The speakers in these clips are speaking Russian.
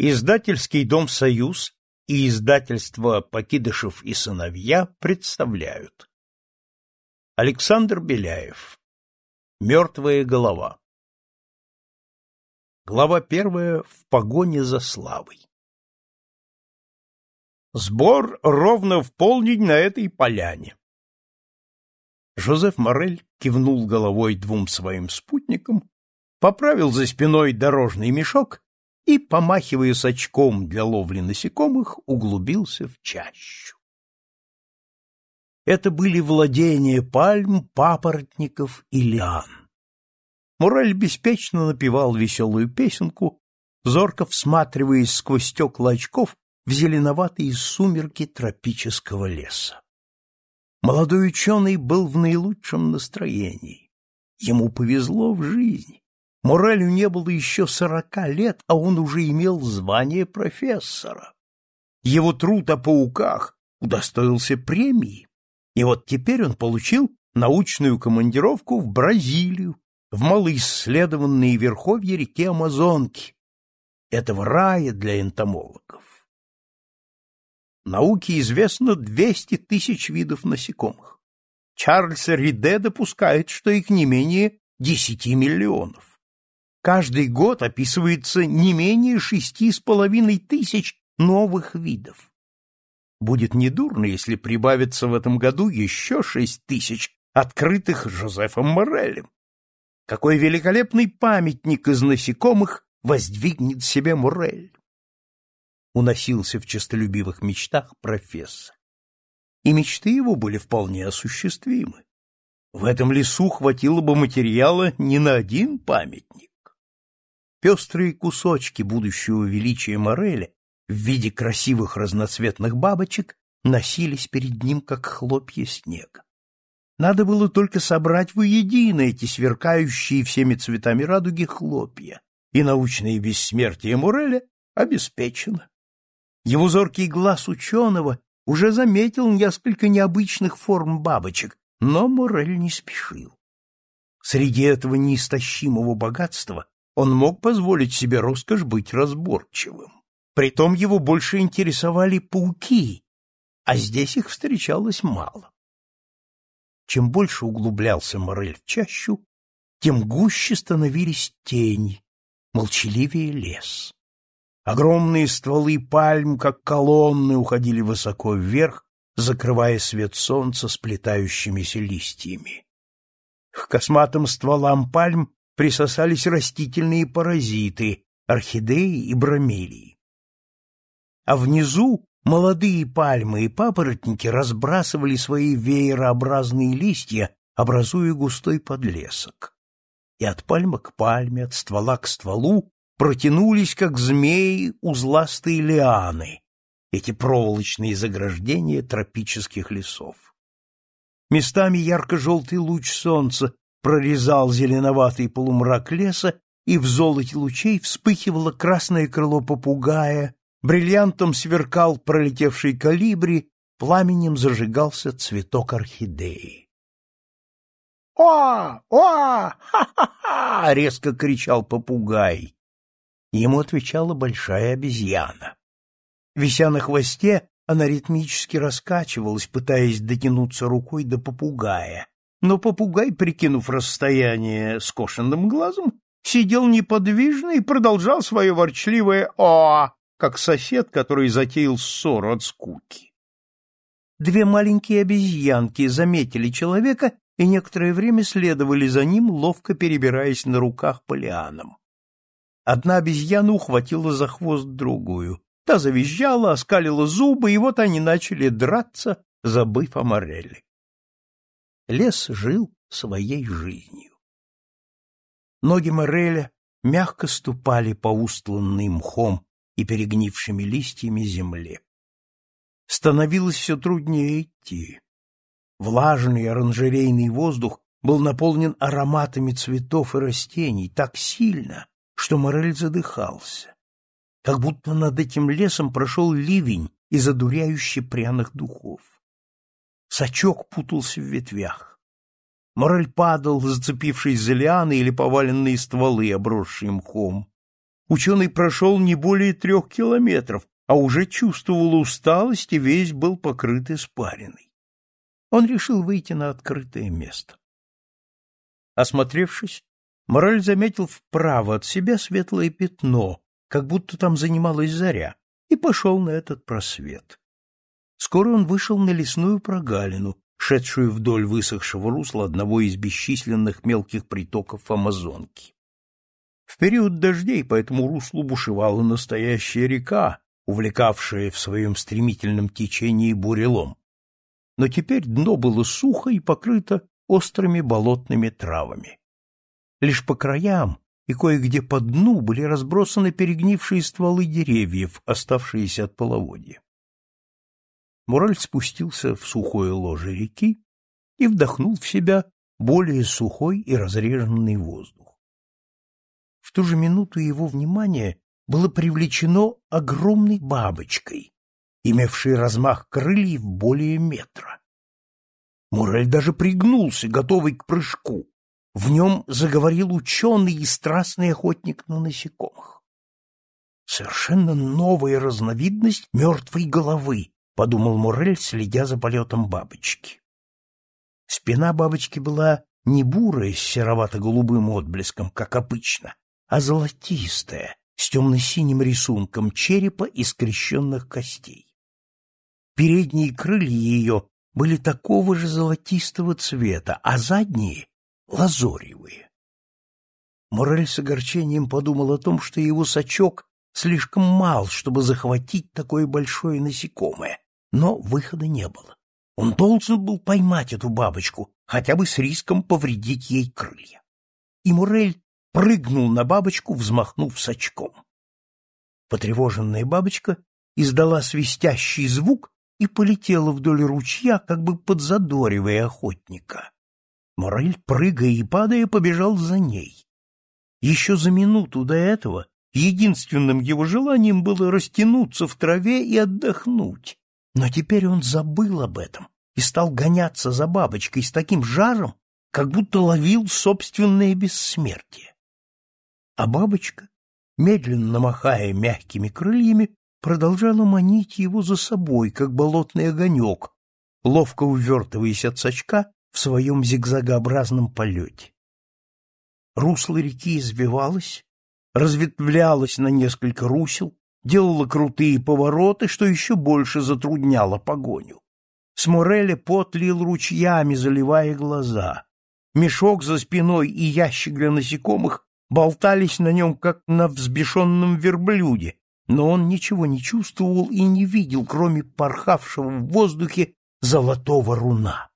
Издательский дом «Союз» и издательство «Покидышев и сыновья» представляют. Александр Беляев. Мертвая голова. Глава первая в погоне за славой. Сбор ровно в полдень на этой поляне. Жозеф Морель кивнул головой двум своим спутникам, поправил за спиной дорожный мешок и, помахивая очком для ловли насекомых, углубился в чащу. Это были владения пальм, папоротников и лиан. Мураль беспечно напевал веселую песенку, зорко всматриваясь сквозь стекла очков в зеленоватые сумерки тропического леса. Молодой ученый был в наилучшем настроении. Ему повезло в жизни. Морелю не было еще сорока лет, а он уже имел звание профессора. Его труд о пауках удостоился премии, и вот теперь он получил научную командировку в Бразилию, в малоисследованные верховья реки Амазонки, этого рая для энтомологов науке известно 200 тысяч видов насекомых. Чарльз Риде допускает, что их не менее 10 миллионов. Каждый год описывается не менее шести с половиной тысяч новых видов. Будет недурно, если прибавится в этом году еще шесть тысяч, открытых Жозефом Морелем. Какой великолепный памятник из насекомых воздвигнет себе Морель! уносился в честолюбивых мечтах профессор. И мечты его были вполне осуществимы. В этом лесу хватило бы материала не на один памятник. Пестрые кусочки будущего величия Мореля в виде красивых разноцветных бабочек носились перед ним, как хлопья снега. Надо было только собрать воедино эти сверкающие всеми цветами радуги хлопья, и научное бессмертие Муреля обеспечено. Его зоркий глаз ученого уже заметил несколько необычных форм бабочек, но Морель не спешил. Среди этого неистощимого богатства он мог позволить себе роскошь быть разборчивым. Притом его больше интересовали пауки, а здесь их встречалось мало. Чем больше углублялся Морель в чащу, тем гуще становились тени, молчаливее лес. Огромные стволы пальм, как колонны, уходили высоко вверх, закрывая свет солнца сплетающимися листьями. К косматым стволам пальм присосались растительные паразиты, орхидеи и бромелии. А внизу молодые пальмы и папоротники разбрасывали свои веерообразные листья, образуя густой подлесок. И от пальмы к пальме, от ствола к стволу протянулись, как змеи, узластые лианы, эти проволочные заграждения тропических лесов. Местами ярко-желтый луч солнца прорезал зеленоватый полумрак леса, и в золоте лучей вспыхивало красное крыло попугая, бриллиантом сверкал пролетевший калибри, пламенем зажигался цветок орхидеи. «О! О! Ха-ха-ха!» — резко кричал попугай. Ему отвечала большая обезьяна. Вися на хвосте, она ритмически раскачивалась, пытаясь дотянуться рукой до попугая. Но попугай, прикинув расстояние скошенным глазом, сидел неподвижно и продолжал свое ворчливое «О!», как сосед, который затеял ссору от скуки. Две маленькие обезьянки заметили человека и некоторое время следовали за ним, ловко перебираясь на руках по лианам. Одна обезьяна ухватила за хвост другую. Та завизжала, оскалила зубы, и вот они начали драться, забыв о Морелли. Лес жил своей жизнью. Ноги Мореля мягко ступали по устланной мхом и перегнившими листьями земле. Становилось все труднее идти. Влажный оранжерейный воздух был наполнен ароматами цветов и растений так сильно, что Морель задыхался, как будто над этим лесом прошел ливень из одуряюще пряных духов. Сачок путался в ветвях. Морель падал, зацепившись за лианы или поваленные стволы, обросшие мхом. Ученый прошел не более трех километров, а уже чувствовал усталость и весь был покрыт испариной. Он решил выйти на открытое место. Осмотревшись, Мораль заметил вправо от себя светлое пятно, как будто там занималась заря, и пошел на этот просвет. Скоро он вышел на лесную прогалину, шедшую вдоль высохшего русла одного из бесчисленных мелких притоков Амазонки. В период дождей по этому руслу бушевала настоящая река, увлекавшая в своем стремительном течении бурелом. Но теперь дно было сухо и покрыто острыми болотными травами. Лишь по краям и кое-где по дну были разбросаны перегнившие стволы деревьев, оставшиеся от половодья. Мураль спустился в сухое ложе реки и вдохнул в себя более сухой и разреженный воздух. В ту же минуту его внимание было привлечено огромной бабочкой, имевшей размах крыльев более метра. Мурель даже пригнулся, готовый к прыжку. В нем заговорил ученый и страстный охотник на насекомых. Совершенно новая разновидность мертвой головы, подумал Мурель, следя за полетом бабочки. Спина бабочки была не бурая с серовато-голубым отблеском, как обычно, а золотистая, с темно-синим рисунком черепа и скрещенных костей. Передние крылья ее были такого же золотистого цвета, а задние — лазоревые. Морель с огорчением подумал о том, что его сачок слишком мал, чтобы захватить такое большое насекомое, но выхода не было. Он должен был поймать эту бабочку, хотя бы с риском повредить ей крылья. И Мурель прыгнул на бабочку, взмахнув сачком. Потревоженная бабочка издала свистящий звук и полетела вдоль ручья, как бы подзадоривая охотника. Морель, прыгая и падая, побежал за ней. Еще за минуту до этого единственным его желанием было растянуться в траве и отдохнуть, но теперь он забыл об этом и стал гоняться за бабочкой с таким жаром, как будто ловил собственное бессмертие. А бабочка, медленно махая мягкими крыльями, продолжала манить его за собой, как болотный огонек, ловко увертываясь от сачка в своем зигзагообразном полете. Русло реки извивалось, разветвлялось на несколько русел, делала крутые повороты, что еще больше затрудняло погоню. С Мореля пот лил ручьями, заливая глаза. Мешок за спиной и ящик для насекомых болтались на нем, как на взбешенном верблюде, но он ничего не чувствовал и не видел, кроме порхавшего в воздухе золотого руна.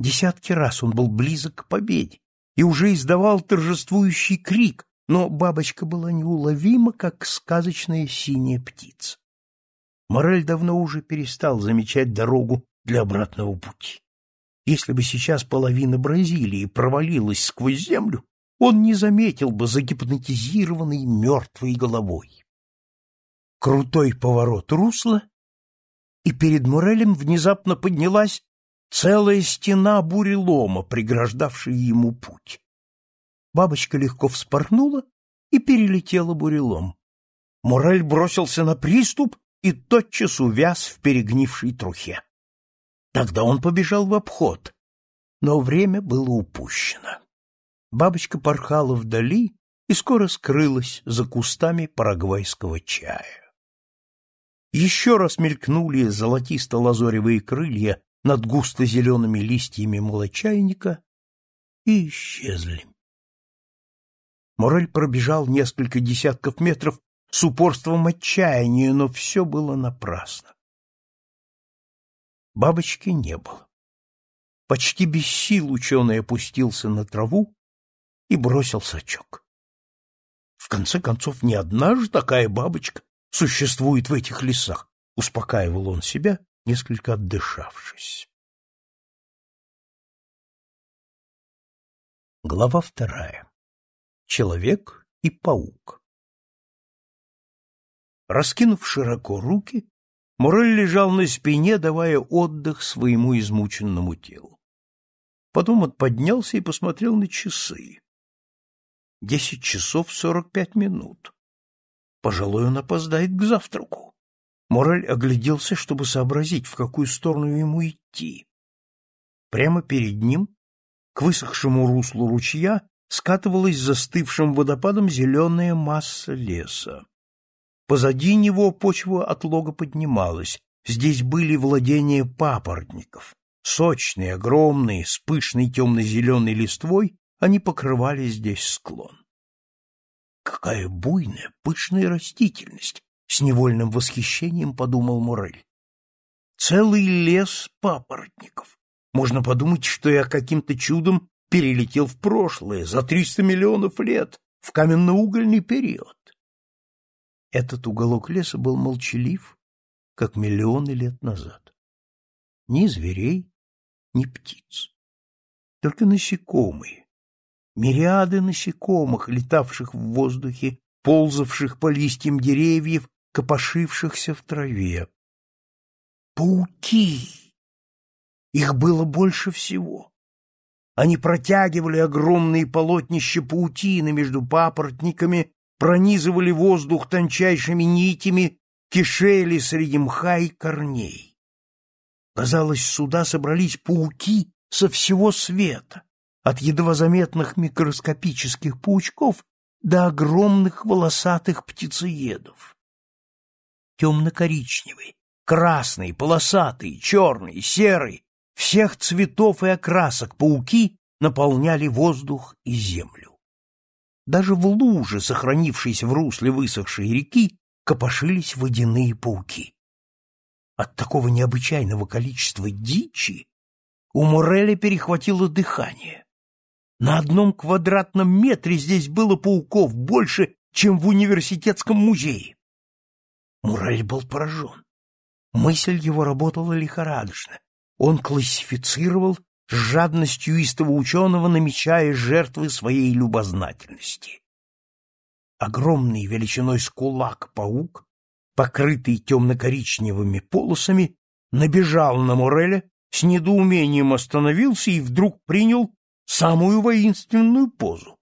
Десятки раз он был близок к победе и уже издавал торжествующий крик, но бабочка была неуловима, как сказочная синяя птица. Морель давно уже перестал замечать дорогу для обратного пути. Если бы сейчас половина Бразилии провалилась сквозь землю, он не заметил бы загипнотизированной мертвой головой. Крутой поворот русла, и перед Мурелем внезапно поднялась целая стена бурелома, преграждавшая ему путь. Бабочка легко вспорхнула и перелетела бурелом. Мурель бросился на приступ и тотчас увяз в перегнившей трухе. Тогда он побежал в обход, но время было упущено. Бабочка порхала вдали и скоро скрылась за кустами парагвайского чая. Еще раз мелькнули золотисто-лазоревые крылья над густо-зелеными листьями молочайника и исчезли. Морель пробежал несколько десятков метров с упорством отчаяния, но все было напрасно. Бабочки не было. Почти без сил ученый опустился на траву и бросил сачок. В конце концов, не одна же такая бабочка существует в этих лесах, успокаивал он себя, несколько отдышавшись. Глава вторая Человек и паук. Раскинув широко руки, Морель лежал на спине, давая отдых своему измученному телу. Потом он поднялся и посмотрел на часы. Десять часов сорок пять минут. Пожалуй, он опоздает к завтраку. Мораль огляделся, чтобы сообразить, в какую сторону ему идти. Прямо перед ним, к высохшему руслу ручья, скатывалась застывшим водопадом зеленая масса леса. Позади него почва от лога поднималась. Здесь были владения папоротников. Сочные, огромные, с пышной темно-зеленой листвой, они покрывали здесь склон. Какая буйная, пышная растительность! С невольным восхищением подумал Мурель. Целый лес папоротников. Можно подумать, что я каким-то чудом перелетел в прошлое, за триста миллионов лет, в каменно-угольный период. Этот уголок леса был молчалив, как миллионы лет назад. Ни зверей, ни птиц. Только насекомые, мириады насекомых, летавших в воздухе, ползавших по листьям деревьев, копошившихся в траве. Пауки! Их было больше всего. Они протягивали огромные полотнища паутины между папоротниками, пронизывали воздух тончайшими нитями, кишели среди мха и корней. Казалось, сюда собрались пауки со всего света, от едва заметных микроскопических паучков до огромных волосатых птицеедов. Темно-коричневый, красный, полосатый, черный, серый, всех цветов и окрасок пауки наполняли воздух и землю. Даже в луже, сохранившейся в русле высохшей реки, копошились водяные пауки. От такого необычайного количества дичи у Мореля перехватило дыхание. На одном квадратном метре здесь было пауков больше, чем в университетском музее. Мурель был поражен. Мысль его работала лихорадочно. Он классифицировал с жадностью истого ученого, намечая жертвы своей любознательности. Огромный величиной с кулак паук, покрытый темно-коричневыми полосами, набежал на Мореля, с недоумением остановился и вдруг принял самую воинственную позу.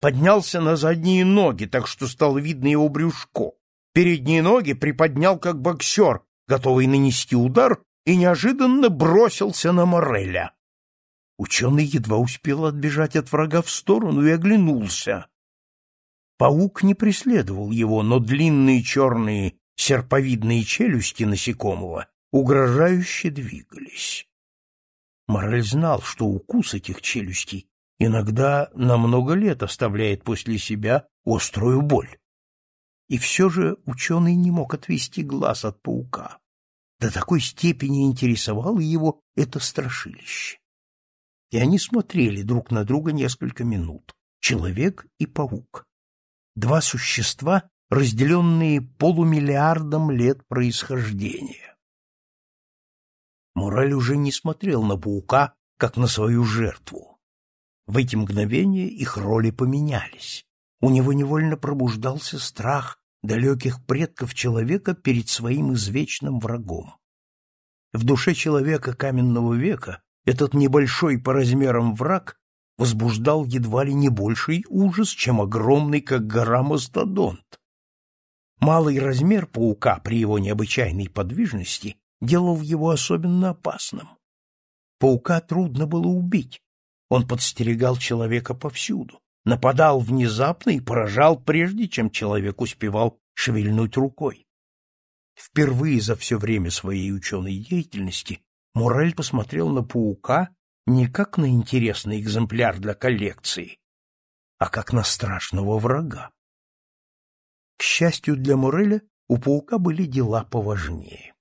Поднялся на задние ноги, так что стало видно его брюшко. Передние ноги приподнял, как боксер, готовый нанести удар, и неожиданно бросился на Мореля. Ученый едва успел отбежать от врага в сторону и оглянулся. Паук не преследовал его, но длинные черные серповидные челюсти насекомого угрожающе двигались. Морель знал, что укус этих челюстей иногда на много лет оставляет после себя острую боль. И все же ученый не мог отвести глаз от паука. До такой степени интересовало его это страшилище. И они смотрели друг на друга несколько минут, человек и паук. Два существа, разделенные полумиллиардом лет происхождения. Мораль уже не смотрел на паука, как на свою жертву. В эти мгновения их роли поменялись. У него невольно пробуждался страх далеких предков человека перед своим извечным врагом. В душе человека каменного века этот небольшой по размерам враг возбуждал едва ли не больший ужас, чем огромный, как гора, мастодонт. Малый размер паука при его необычайной подвижности делал его особенно опасным. Паука трудно было убить. Он подстерегал человека повсюду нападал внезапно и поражал прежде, чем человек успевал шевельнуть рукой. Впервые за все время своей ученой деятельности Мурель посмотрел на паука не как на интересный экземпляр для коллекции, а как на страшного врага. К счастью для Муреля, у паука были дела поважнее.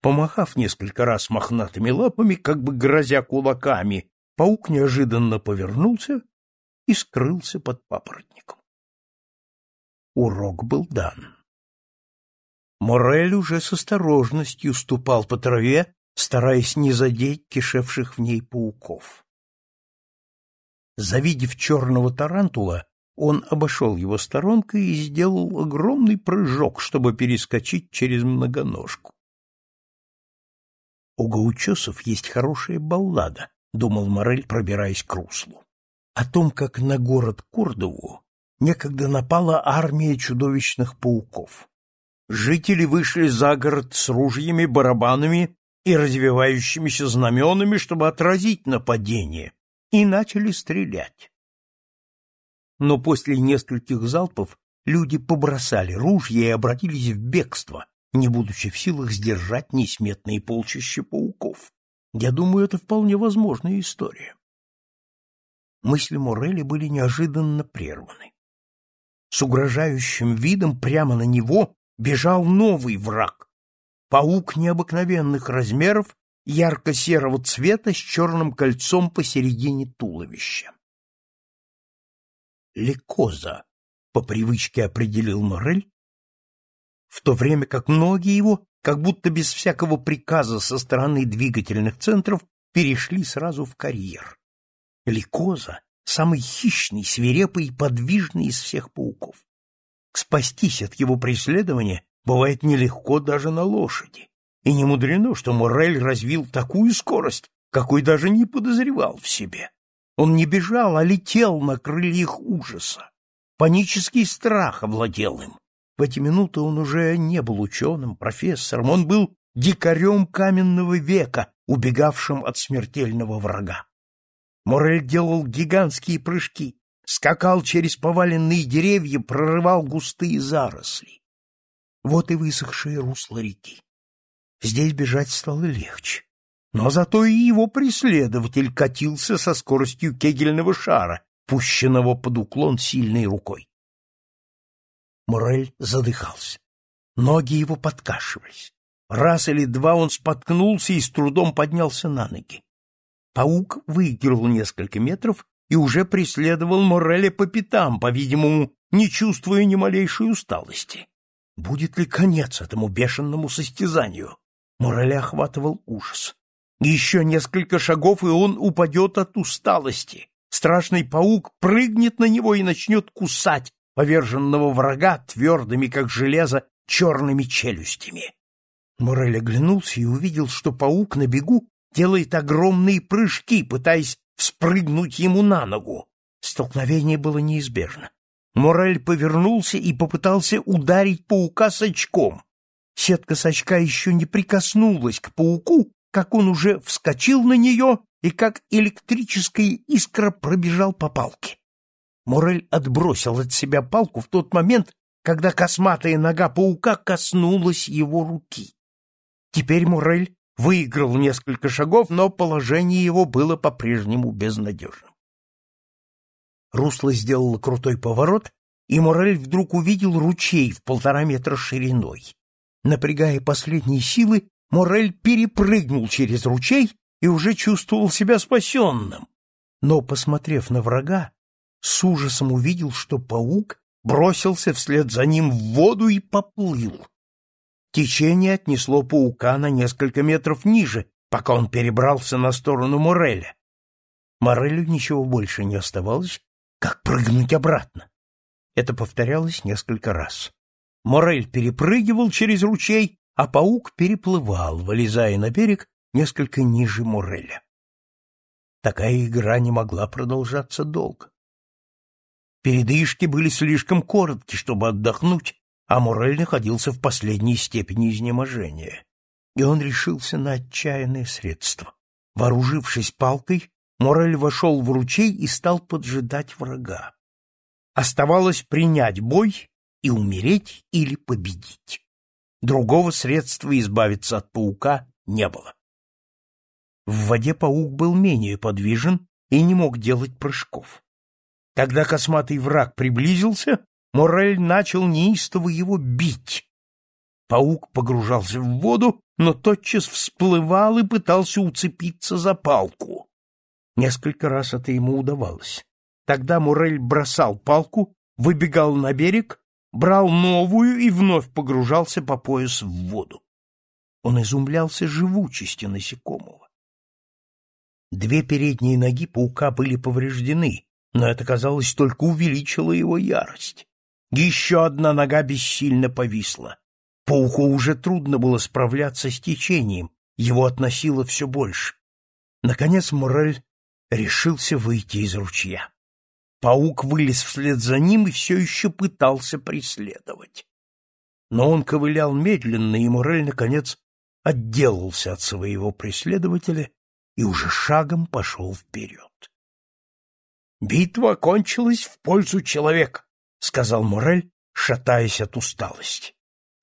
Помахав несколько раз мохнатыми лапами, как бы грозя кулаками, паук неожиданно повернулся и скрылся под папоротником. Урок был дан. Морель уже с осторожностью ступал по траве, стараясь не задеть кишевших в ней пауков. Завидев черного тарантула, он обошел его сторонкой и сделал огромный прыжок, чтобы перескочить через многоножку. У гаучосов есть хорошая баллада, — думал Морель, пробираясь к руслу о том, как на город Кордову некогда напала армия чудовищных пауков. Жители вышли за город с ружьями, барабанами и развивающимися знаменами, чтобы отразить нападение, и начали стрелять. Но после нескольких залпов люди побросали ружья и обратились в бегство, не будучи в силах сдержать несметные полчища пауков. Я думаю, это вполне возможная история. Мысли Морелли были неожиданно прерваны. С угрожающим видом прямо на него бежал новый враг. Паук необыкновенных размеров, ярко-серого цвета с черным кольцом посередине туловища. Лекоза, по привычке определил Морель, в то время как ноги его, как будто без всякого приказа со стороны двигательных центров, перешли сразу в карьер. Ликоза — самый хищный, свирепый и подвижный из всех пауков. Спастись от его преследования бывает нелегко даже на лошади. И не мудрено, что Морель развил такую скорость, какой даже не подозревал в себе. Он не бежал, а летел на крыльях ужаса. Панический страх овладел им. В эти минуты он уже не был ученым, профессором, он был дикарем каменного века, убегавшим от смертельного врага. Морель делал гигантские прыжки, скакал через поваленные деревья, прорывал густые заросли. Вот и высохшие русла реки. Здесь бежать стало легче. Но зато и его преследователь катился со скоростью кегельного шара, пущенного под уклон сильной рукой. Морель задыхался. Ноги его подкашивались. Раз или два он споткнулся и с трудом поднялся на ноги. Паук выиграл несколько метров и уже преследовал Мореля по пятам, по-видимому, не чувствуя ни малейшей усталости. Будет ли конец этому бешеному состязанию? Мореля охватывал ужас. Еще несколько шагов, и он упадет от усталости. Страшный паук прыгнет на него и начнет кусать, поверженного врага твердыми, как железо, черными челюстями. Морель оглянулся и увидел, что паук на бегу делает огромные прыжки, пытаясь вспрыгнуть ему на ногу. Столкновение было неизбежно. Морель повернулся и попытался ударить паука с очком. Сетка с очка еще не прикоснулась к пауку, как он уже вскочил на нее и как электрическая искра пробежал по палке. Морель отбросил от себя палку в тот момент, когда косматая нога паука коснулась его руки. Теперь Морель выиграл несколько шагов, но положение его было по-прежнему безнадежным. Русло сделало крутой поворот, и Морель вдруг увидел ручей в полтора метра шириной. Напрягая последние силы, Морель перепрыгнул через ручей и уже чувствовал себя спасенным. Но, посмотрев на врага, с ужасом увидел, что паук бросился вслед за ним в воду и поплыл. Течение отнесло паука на несколько метров ниже, пока он перебрался на сторону Мореля. Морелю ничего больше не оставалось, как прыгнуть обратно. Это повторялось несколько раз. Морель перепрыгивал через ручей, а паук переплывал, вылезая на берег несколько ниже Мореля. Такая игра не могла продолжаться долго. Передышки были слишком коротки, чтобы отдохнуть, а Морель находился в последней степени изнеможения. И он решился на отчаянное средство. Вооружившись палкой, Морель вошел в ручей и стал поджидать врага. Оставалось принять бой и умереть или победить. Другого средства избавиться от паука не было. В воде паук был менее подвижен и не мог делать прыжков. Когда косматый враг приблизился, Морель начал неистово его бить. Паук погружался в воду, но тотчас всплывал и пытался уцепиться за палку. Несколько раз это ему удавалось. Тогда Морель бросал палку, выбегал на берег, брал новую и вновь погружался по пояс в воду. Он изумлялся живучести насекомого. Две передние ноги паука были повреждены, но это, казалось, только увеличило его ярость. Еще одна нога бессильно повисла. Пауку уже трудно было справляться с течением, его относило все больше. Наконец Морель решился выйти из ручья. Паук вылез вслед за ним и все еще пытался преследовать. Но он ковылял медленно, и Морель, наконец, отделался от своего преследователя и уже шагом пошел вперед. «Битва окончилась в пользу человека», — сказал Морель, шатаясь от усталости.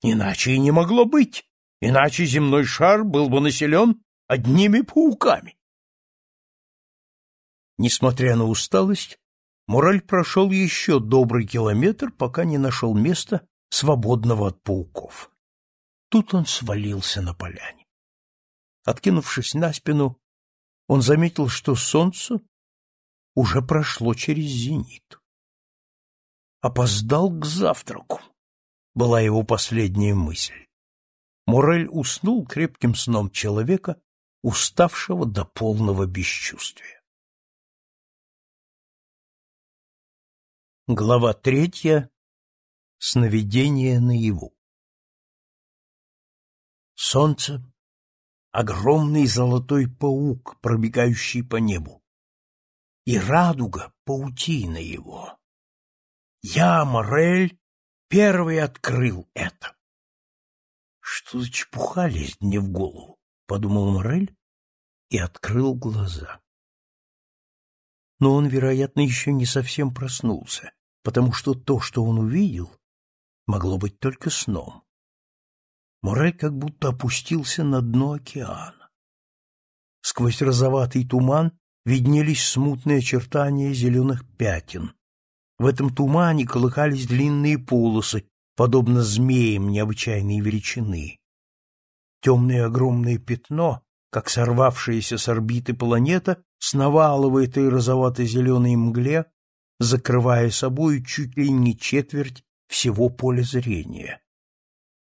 «Иначе и не могло быть, иначе земной шар был бы населен одними пауками». Несмотря на усталость, Морель прошел еще добрый километр, пока не нашел места, свободного от пауков. Тут он свалился на поляне. Откинувшись на спину, он заметил, что солнце уже прошло через зенит. Опоздал к завтраку, была его последняя мысль. Морель уснул крепким сном человека, уставшего до полного бесчувствия. Глава третья. Сновидение наяву. Солнце — огромный золотой паук, пробегающий по небу. И радуга — паутина его. Я, Морель, первый открыл это. Что за чепуха лезет мне в голову? — подумал Морель и открыл глаза. Но он, вероятно, еще не совсем проснулся, потому что то, что он увидел, могло быть только сном. Морель как будто опустился на дно океана. Сквозь розоватый туман виднелись смутные очертания зеленых пятен. В этом тумане колыхались длинные полосы, подобно змеям необычайной величины. Темное огромное пятно, как сорвавшаяся с орбиты планета, сновало в этой розовато-зеленой мгле, закрывая собой чуть ли не четверть всего поля зрения.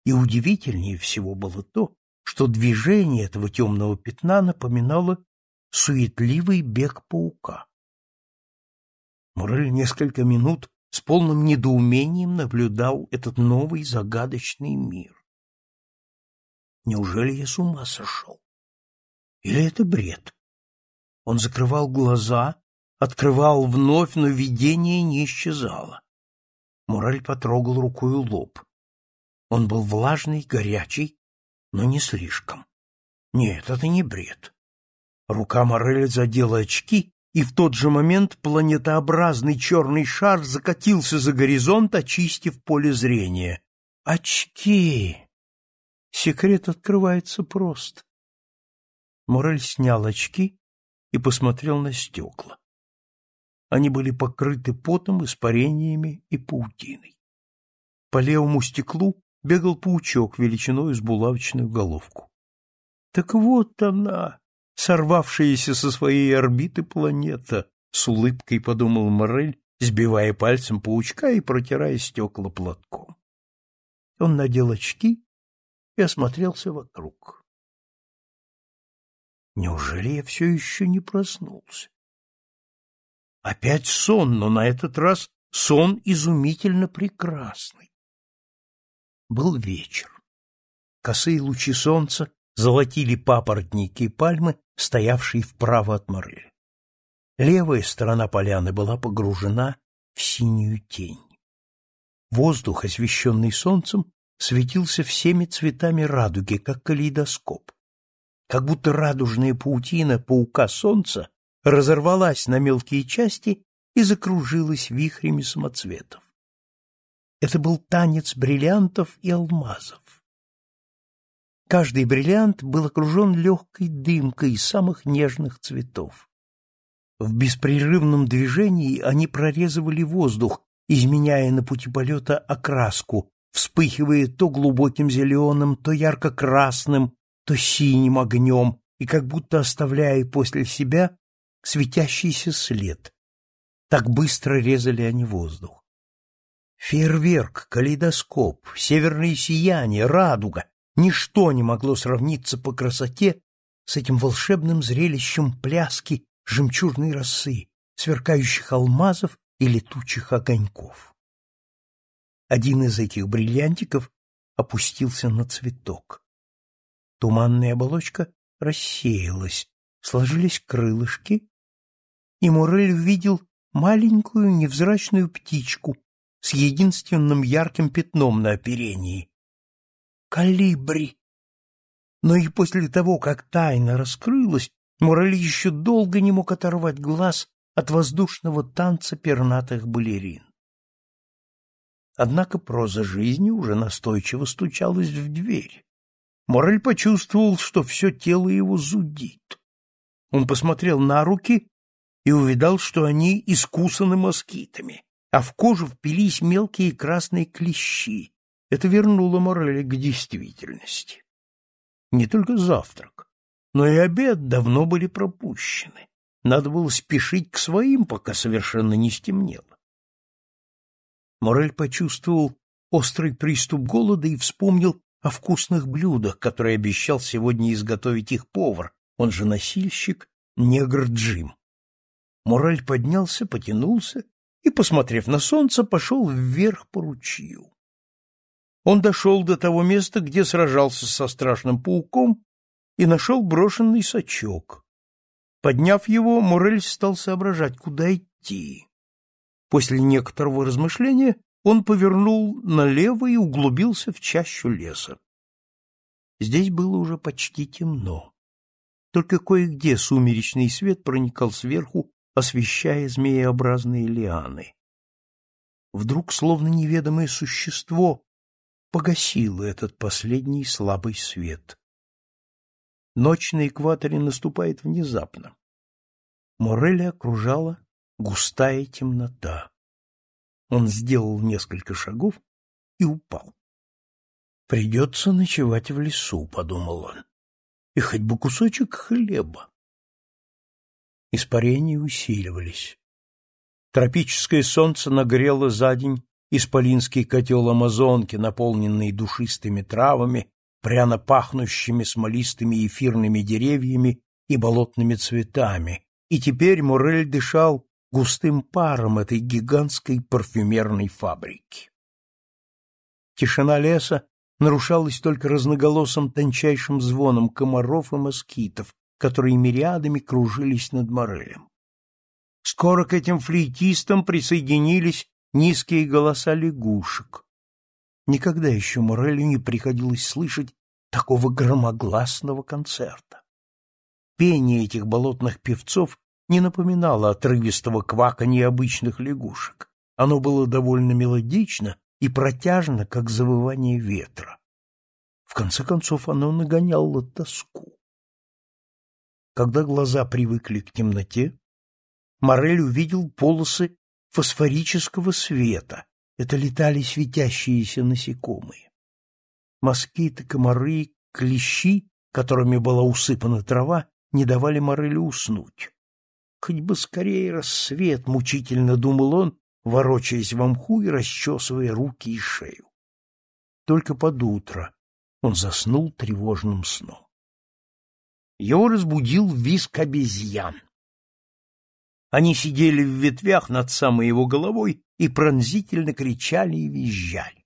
И удивительнее всего было то, что движение этого темного пятна напоминало суетливый бег паука. Морель несколько минут с полным недоумением наблюдал этот новый загадочный мир. Неужели я с ума сошел? Или это бред? Он закрывал глаза, открывал вновь, но видение не исчезало. Мораль потрогал рукою лоб. Он был влажный, горячий, но не слишком. Нет, это не бред. Рука Мореля задела очки, и в тот же момент планетообразный черный шар закатился за горизонт, очистив поле зрения. Очки! Секрет открывается просто. Морель снял очки и посмотрел на стекла. Они были покрыты потом, испарениями и паутиной. По левому стеклу бегал паучок величиной с булавочную головку. Так вот она, сорвавшаяся со своей орбиты планета, с улыбкой подумал Морель, сбивая пальцем паучка и протирая стекла платком. Он надел очки и осмотрелся вокруг. Неужели я все еще не проснулся? Опять сон, но на этот раз сон изумительно прекрасный. Был вечер. Косые лучи солнца золотили папоротники и пальмы, стоявшие вправо от моря. Левая сторона поляны была погружена в синюю тень. Воздух, освещенный солнцем, светился всеми цветами радуги, как калейдоскоп. Как будто радужная паутина паука солнца разорвалась на мелкие части и закружилась вихрями самоцветов. Это был танец бриллиантов и алмазов. Каждый бриллиант был окружен легкой дымкой из самых нежных цветов. В беспрерывном движении они прорезывали воздух, изменяя на пути полета окраску, вспыхивая то глубоким зеленым, то ярко-красным, то синим огнем, и как будто оставляя после себя светящийся след. Так быстро резали они воздух. Фейерверк, калейдоскоп, северное сияние, радуга — ничто не могло сравниться по красоте с этим волшебным зрелищем пляски жемчужной росы, сверкающих алмазов и летучих огоньков. Один из этих бриллиантиков опустился на цветок. Туманная оболочка рассеялась, сложились крылышки, и Мурель увидел маленькую невзрачную птичку с единственным ярким пятном на оперении. Калибри! Но и после того, как тайна раскрылась, Морель еще долго не мог оторвать глаз от воздушного танца пернатых балерин. Однако проза жизни уже настойчиво стучалась в дверь. Морель почувствовал, что все тело его зудит. Он посмотрел на руки и увидал, что они искусаны москитами, а в кожу впились мелкие красные клещи. Это вернуло Мореля к действительности. Не только завтрак, но и обед давно были пропущены. Надо было спешить к своим, пока совершенно не стемнело. Морель почувствовал острый приступ голода и вспомнил о вкусных блюдах, которые обещал сегодня изготовить их повар, он же носильщик, негр Джим. Морель поднялся, потянулся и, посмотрев на солнце, пошел вверх по ручью. Он дошел до того места, где сражался со страшным пауком, и нашел брошенный сачок. Подняв его, Морель стал соображать, куда идти. После некоторого размышления он повернул налево и углубился в чащу леса. Здесь было уже почти темно. Только кое-где сумеречный свет проникал сверху, освещая змееобразные лианы. Вдруг, словно неведомое существо, погасило этот последний слабый свет. Ночь на экваторе наступает внезапно. Мореля окружала густая темнота. Он сделал несколько шагов и упал. «Придется ночевать в лесу», — подумал он, — «и хоть бы кусочек хлеба». Испарения усиливались. Тропическое солнце нагрело за день исполинский котел Амазонки, наполненный душистыми травами, пряно пахнущими смолистыми эфирными деревьями и болотными цветами, и теперь Морель дышал густым паром этой гигантской парфюмерной фабрики. Тишина леса нарушалась только разноголосым тончайшим звоном комаров и москитов, которые мириадами кружились над Морелем. Скоро к этим флейтистам присоединились низкие голоса лягушек. Никогда еще Морелю не приходилось слышать такого громогласного концерта. Пение этих болотных певцов не напоминало отрывистого квака необычных лягушек. Оно было довольно мелодично и протяжно, как завывание ветра. В конце концов, оно нагоняло тоску. Когда глаза привыкли к темноте, Морель увидел полосы фосфорического света. Это летали светящиеся насекомые. Москиты, комары, клещи, которыми была усыпана трава, не давали Морелю уснуть. Хоть бы скорее рассвет, мучительно думал он, ворочаясь в мху и расчесывая руки и шею. Только под утро он заснул тревожным сном. Его разбудил визг обезьян. Они сидели в ветвях над самой его головой и пронзительно кричали и визжали.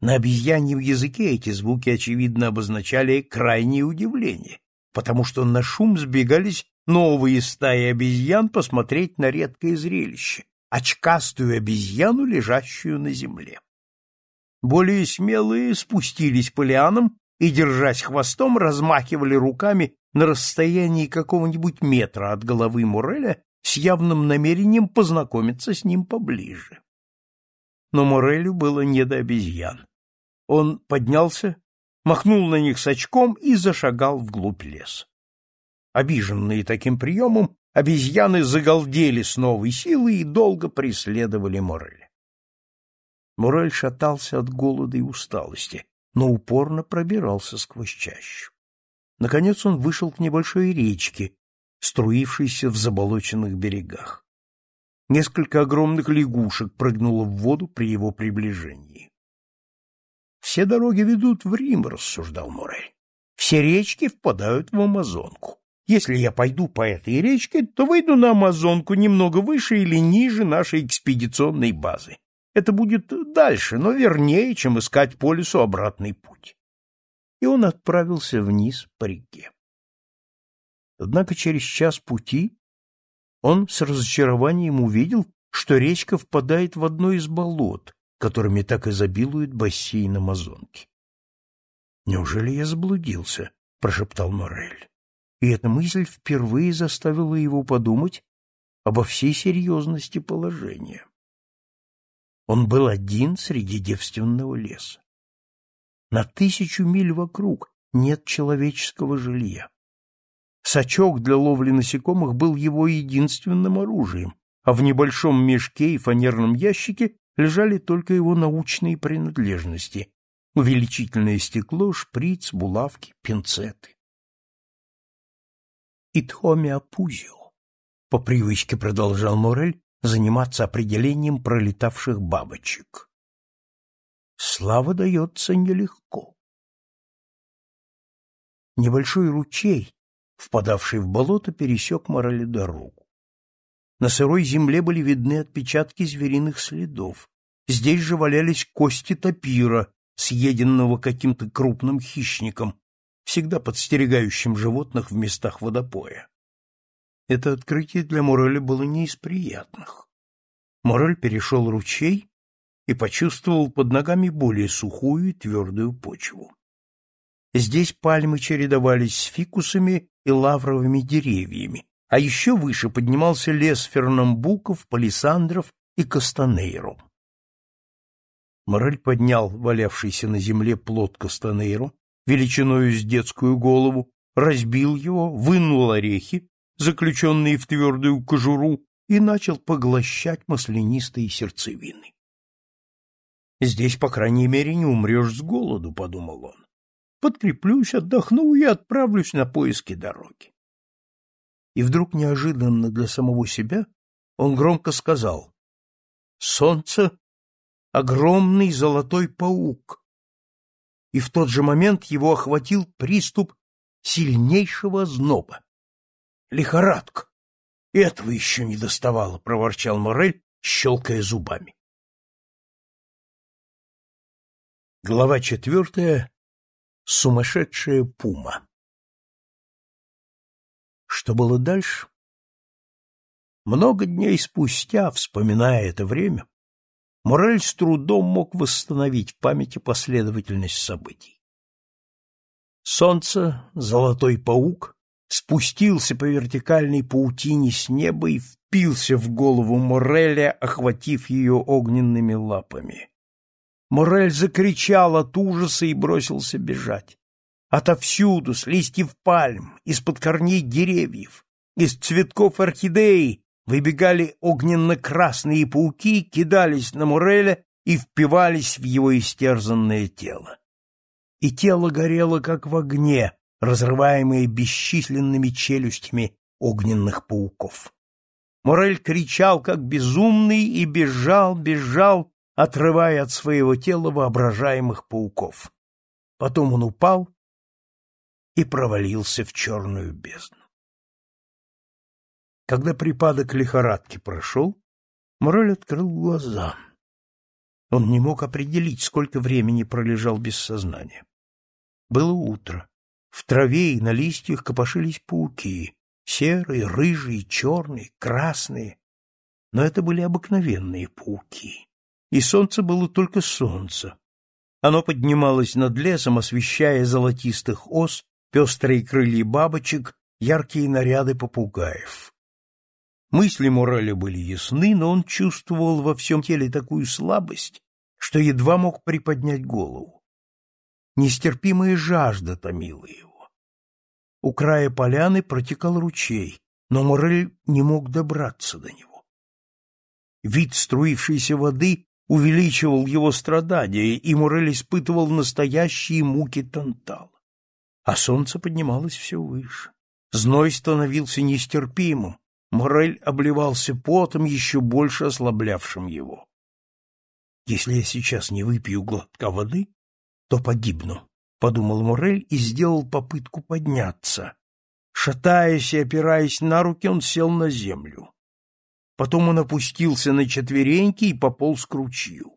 На обезьяньем языке эти звуки, очевидно, обозначали крайнее удивление, потому что на шум сбегались новые стаи обезьян посмотреть на редкое зрелище — очкастую обезьяну, лежащую на земле. Более смелые спустились по лианам и, держась хвостом, размахивали руками на расстоянии какого-нибудь метра от головы Муреля с явным намерением познакомиться с ним поближе. Но Морелю было не до обезьян. Он поднялся, махнул на них с очком и зашагал вглубь леса. Обиженные таким приемом, обезьяны загалдели с новой силой и долго преследовали Мореля. Морель шатался от голода и усталости, но упорно пробирался сквозь чащу. Наконец он вышел к небольшой речке, струившейся в заболоченных берегах. Несколько огромных лягушек прыгнуло в воду при его приближении. «Все дороги ведут в Рим», — рассуждал Морель. «Все речки впадают в Амазонку. Если я пойду по этой речке, то выйду на Амазонку немного выше или ниже нашей экспедиционной базы. Это будет дальше, но вернее, чем искать по лесу обратный путь. И он отправился вниз по реке. Однако через час пути он с разочарованием увидел, что речка впадает в одно из болот, которыми так изобилует бассейн Амазонки. «Неужели я заблудился?» — прошептал Морель. И эта мысль впервые заставила его подумать обо всей серьезности положения. Он был один среди девственного леса. На тысячу миль вокруг нет человеческого жилья. Сачок для ловли насекомых был его единственным оружием, а в небольшом мешке и фанерном ящике лежали только его научные принадлежности — увеличительное стекло, шприц, булавки, пинцеты. Итхомиапузио, по привычке продолжал Морель заниматься определением пролетавших бабочек. Слава дается нелегко. Небольшой ручей, впадавший в болото, пересек Морелю дорогу. На сырой земле были видны отпечатки звериных следов. Здесь же валялись кости тапира, съеденного каким-то крупным хищником, всегда подстерегающим животных в местах водопоя. Это открытие для Мореля было не из приятных. Морель перешел ручей и почувствовал под ногами более сухую и твердую почву. Здесь пальмы чередовались с фикусами и лавровыми деревьями, а еще выше поднимался лес фернамбуков, палисандров и кастанейру. Морель поднял валявшийся на земле плод кастанейру, величиною с детскую голову, разбил его, вынул орехи, заключенные в твердую кожуру, и начал поглощать маслянистые сердцевины. «Здесь, по крайней мере, не умрешь с голоду», — подумал он. «Подкреплюсь, отдохну и отправлюсь на поиски дороги». И вдруг неожиданно для самого себя он громко сказал «Солнце — огромный золотой паук». И в тот же момент его охватил приступ сильнейшего зноба. Лихорадка. Этого еще не доставало, проворчал Морель, щелкая зубами. Глава четвертая. Сумасшедшая пума. Что было дальше? Много дней спустя, вспоминая это время, Морель с трудом мог восстановить в памяти последовательность событий. Солнце, золотой паук, спустился по вертикальной паутине с неба и впился в голову Мореля, охватив ее огненными лапами. Морель закричал от ужаса и бросился бежать. Отовсюду, с листьев пальм, из-под корней деревьев, из цветков орхидеи выбегали огненно-красные пауки, кидались на Мореля и впивались в его истерзанное тело. И тело горело, как в огне, разрываемые бесчисленными челюстями огненных пауков. Морель кричал, как безумный, и бежал, бежал, отрывая от своего тела воображаемых пауков. Потом он упал и провалился в черную бездну. Когда припадок лихорадки прошел, Морель открыл глаза. Он не мог определить, сколько времени пролежал без сознания. Было утро. В траве и на листьях копошились пауки, серые, рыжие, черные, красные. Но это были обыкновенные пауки. И солнце было только солнце. Оно поднималось над лесом, освещая золотистых ос, пестрые крылья бабочек, яркие наряды попугаев. Мысли Мураля были ясны, но он чувствовал во всем теле такую слабость, что едва мог приподнять голову. Нестерпимая жажда томила его. У края поляны протекал ручей, но Морель не мог добраться до него. Вид струившейся воды увеличивал его страдания, и Морель испытывал настоящие муки Тантала. А солнце поднималось все выше. Зной становился нестерпимым, Морель обливался потом, еще больше ослаблявшим его. Если я сейчас не выпью глотка воды, то погибну, — подумал Морель и сделал попытку подняться. Шатаясь и опираясь на руки, он сел на землю. Потом он опустился на четвереньки и пополз к ручью.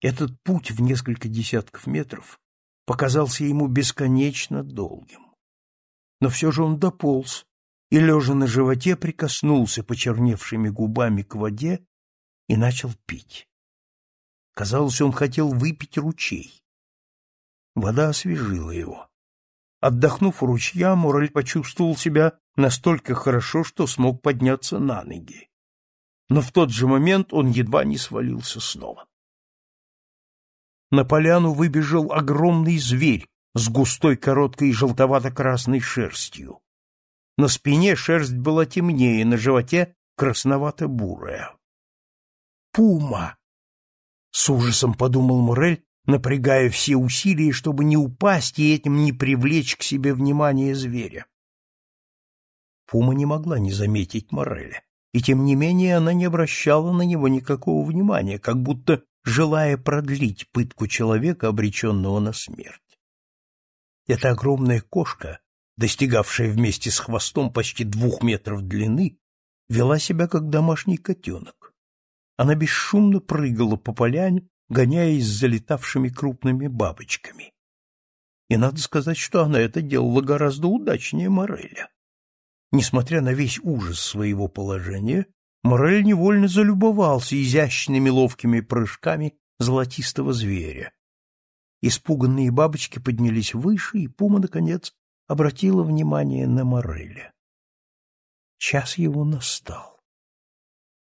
Этот путь в несколько десятков метров показался ему бесконечно долгим. Но все же он дополз и, лежа на животе, прикоснулся почерневшими губами к воде и начал пить. Казалось, он хотел выпить ручей. Вода освежила его. Отдохнув у ручья, Мораль почувствовал себя настолько хорошо, что смог подняться на ноги. Но в тот же момент он едва не свалился снова. На поляну выбежал огромный зверь с густой короткой желтовато-красной шерстью. На спине шерсть была темнее, на животе красновато-бурая. «Пума!» — с ужасом подумал Мурель, напрягая все усилия, чтобы не упасть и этим не привлечь к себе внимание зверя. Пума не могла не заметить Мореля, и тем не менее она не обращала на него никакого внимания, как будто желая продлить пытку человека, обреченного на смерть. Эта огромная кошка, достигавшая вместе с хвостом почти двух метров длины, вела себя как домашний котенок. Она бесшумно прыгала по поляне, гоняясь за летавшими крупными бабочками. И надо сказать, что она это делала гораздо удачнее Мореля. Несмотря на весь ужас своего положения, Морель невольно залюбовался изящными ловкими прыжками золотистого зверя. Испуганные бабочки поднялись выше, и Пума, наконец, обратила внимание на Мореля. Час его настал.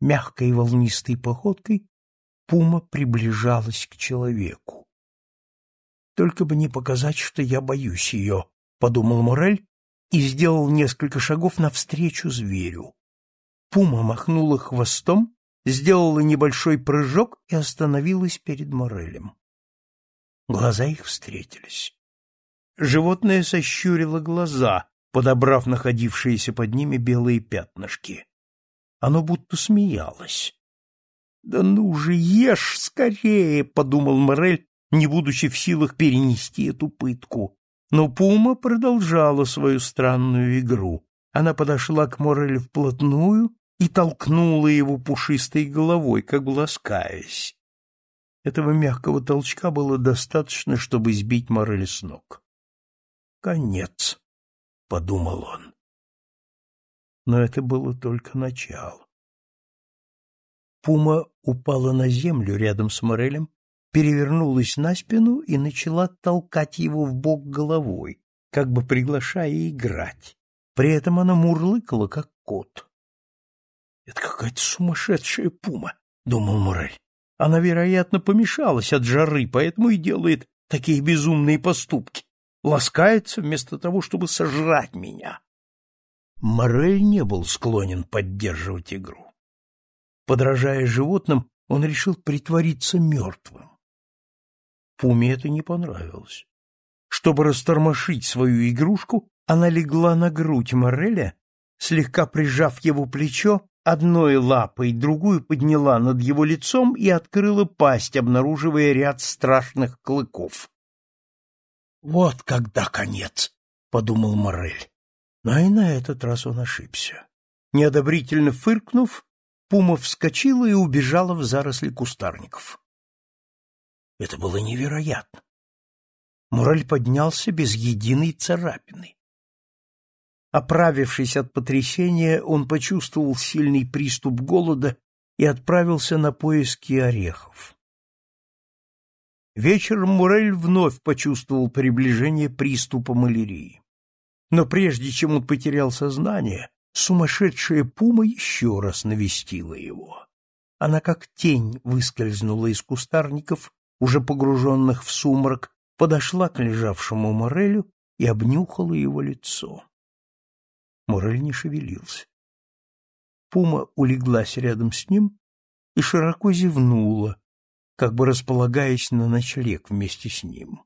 Мягкой волнистой походкой Пума приближалась к человеку. «Только бы не показать, что я боюсь ее», — подумал Морель и сделал несколько шагов навстречу зверю. Пума махнула хвостом, сделала небольшой прыжок и остановилась перед Морелем. Глаза их встретились. Животное сощурило глаза, подобрав находившиеся под ними белые пятнышки. Оно будто смеялось. «Да ну же, ешь скорее!» — подумал Морель, не будучи в силах перенести эту пытку. Но Пума продолжала свою странную игру. Она подошла к Морелю вплотную и толкнула его пушистой головой, как бы ласкаясь. Этого мягкого толчка было достаточно, чтобы сбить Морель с ног. «Конец», — подумал он. Но это было только начало. Пума упала на землю рядом с Морелем, перевернулась на спину и начала толкать его в бок головой, как бы приглашая играть. При этом она мурлыкала, как кот. Это какая-то сумасшедшая пума, думал Мурель. Она, вероятно, помешалась от жары, поэтому и делает такие безумные поступки. Ласкается вместо того, чтобы сожрать меня. Морель не был склонен поддерживать игру. Подражая животным, он решил притвориться мертвым. Пуме это не понравилось. Чтобы растормошить свою игрушку, она легла на грудь Мореля, слегка прижав его плечо одной лапой, другую подняла над его лицом и открыла пасть, обнаруживая ряд страшных клыков. «Вот когда конец!» — подумал Морель. Но и на этот раз он ошибся. Неодобрительно фыркнув, Пума вскочила и убежала в заросли кустарников. Это было невероятно. Мораль поднялся без единой царапины. Оправившись от потрясения, он почувствовал сильный приступ голода и отправился на поиски орехов. Вечером Мурель вновь почувствовал приближение приступа малярии. Но прежде чем он потерял сознание, сумасшедшая пума еще раз навестила его. Она как тень выскользнула из кустарников, уже погруженных в сумрак, подошла к лежавшему Морелю и обнюхала его лицо. Морель не шевелился. Пума улеглась рядом с ним и широко зевнула, как бы располагаясь на ночлег вместе с ним.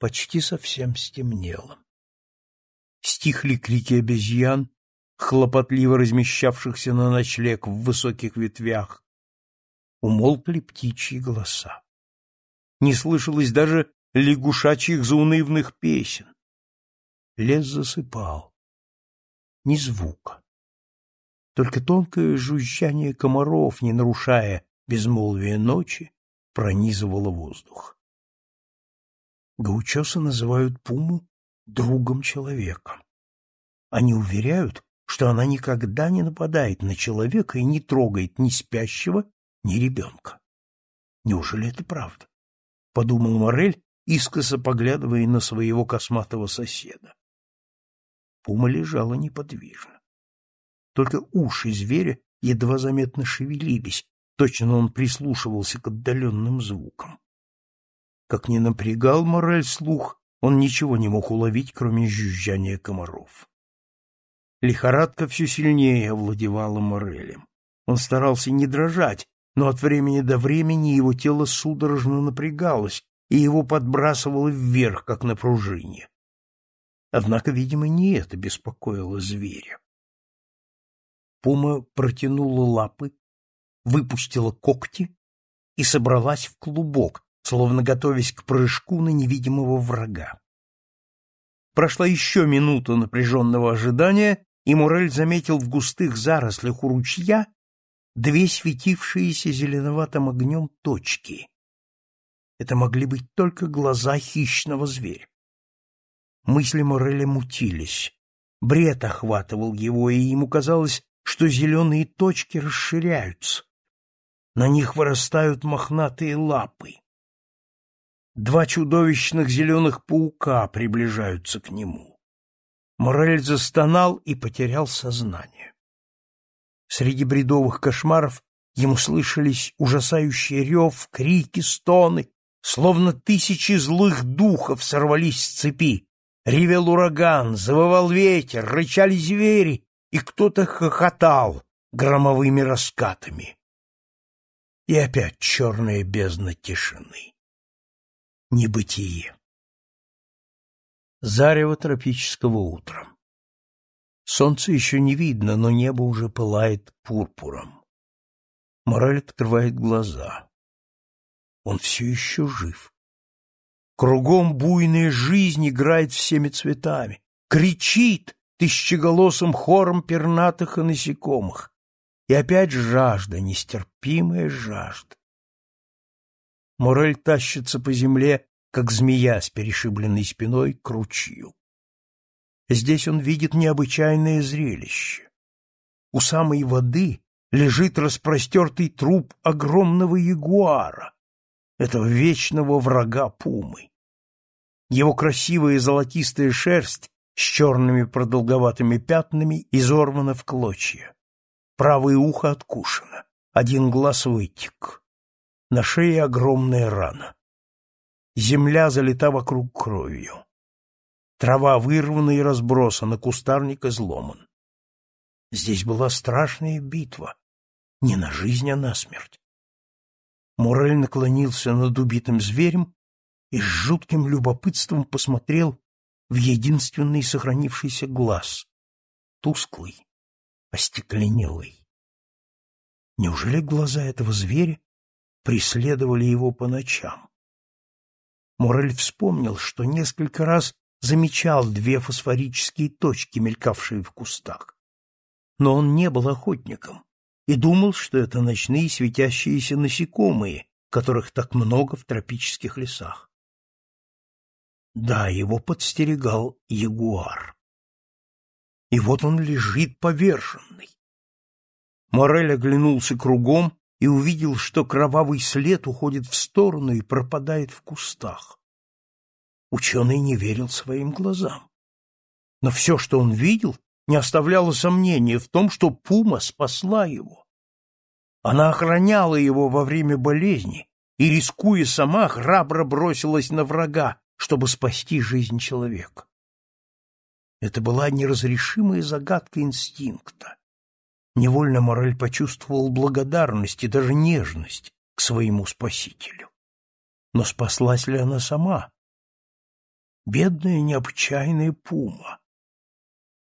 Почти совсем стемнело. Стихли крики обезьян, хлопотливо размещавшихся на ночлег в высоких ветвях. Умолкли птичьи голоса. Не слышалось даже лягушачьих заунывных песен. Лес засыпал ни звука. Только тонкое жужжание комаров, не нарушая безмолвие ночи, пронизывало воздух. Гаучосы называют пуму другом человека. Они уверяют, что она никогда не нападает на человека и не трогает ни спящего, ни ребенка. Неужели это правда? Подумал Морель, искоса поглядывая на своего косматого соседа. Пума лежала неподвижно. Только уши зверя едва заметно шевелились, точно он прислушивался к отдаленным звукам. Как ни напрягал Морель слух, он ничего не мог уловить, кроме жужжания комаров. Лихорадка все сильнее овладевала Морелем. Он старался не дрожать, но от времени до времени его тело судорожно напрягалось, и его подбрасывало вверх, как на пружине. Однако, видимо, не это беспокоило зверя. Пума протянула лапы, выпустила когти и собралась в клубок, словно готовясь к прыжку на невидимого врага. Прошла еще минута напряженного ожидания, и Мурель заметил в густых зарослях у ручья две светившиеся зеленоватым огнем точки. Это могли быть только глаза хищного зверя. Мысли Мореля мутились. Бред охватывал его, и ему казалось, что зеленые точки расширяются. На них вырастают мохнатые лапы. Два чудовищных зеленых паука приближаются к нему. Морель застонал и потерял сознание. Среди бредовых кошмаров ему слышались ужасающий рев, крики, стоны, словно тысячи злых духов сорвались с цепи. Ревел ураган, завывал ветер, рычали звери, и кто-то хохотал громовыми раскатами. И опять черная бездна тишины. Небытие. Зарево тропического утра. Солнце еще не видно, но небо уже пылает пурпуром. Мораль открывает глаза. Он все еще жив. Кругом буйная жизнь играет всеми цветами, кричит тысячеголосым хором пернатых и насекомых. И опять жажда, нестерпимая жажда. Морель тащится по земле, как змея с перешибленной спиной к ручью. Здесь он видит необычайное зрелище. У самой воды лежит распростертый труп огромного ягуара, этого вечного врага пумы. Его красивая золотистая шерсть с черными продолговатыми пятнами изорвана в клочья. Правое ухо откушено, один глаз вытек. На шее огромная рана. Земля залита вокруг кровью. Трава вырвана и разбросана, кустарник изломан. Здесь была страшная битва. Не на жизнь, а на смерть. Мурель наклонился над убитым зверем и с жутким любопытством посмотрел в единственный сохранившийся глаз, тусклый, остекленелый. Неужели глаза этого зверя преследовали его по ночам? Морель вспомнил, что несколько раз замечал две фосфорические точки, мелькавшие в кустах. Но он не был охотником и думал, что это ночные светящиеся насекомые, которых так много в тропических лесах. Да, его подстерегал ягуар. И вот он лежит поверженный. Морель оглянулся кругом и увидел, что кровавый след уходит в сторону и пропадает в кустах. Ученый не верил своим глазам. Но все, что он видел, не оставляло сомнения в том, что пума спасла его. Она охраняла его во время болезни и, рискуя сама, храбро бросилась на врага, чтобы спасти жизнь человека. Это была неразрешимая загадка инстинкта. Невольно Морель почувствовал благодарность и даже нежность к своему спасителю. Но спаслась ли она сама? бедная необычайная пума.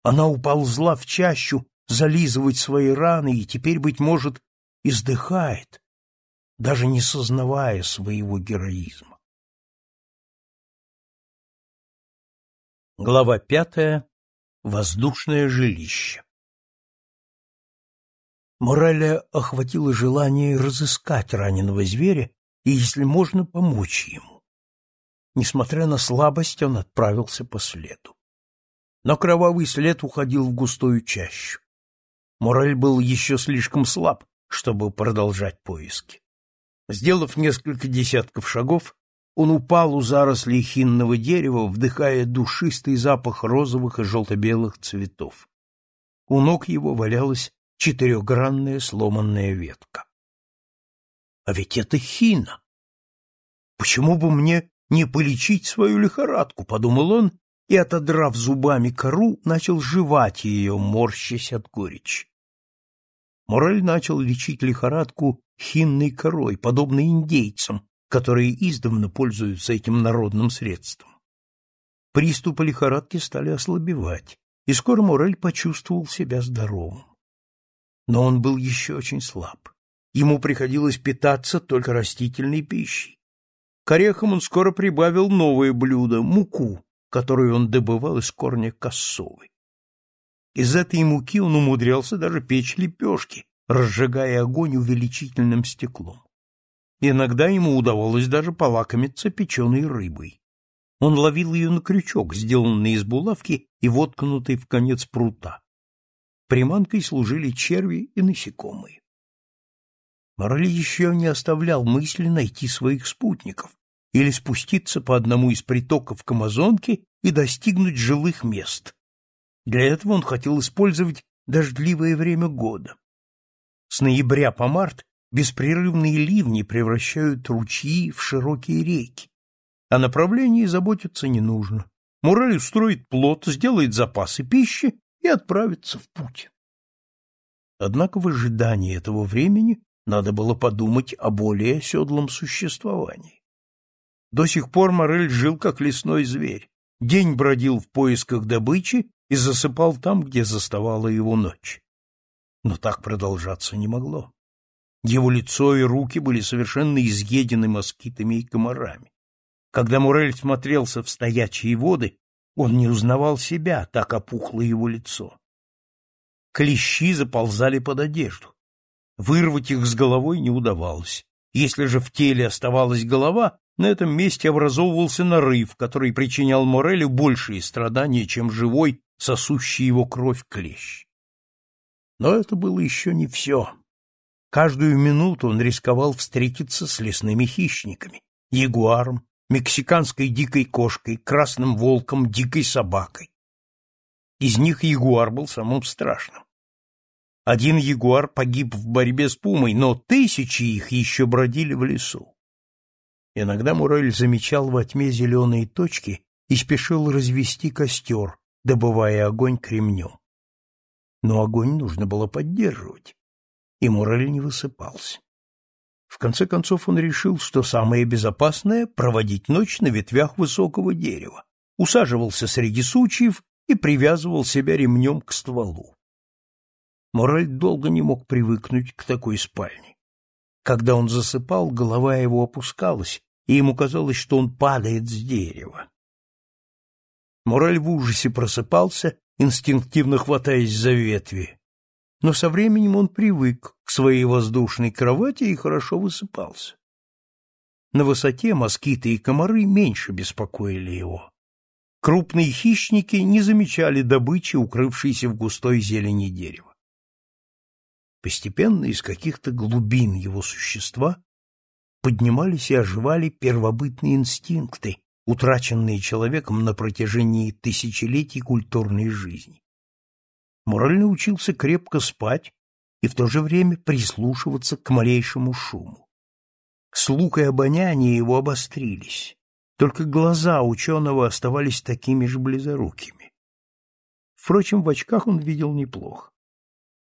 Она уползла в чащу зализывать свои раны и теперь, быть может, издыхает, даже не сознавая своего героизма. Глава пятая. Воздушное жилище. Мореля охватило желание разыскать раненого зверя и, если можно, помочь ему. Несмотря на слабость, он отправился по следу. но кровавый след уходил в густую чащу. Морель был еще слишком слаб, чтобы продолжать поиски. Сделав несколько десятков шагов, он упал у зарослей хинного дерева, вдыхая душистый запах розовых и желто-белых цветов. У ног его валялась четырехгранная сломанная ветка. А ведь это хина! Почему бы мне не полечить свою лихорадку, подумал он, и, отодрав зубами кору, начал жевать ее, морщась от горечи. Морель начал лечить лихорадку хинной корой, подобно индейцам, которые издавна пользуются этим народным средством. Приступы лихорадки стали ослабевать, и скоро Морель почувствовал себя здоровым. Но он был еще очень слаб. Ему приходилось питаться только растительной пищей. К орехам он скоро прибавил новое блюдо — муку, которую он добывал из корня кассовы. Из этой муки он умудрялся даже печь лепешки, разжигая огонь увеличительным стеклом. Иногда ему удавалось даже полакомиться печеной рыбой. Он ловил ее на крючок, сделанный из булавки и воткнутый в конец прута. Приманкой служили черви и насекомые. Морали еще не оставлял мысли найти своих спутников или спуститься по одному из притоков к Амазонке и достигнуть жилых мест. Для этого он хотел использовать дождливое время года. С ноября по март беспрерывные ливни превращают ручьи в широкие реки. О направлении заботиться не нужно. Мураль устроит плот, сделает запасы пищи и отправится в путь. Однако в ожидании этого времени надо было подумать о более оседлом существовании. До сих пор Морель жил как лесной зверь, день бродил в поисках добычи и засыпал там, где заставала его ночь. Но так продолжаться не могло. Его лицо и руки были совершенно изъедены москитами и комарами. Когда Мурель смотрелся в стоячие воды, он не узнавал себя, так опухло его лицо. Клещи заползали под одежду. Вырвать их с головой не удавалось. Если же в теле оставалась голова, на этом месте образовывался нарыв, который причинял Морелю большие страдания, чем живой, сосущий его кровь клещ. Но это было еще не все. Каждую минуту он рисковал встретиться с лесными хищниками, ягуаром, мексиканской дикой кошкой, красным волком, дикой собакой. Из них ягуар был самым страшным. Один ягуар погиб в борьбе с пумой, но тысячи их еще бродили в лесу. Иногда Мурель замечал во тьме зеленые точки и спешил развести костер, добывая огонь кремнем. Но огонь нужно было поддерживать и Мурель не высыпался. В конце концов он решил, что самое безопасное — проводить ночь на ветвях высокого дерева, усаживался среди сучьев и привязывал себя ремнем к стволу. Мораль долго не мог привыкнуть к такой спальне. Когда он засыпал, голова его опускалась, и ему казалось, что он падает с дерева. Мораль в ужасе просыпался, инстинктивно хватаясь за ветви но со временем он привык к своей воздушной кровати и хорошо высыпался. На высоте москиты и комары меньше беспокоили его. Крупные хищники не замечали добычи, укрывшейся в густой зелени дерева. Постепенно из каких-то глубин его существа поднимались и оживали первобытные инстинкты, утраченные человеком на протяжении тысячелетий культурной жизни. Мораль научился крепко спать и в то же время прислушиваться к малейшему шуму. Слух и обоняние его обострились, только глаза ученого оставались такими же близорукими. Впрочем, в очках он видел неплохо.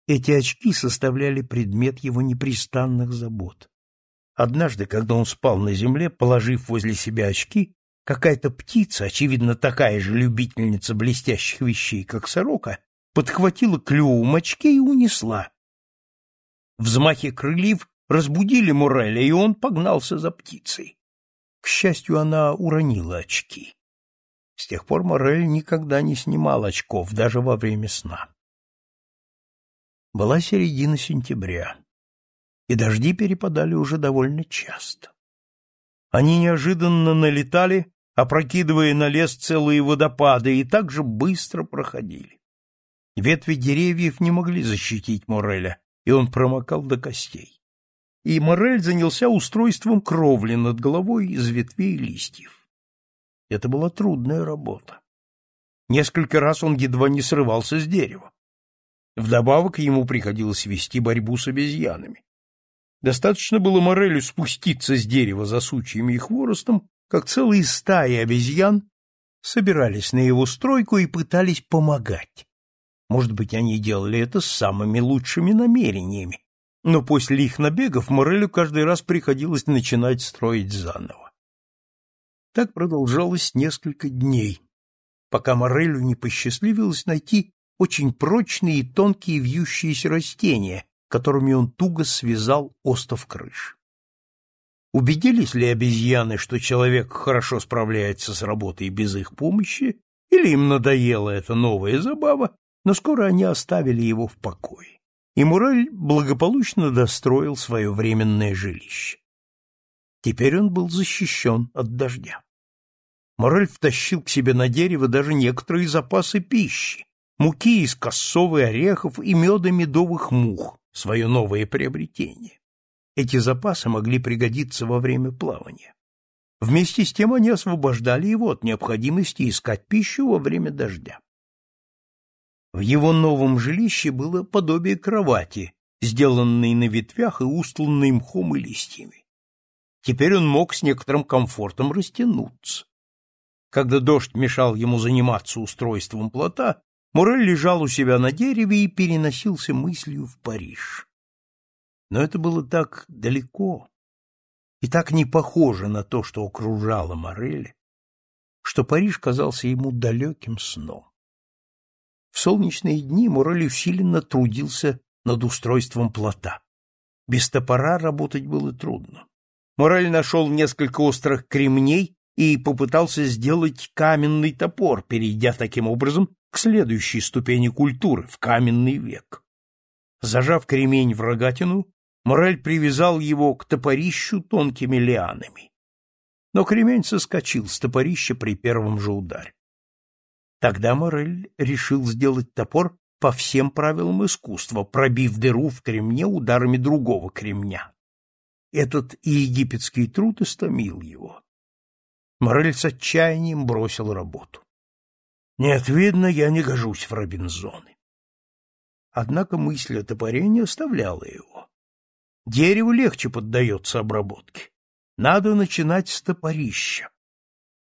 Эти очки составляли предмет его непрестанных забот. Однажды, когда он спал на земле, положив возле себя очки, какая-то птица, очевидно такая же любительница блестящих вещей, как сорока, подхватила клювом очки и унесла. Взмахи крыльев разбудили Муреля, и он погнался за птицей. К счастью, она уронила очки. С тех пор Морель никогда не снимал очков, даже во время сна. Была середина сентября, и дожди перепадали уже довольно часто. Они неожиданно налетали опрокидывая на лес целые водопады, и так же быстро проходили. Ветви деревьев не могли защитить Мореля, и он промокал до костей. И Морель занялся устройством кровли над головой из ветвей и листьев. Это была трудная работа. Несколько раз он едва не срывался с дерева. Вдобавок ему приходилось вести борьбу с обезьянами. Достаточно было Морелю спуститься с дерева за сучьями и хворостом, как целые стаи обезьян собирались на его стройку и пытались помогать. Может быть, они делали это с самыми лучшими намерениями, но после их набегов Морелю каждый раз приходилось начинать строить заново. Так продолжалось несколько дней, пока Морелю не посчастливилось найти очень прочные и тонкие вьющиеся растения, которыми он туго связал остов крыш. Убедились ли обезьяны, что человек хорошо справляется с работой без их помощи, или им надоела эта новая забава, но скоро они оставили его в покое, и Мурель благополучно достроил свое временное жилище. Теперь он был защищен от дождя. Морель втащил к себе на дерево даже некоторые запасы пищи, муки из косовы орехов и меда медовых мух, свое новое приобретение. Эти запасы могли пригодиться во время плавания. Вместе с тем они освобождали его от необходимости искать пищу во время дождя. В его новом жилище было подобие кровати, сделанной на ветвях и устланной мхом и листьями. Теперь он мог с некоторым комфортом растянуться. Когда дождь мешал ему заниматься устройством плота, Мурель лежал у себя на дереве и переносился мыслью в Париж. Но это было так далеко и так не похоже на то, что окружало Мореля, что Париж казался ему далеким сном. В солнечные дни Мурель усиленно трудился над устройством плота. Без топора работать было трудно. Морель нашел несколько острых кремней и попытался сделать каменный топор, перейдя таким образом к следующей ступени культуры, в каменный век. Зажав кремень в рогатину, Морель привязал его к топорищу тонкими лианами. Но кремень соскочил с топорища при первом же ударе. Тогда Морель решил сделать топор по всем правилам искусства, пробив дыру в кремне ударами другого кремня. Этот и египетский труд истомил его. Морель с отчаянием бросил работу. Нет, видно, я не гожусь в Робинзоны. Однако мысль о топоре не оставляла его. Дерево легче поддается обработке. Надо начинать с топорища.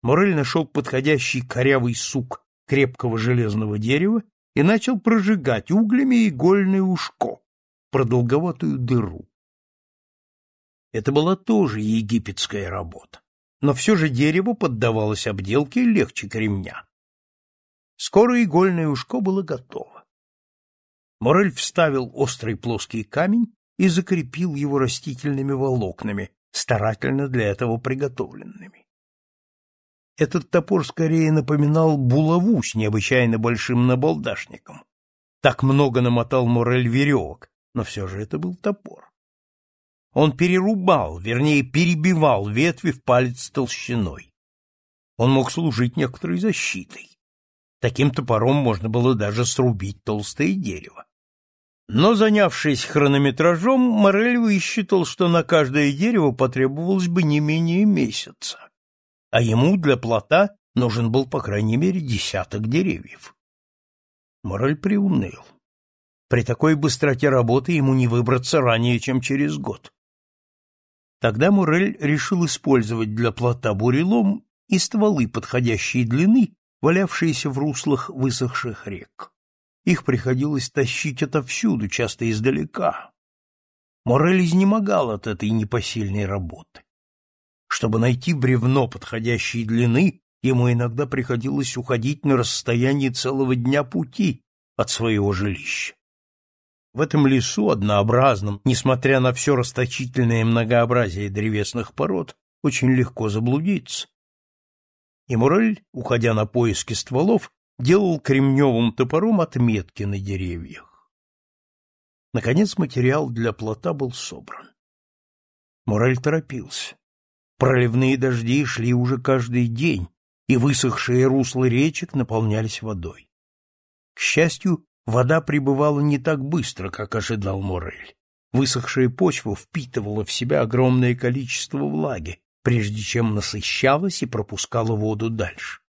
Морель нашел подходящий корявый сук крепкого железного дерева и начал прожигать углями игольное ушко, продолговатую дыру. Это была тоже египетская работа, но все же дерево поддавалось обделке легче кремня. Скоро игольное ушко было готово. Морель вставил острый плоский камень и закрепил его растительными волокнами, старательно для этого приготовленными. Этот топор скорее напоминал булаву с необычайно большим набалдашником. Так много намотал Морель веревок, но все же это был топор. Он перерубал, вернее, перебивал ветви в палец толщиной. Он мог служить некоторой защитой. Таким топором можно было даже срубить толстое дерево. Но, занявшись хронометражом, Морель высчитал, что на каждое дерево потребовалось бы не менее месяца а ему для плота нужен был по крайней мере десяток деревьев. Мораль приуныл. При такой быстроте работы ему не выбраться ранее, чем через год. Тогда Мурель решил использовать для плота бурелом и стволы подходящей длины, валявшиеся в руслах высохших рек. Их приходилось тащить отовсюду, часто издалека. Морель изнемогал от этой непосильной работы. Чтобы найти бревно подходящей длины, ему иногда приходилось уходить на расстояние целого дня пути от своего жилища. В этом лесу, однообразном, несмотря на все расточительное многообразие древесных пород, очень легко заблудиться. И Мурель, уходя на поиски стволов, делал кремневым топором отметки на деревьях. Наконец материал для плота был собран. Мурель торопился. Проливные дожди шли уже каждый день, и высохшие русла речек наполнялись водой. К счастью, вода прибывала не так быстро, как ожидал Морель. Высохшая почва впитывала в себя огромное количество влаги, прежде чем насыщалась и пропускала воду дальше.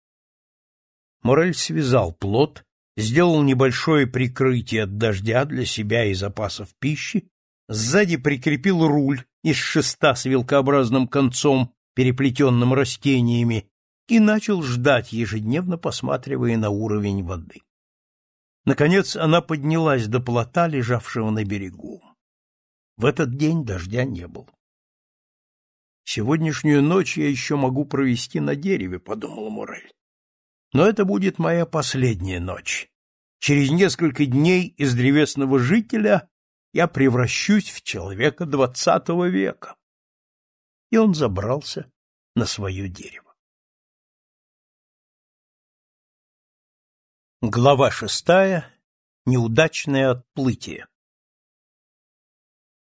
Морель связал плот, сделал небольшое прикрытие от дождя для себя и запасов пищи, сзади прикрепил руль из шеста с вилкообразным концом, переплетенным растениями, и начал ждать, ежедневно посматривая на уровень воды. Наконец она поднялась до плота, лежавшего на берегу. В этот день дождя не было. «Сегодняшнюю ночь я еще могу провести на дереве», — подумал Мурель. «Но это будет моя последняя ночь. Через несколько дней из древесного жителя я превращусь в человека двадцатого века». И он забрался на свое дерево. Глава шестая. Неудачное отплытие.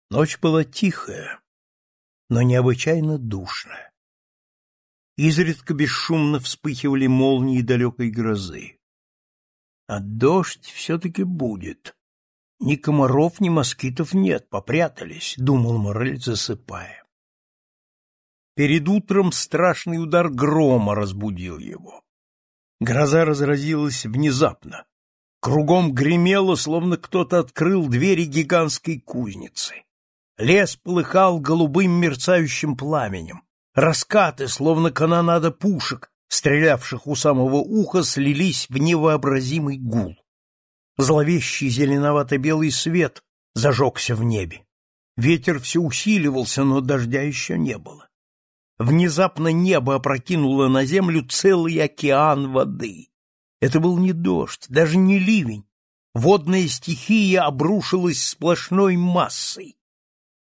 Ночь была тихая, но необычайно душная. Изредка бесшумно вспыхивали молнии далекой грозы. А дождь все-таки будет. Ни комаров, ни москитов нет, попрятались, — думал Морель, засыпая. Перед утром страшный удар грома разбудил его. Гроза разразилась внезапно. Кругом гремело, словно кто-то открыл двери гигантской кузницы. Лес полыхал голубым мерцающим пламенем. Раскаты, словно канонада пушек, стрелявших у самого уха, слились в невообразимый гул. Зловещий зеленовато-белый свет зажегся в небе. Ветер все усиливался, но дождя еще не было. Внезапно небо опрокинуло на землю целый океан воды. Это был не дождь, даже не ливень. Водная стихия обрушилась сплошной массой.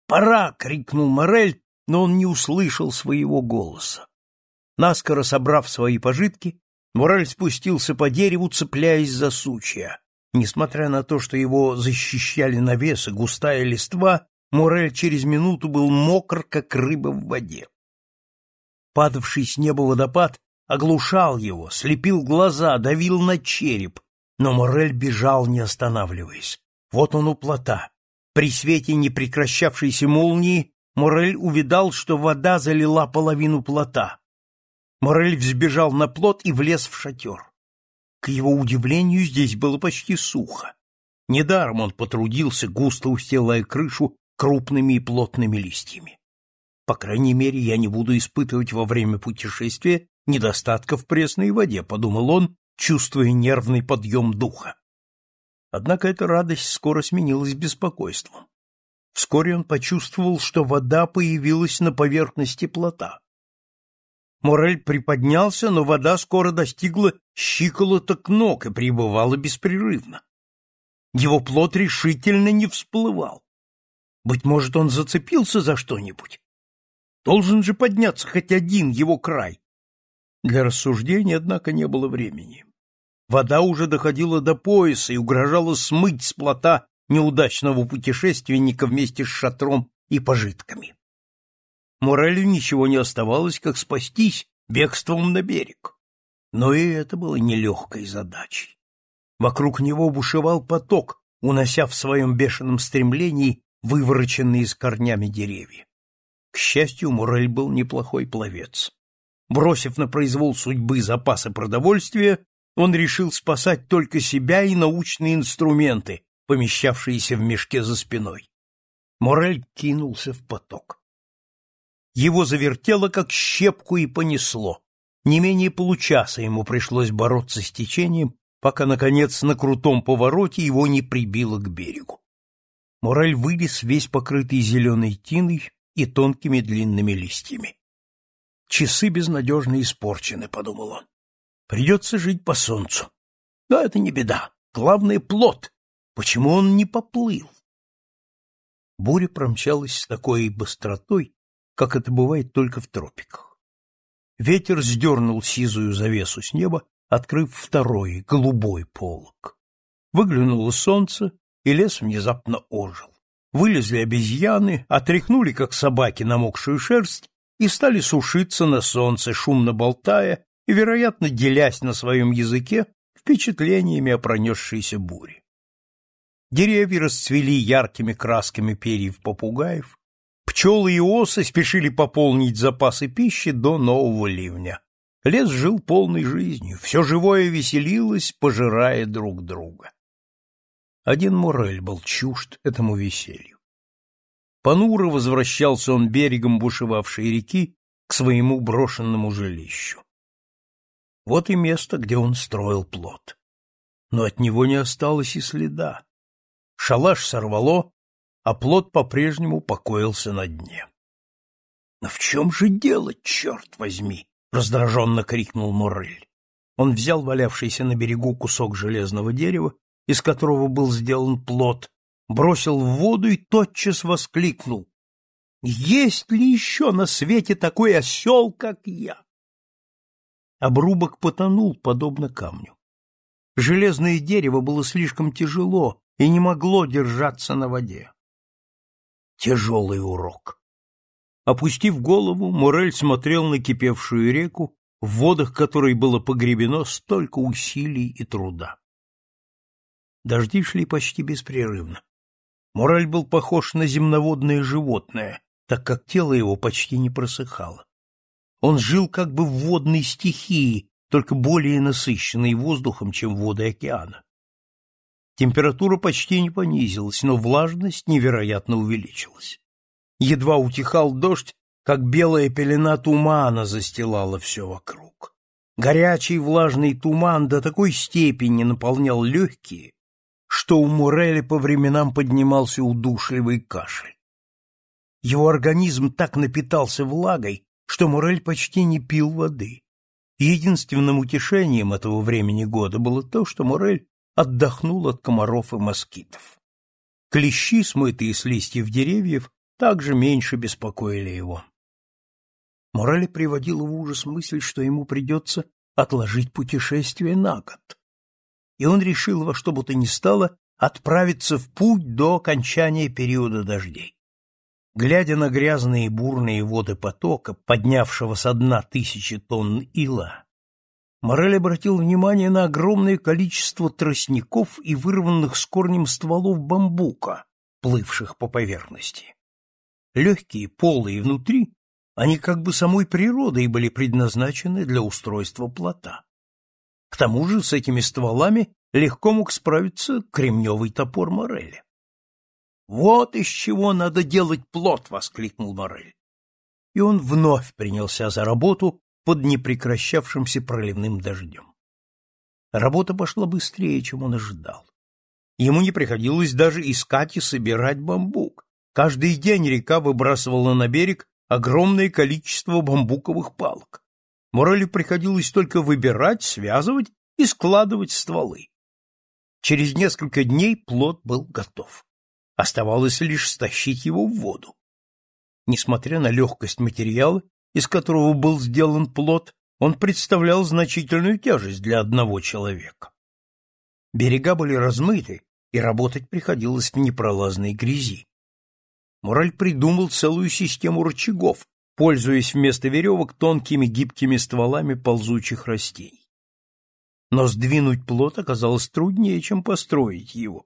«Пора!» — крикнул Морель, но он не услышал своего голоса. Наскоро собрав свои пожитки, Морель спустился по дереву, цепляясь за сучья. Несмотря на то, что его защищали навес и густая листва, Морель через минуту был мокр, как рыба в воде. Падавший с неба водопад оглушал его, слепил глаза, давил на череп, но Морель бежал, не останавливаясь. Вот он у плота. При свете непрекращавшейся молнии Морель увидал, что вода залила половину плота. Морель взбежал на плот и влез в шатер. К его удивлению, здесь было почти сухо. Недаром он потрудился, густо устилая крышу крупными и плотными листьями. По крайней мере, я не буду испытывать во время путешествия недостатка в пресной воде, подумал он, чувствуя нервный подъем духа. Однако эта радость скоро сменилась беспокойством. Вскоре он почувствовал, что вода появилась на поверхности плота. Морель приподнялся, но вода скоро достигла щиколоток ног и пребывала беспрерывно. Его плот решительно не всплывал. Быть может, он зацепился за что-нибудь? Должен же подняться хоть один его край. Для рассуждений, однако, не было времени. Вода уже доходила до пояса и угрожала смыть с плота неудачного путешественника вместе с шатром и пожитками. Морелю ничего не оставалось, как спастись бегством на берег. Но и это было нелегкой задачей. Вокруг него бушевал поток, унося в своем бешеном стремлении вывороченные с корнями деревья. К счастью, Морель был неплохой пловец. Бросив на произвол судьбы запасы продовольствия, он решил спасать только себя и научные инструменты, помещавшиеся в мешке за спиной. Морель кинулся в поток. Его завертело, как щепку, и понесло. Не менее получаса ему пришлось бороться с течением, пока, наконец, на крутом повороте его не прибило к берегу. Морель вылез весь покрытый зеленой тиной и тонкими длинными листьями. Часы безнадежно испорчены, — подумал он. Придется жить по солнцу. Но это не беда. Главное — плод. Почему он не поплыл? Буря промчалась с такой быстротой, как это бывает только в тропиках. Ветер сдернул сизую завесу с неба, открыв второй, голубой полог. Выглянуло солнце, и лес внезапно ожил. Вылезли обезьяны, отряхнули, как собаки, намокшую шерсть и стали сушиться на солнце, шумно болтая и, вероятно, делясь на своем языке впечатлениями о пронесшейся буре. Деревья расцвели яркими красками перьев попугаев, пчелы и осы спешили пополнить запасы пищи до нового ливня. Лес жил полной жизнью, все живое веселилось, пожирая друг друга. Один Морель был чужд этому веселью. Понуро возвращался он берегом бушевавшей реки к своему брошенному жилищу. Вот и место, где он строил плод. Но от него не осталось и следа. Шалаш сорвало, а плод по-прежнему покоился на дне. — Но в чем же дело, черт возьми? — раздраженно крикнул Моррель. Он взял валявшийся на берегу кусок железного дерева, из которого был сделан плод, бросил в воду и тотчас воскликнул. — Есть ли еще на свете такой осел, как я? Обрубок потонул, подобно камню. Железное дерево было слишком тяжело и не могло держаться на воде. Тяжелый урок. Опустив голову, Морель смотрел на кипевшую реку, в водах которой было погребено столько усилий и труда. Дожди шли почти беспрерывно. Морель был похож на земноводное животное, так как тело его почти не просыхало. Он жил как бы в водной стихии, только более насыщенной воздухом, чем воды океана. Температура почти не понизилась, но влажность невероятно увеличилась. Едва утихал дождь, как белая пелена тумана застилала все вокруг. Горячий влажный туман до такой степени наполнял легкие, что у Муреля по временам поднимался удушливый кашель. Его организм так напитался влагой, что Морель почти не пил воды. Единственным утешением этого времени года было то, что Морель отдохнул от комаров и москитов. Клещи, смытые с листьев деревьев, также меньше беспокоили его. Морель приводила в ужас мысль, что ему придется отложить путешествие на год. И он решил во что бы то ни стало отправиться в путь до окончания периода дождей. Глядя на грязные бурные воды потока, поднявшего со дна тысячи тонн ила, Морель обратил внимание на огромное количество тростников и вырванных с корнем стволов бамбука, плывших по поверхности. Легкие, полые внутри, они как бы самой природой были предназначены для устройства плота. К тому же с этими стволами легко мог справиться кремневый топор Мореля. Вот из чего надо делать плод, воскликнул Морель. И он вновь принялся за работу под непрекращавшимся проливным дождем. Работа пошла быстрее, чем он ожидал. Ему не приходилось даже искать и собирать бамбук. Каждый день река выбрасывала на берег огромное количество бамбуковых палок. Морелю приходилось только выбирать, связывать и складывать стволы. Через несколько дней плод был готов. Оставалось лишь стащить его в воду. Несмотря на легкость материала, из которого был сделан плод, он представлял значительную тяжесть для одного человека. Берега были размыты, и работать приходилось в непролазной грязи. Мораль придумал целую систему рычагов, пользуясь вместо веревок тонкими гибкими стволами ползучих растений. Но сдвинуть плод оказалось труднее, чем построить его.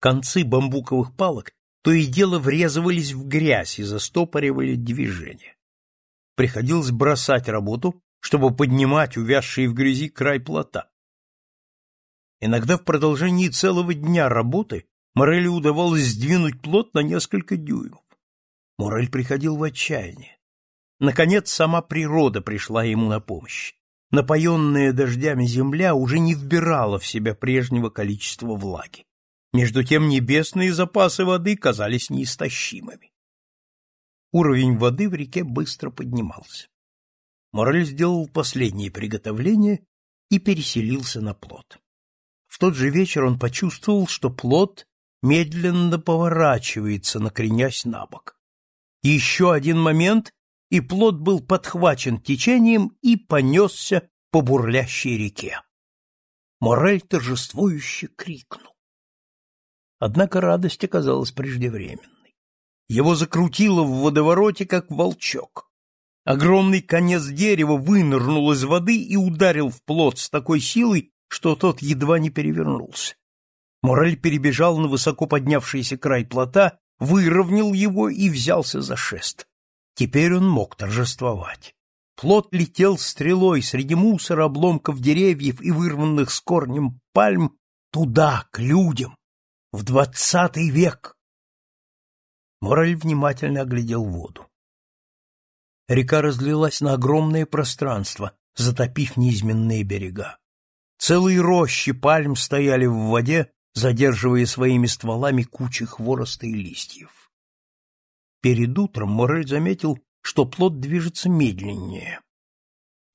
Концы бамбуковых палок то и дело врезывались в грязь и застопоривали движение. Приходилось бросать работу, чтобы поднимать увязший в грязи край плота. Иногда в продолжении целого дня работы Морелю удавалось сдвинуть плот на несколько дюймов. Морель приходил в отчаяние. Наконец, сама природа пришла ему на помощь. Напоенная дождями земля уже не вбирала в себя прежнего количества влаги. Между тем небесные запасы воды казались неистощимыми. Уровень воды в реке быстро поднимался. Морель сделал последние приготовления и переселился на плот. В тот же вечер он почувствовал, что плот медленно поворачивается, накренясь на бок. Еще один момент, и плот был подхвачен течением и понесся по бурлящей реке. Морель торжествующе крикнул. Однако радость оказалась преждевременной. Его закрутило в водовороте, как волчок. Огромный конец дерева вынырнул из воды и ударил в плот с такой силой, что тот едва не перевернулся. Морель перебежал на высоко поднявшийся край плота, выровнял его и взялся за шест. Теперь он мог торжествовать. Плот летел стрелой среди мусора, обломков деревьев и вырванных с корнем пальм туда, к людям, в двадцатый век. Мораль внимательно оглядел воду. Река разлилась на огромное пространство, затопив неизменные берега. Целые рощи пальм стояли в воде, задерживая своими стволами кучи хвороста и листьев. Перед утром Морель заметил, что плод движется медленнее.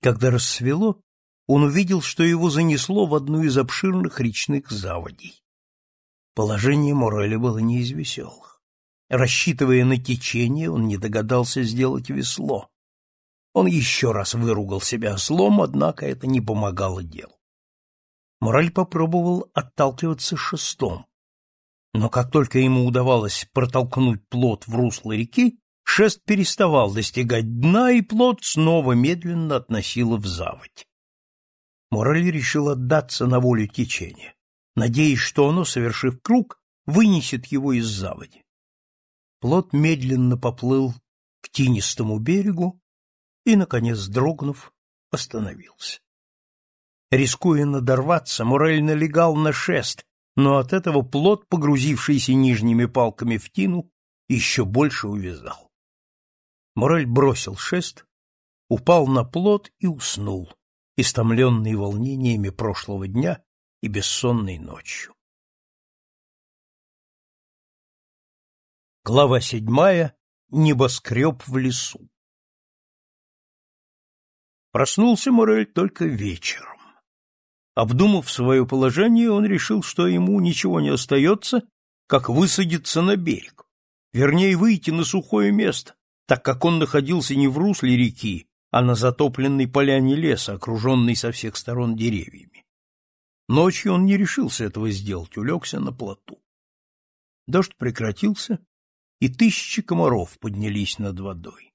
Когда рассвело, он увидел, что его занесло в одну из обширных речных заводей. Положение Мореля было не из веселых. Рассчитывая на течение, он не догадался сделать весло. Он еще раз выругал себя ослом, однако это не помогало делу. Мораль попробовал отталкиваться шестом. Но как только ему удавалось протолкнуть плот в русло реки, шест переставал достигать дна, и плот снова медленно относило в заводь. Мораль решил отдаться на волю течения, надеясь, что оно, совершив круг, вынесет его из заводи. Плот медленно поплыл к тинистому берегу и, наконец, дрогнув, остановился. Рискуя надорваться, Морель налегал на шест, но от этого плот, погрузившийся нижними палками в тину, еще больше увязал. Морель бросил шест, упал на плот и уснул, истомленный волнениями прошлого дня и бессонной ночью. Глава седьмая. Небоскреб в лесу. Проснулся Морель только вечером. Обдумав свое положение, он решил, что ему ничего не остается, как высадиться на берег, вернее, выйти на сухое место, так как он находился не в русле реки, а на затопленной поляне леса, окруженной со всех сторон деревьями. Ночью он не решился этого сделать, улегся на плоту. Дождь прекратился, и тысячи комаров поднялись над водой.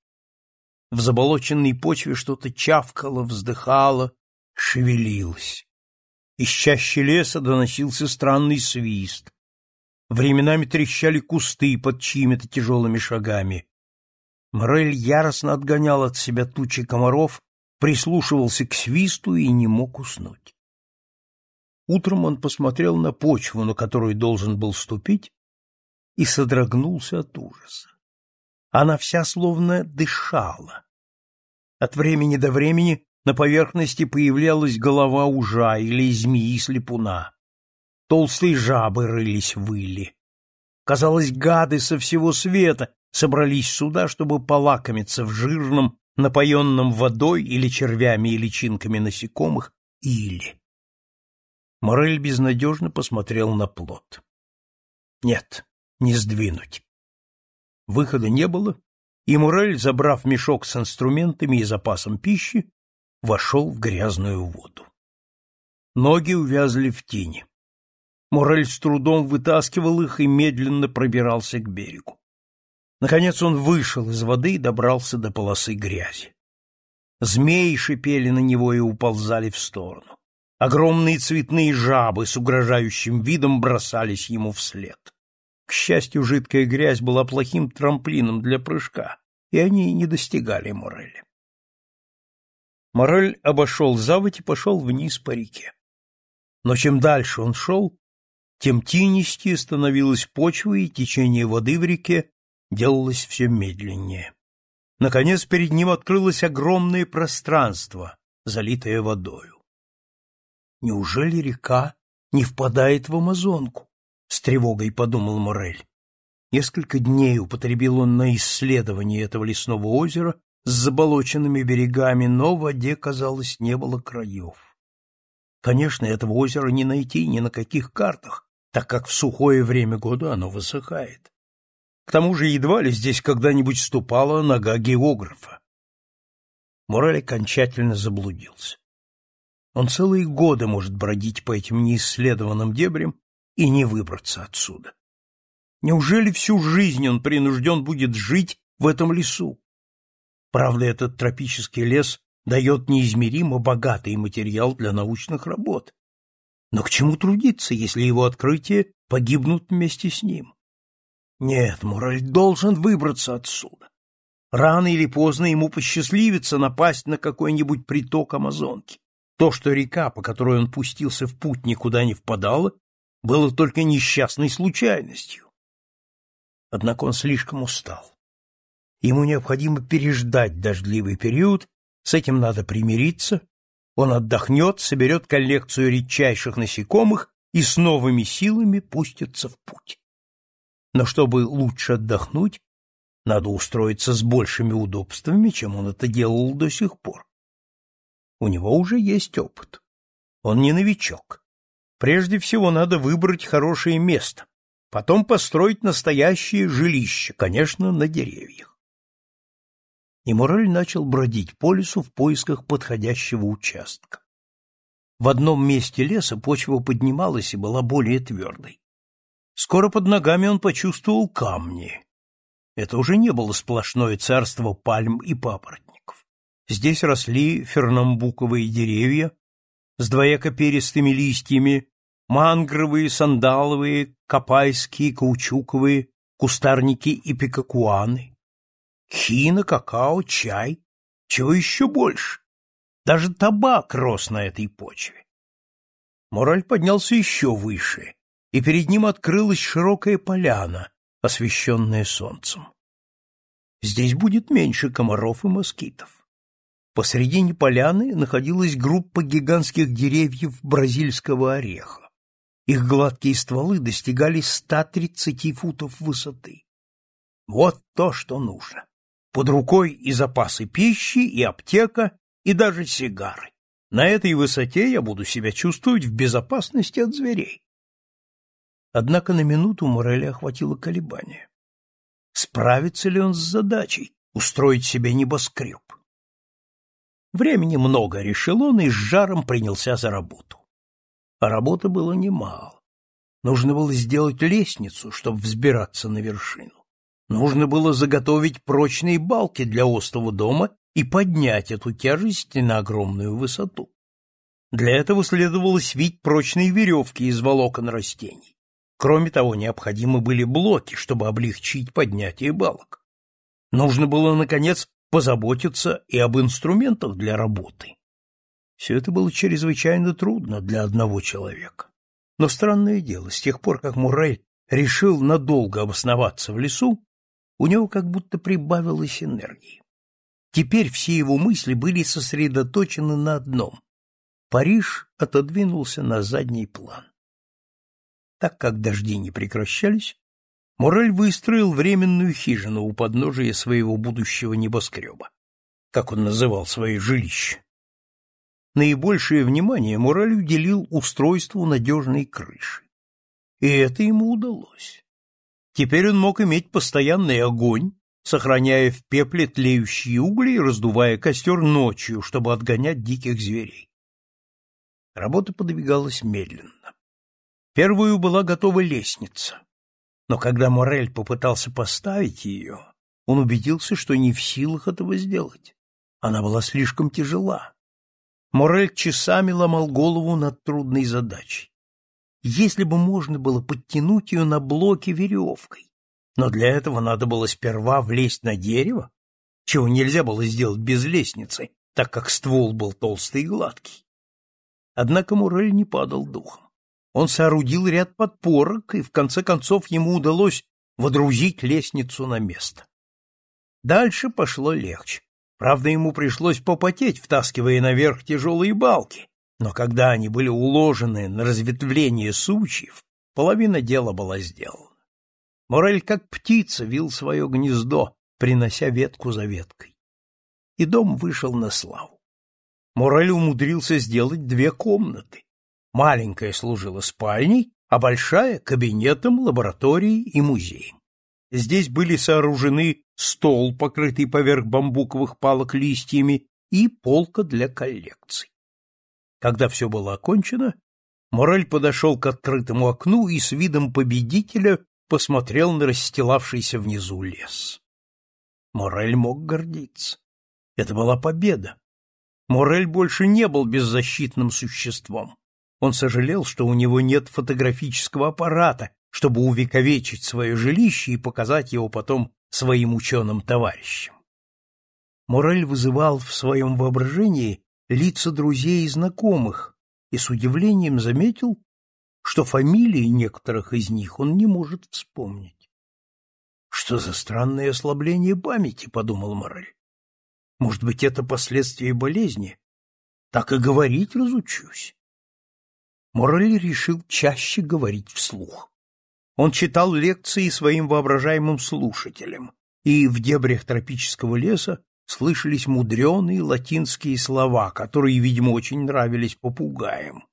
В заболоченной почве что-то чавкало, вздыхало, шевелилось. Из чащи леса доносился странный свист. Временами трещали кусты под чьими-то тяжелыми шагами. Морель яростно отгонял от себя тучи комаров, прислушивался к свисту и не мог уснуть. Утром он посмотрел на почву, на которую должен был ступить, и содрогнулся от ужаса. Она вся словно дышала. От времени до времени на поверхности появлялась голова ужа или змеи-слепуна. Толстые жабы рылись в иле. Казалось, гады со всего света собрались сюда, чтобы полакомиться в жирном, напоенном водой или червями и личинками насекомых или. Морель безнадежно посмотрел на плод. Нет, не сдвинуть. Выхода не было, и Мурель, забрав мешок с инструментами и запасом пищи, вошел в грязную воду. Ноги увязли в тени. Морель с трудом вытаскивал их и медленно пробирался к берегу. Наконец он вышел из воды и добрался до полосы грязи. Змеи шипели на него и уползали в сторону. Огромные цветные жабы с угрожающим видом бросались ему вслед. К счастью, жидкая грязь была плохим трамплином для прыжка, и они не достигали Мореля. Морель обошел заводь и пошел вниз по реке. Но чем дальше он шел, тем тинистее становилась почва, и течение воды в реке делалось все медленнее. Наконец перед ним открылось огромное пространство, залитое водою. Неужели река не впадает в Амазонку? С тревогой подумал Морель. Несколько дней употребил он на исследование этого лесного озера, с заболоченными берегами, но в воде, казалось, не было краев. Конечно, этого озера не найти ни на каких картах, так как в сухое время года оно высыхает. К тому же едва ли здесь когда-нибудь ступала нога географа. Мораль окончательно заблудился. Он целые годы может бродить по этим неисследованным дебрям и не выбраться отсюда. Неужели всю жизнь он принужден будет жить в этом лесу? Правда, этот тропический лес дает неизмеримо богатый материал для научных работ. Но к чему трудиться, если его открытия погибнут вместе с ним? Нет, Мораль должен выбраться отсюда. Рано или поздно ему посчастливится напасть на какой-нибудь приток Амазонки. То, что река, по которой он пустился в путь, никуда не впадала, было только несчастной случайностью. Однако он слишком устал. Ему необходимо переждать дождливый период, с этим надо примириться, он отдохнет, соберет коллекцию редчайших насекомых и с новыми силами пустится в путь. Но чтобы лучше отдохнуть, надо устроиться с большими удобствами, чем он это делал до сих пор. У него уже есть опыт. Он не новичок. Прежде всего надо выбрать хорошее место, потом построить настоящее жилище, конечно, на деревьях. И Морель начал бродить по лесу в поисках подходящего участка. В одном месте леса почва поднималась и была более твердой. Скоро под ногами он почувствовал камни. Это уже не было сплошное царство пальм и папоротников. Здесь росли фернамбуковые деревья с двоякоперистыми листьями, мангровые, сандаловые, капайские, каучуковые, кустарники и пикакуаны. Хина, какао, чай. Чего еще больше? Даже табак рос на этой почве. Мораль поднялся еще выше, и перед ним открылась широкая поляна, освещенная солнцем. Здесь будет меньше комаров и москитов. Посредине поляны находилась группа гигантских деревьев бразильского ореха. Их гладкие стволы достигали 130 футов высоты. Вот то, что нужно. Под рукой и запасы пищи, и аптека, и даже сигары. На этой высоте я буду себя чувствовать в безопасности от зверей. Однако на минуту Мореля охватило колебание. Справится ли он с задачей устроить себе небоскреб? Времени много, решил он и с жаром принялся за работу. А работы было немало. Нужно было сделать лестницу, чтобы взбираться на вершину. Нужно было заготовить прочные балки для остова дома и поднять эту тяжесть на огромную высоту. Для этого следовало свить прочные веревки из волокон растений. Кроме того, необходимы были блоки, чтобы облегчить поднятие балок. Нужно было, наконец, позаботиться и об инструментах для работы. Все это было чрезвычайно трудно для одного человека. Но странное дело, с тех пор, как Мурель решил надолго обосноваться в лесу, у него как будто прибавилось энергии. Теперь все его мысли были сосредоточены на одном. Париж отодвинулся на задний план. Так как дожди не прекращались, Морель выстроил временную хижину у подножия своего будущего небоскреба, как он называл свое жилище. Наибольшее внимание Морель уделил устройству надежной крыши. И это ему удалось. Теперь он мог иметь постоянный огонь, сохраняя в пепле тлеющие угли и раздувая костер ночью, чтобы отгонять диких зверей. Работа подвигалась медленно. Первую была готова лестница. Но когда Морель попытался поставить ее, он убедился, что не в силах этого сделать. Она была слишком тяжела. Морель часами ломал голову над трудной задачей. Если бы можно было подтянуть ее на блоке веревкой, но для этого надо было сперва влезть на дерево, чего нельзя было сделать без лестницы, так как ствол был толстый и гладкий. Однако Мурель не падал духом. Он соорудил ряд подпорок, и в конце концов ему удалось водрузить лестницу на место. Дальше пошло легче. Правда, ему пришлось попотеть, втаскивая наверх тяжелые балки, но когда они были уложены на разветвление сучьев, половина дела была сделана. Морель, как птица, вил свое гнездо, принося ветку за веткой. И дом вышел на славу. Морель умудрился сделать две комнаты, Маленькая служила спальней, а большая — кабинетом, лабораторией и музеем. Здесь были сооружены стол, покрытый поверх бамбуковых палок листьями, и полка для коллекций. Когда все было окончено, Морель подошел к открытому окну и с видом победителя посмотрел на расстилавшийся внизу лес. Морель мог гордиться. Это была победа. Морель больше не был беззащитным существом. Он сожалел, что у него нет фотографического аппарата, чтобы увековечить свое жилище и показать его потом своим ученым товарищам. Морель вызывал в своем воображении лица друзей и знакомых и с удивлением заметил, что фамилии некоторых из них он не может вспомнить. «Что за странное ослабление памяти?» — подумал Морель. «Может быть, это последствия болезни? Так и говорить разучусь». Морель решил чаще говорить вслух. Он читал лекции своим воображаемым слушателям, и в дебрях тропического леса слышались мудреные латинские слова, которые, видимо, очень нравились попугаям.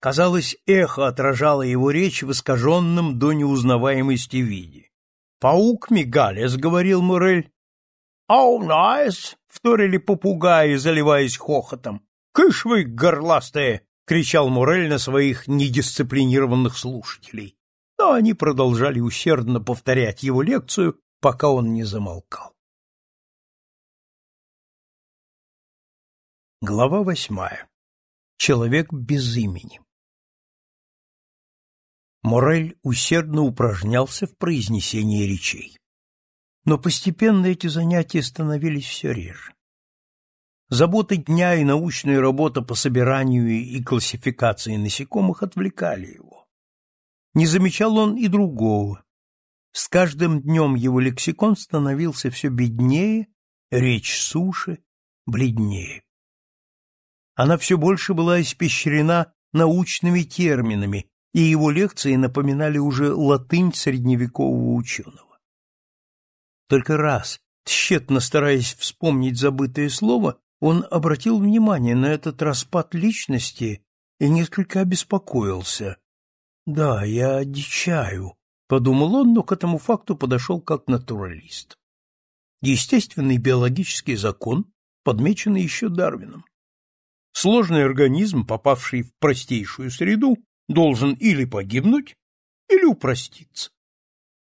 Казалось, эхо отражало его речь в искаженном до неузнаваемости виде. «Паук Мигалес», — говорил Мурель. «Ау, найс!» — вторили попугаи, заливаясь хохотом. «Кыш вы, горластые!» — кричал Мурель на своих недисциплинированных слушателей. Но они продолжали усердно повторять его лекцию, пока он не замолкал. Глава восьмая. Человек без имени. Морель усердно упражнялся в произнесении речей. Но постепенно эти занятия становились все реже. Заботы дня и научная работа по собиранию и классификации насекомых отвлекали его. Не замечал он и другого. С каждым днем его лексикон становился все беднее, речь суше, бледнее. Она все больше была испещрена научными терминами, и его лекции напоминали уже латынь средневекового ученого. Только раз, тщетно стараясь вспомнить забытое слово, он обратил внимание на этот распад личности и несколько обеспокоился. «Да, я одичаю», — подумал он, но к этому факту подошел как натуралист. Естественный биологический закон, подмеченный еще Дарвином. Сложный организм, попавший в простейшую среду, должен или погибнуть, или упроститься.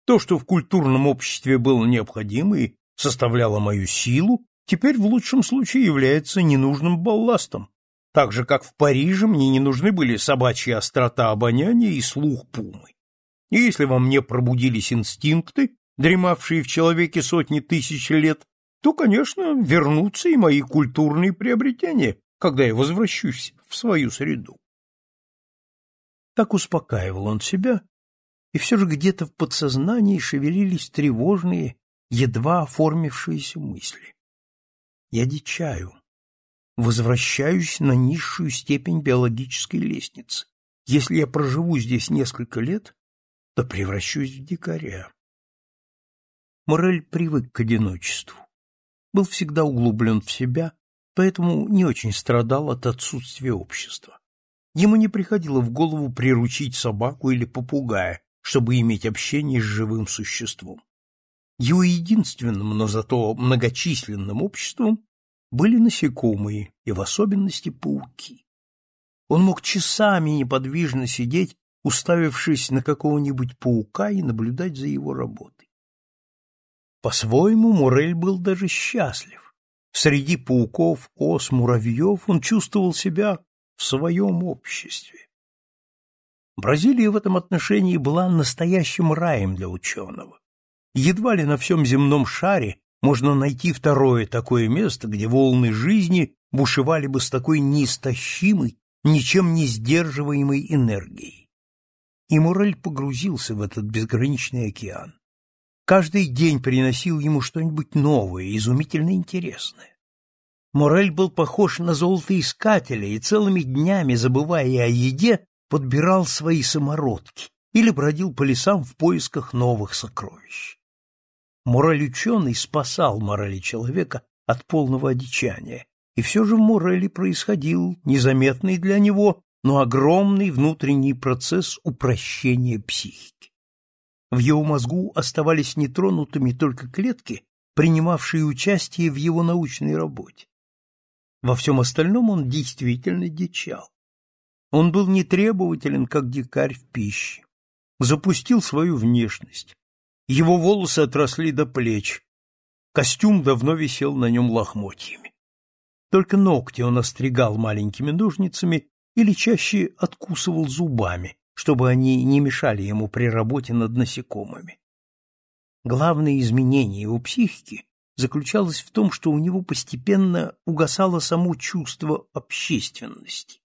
То, что в культурном обществе было необходимо и составляло мою силу, теперь в лучшем случае является ненужным балластом, так же, как в Париже мне не нужны были собачья острота обоняния и слух пумы. И если во мне пробудились инстинкты, дремавшие в человеке сотни тысяч лет, то, конечно, вернутся и мои культурные приобретения, когда я возвращусь в свою среду. Так успокаивал он себя, и все же где-то в подсознании шевелились тревожные, едва оформившиеся мысли. Я дичаю, возвращаюсь на низшую степень биологической лестницы. Если я проживу здесь несколько лет, то превращусь в дикаря. Морель привык к одиночеству, был всегда углублен в себя, поэтому не очень страдал от отсутствия общества. Ему не приходило в голову приручить собаку или попугая, чтобы иметь общение с живым существом. Его единственным, но зато многочисленным обществом были насекомые, и в особенности пауки. Он мог часами неподвижно сидеть, уставившись на какого-нибудь паука и наблюдать за его работой. По-своему Мурель был даже счастлив. Среди пауков, ос, муравьев он чувствовал себя в своем обществе. Бразилия в этом отношении была настоящим раем для ученого. Едва ли на всем земном шаре можно найти второе такое место, где волны жизни бушевали бы с такой неистощимой, ничем не сдерживаемой энергией. И Мурель погрузился в этот безграничный океан. Каждый день приносил ему что-нибудь новое, изумительно интересное. Морель был похож на золотоискателя и целыми днями, забывая о еде, подбирал свои самородки или бродил по лесам в поисках новых сокровищ. Мораль-ученый спасал морали человека от полного одичания, и все же в Мореле происходил незаметный для него, но огромный внутренний процесс упрощения психики. В его мозгу оставались нетронутыми только клетки, принимавшие участие в его научной работе. Во всем остальном он действительно дичал. Он был нетребователен, как дикарь в пище. запустил свою внешность. Его волосы отросли до плеч. Костюм давно висел на нем лохмотьями. Только ногти он остригал маленькими ножницами или чаще откусывал зубами, чтобы они не мешали ему при работе над насекомыми. Главное изменение его психики заключалось в том, что у него постепенно угасало само чувство общественности.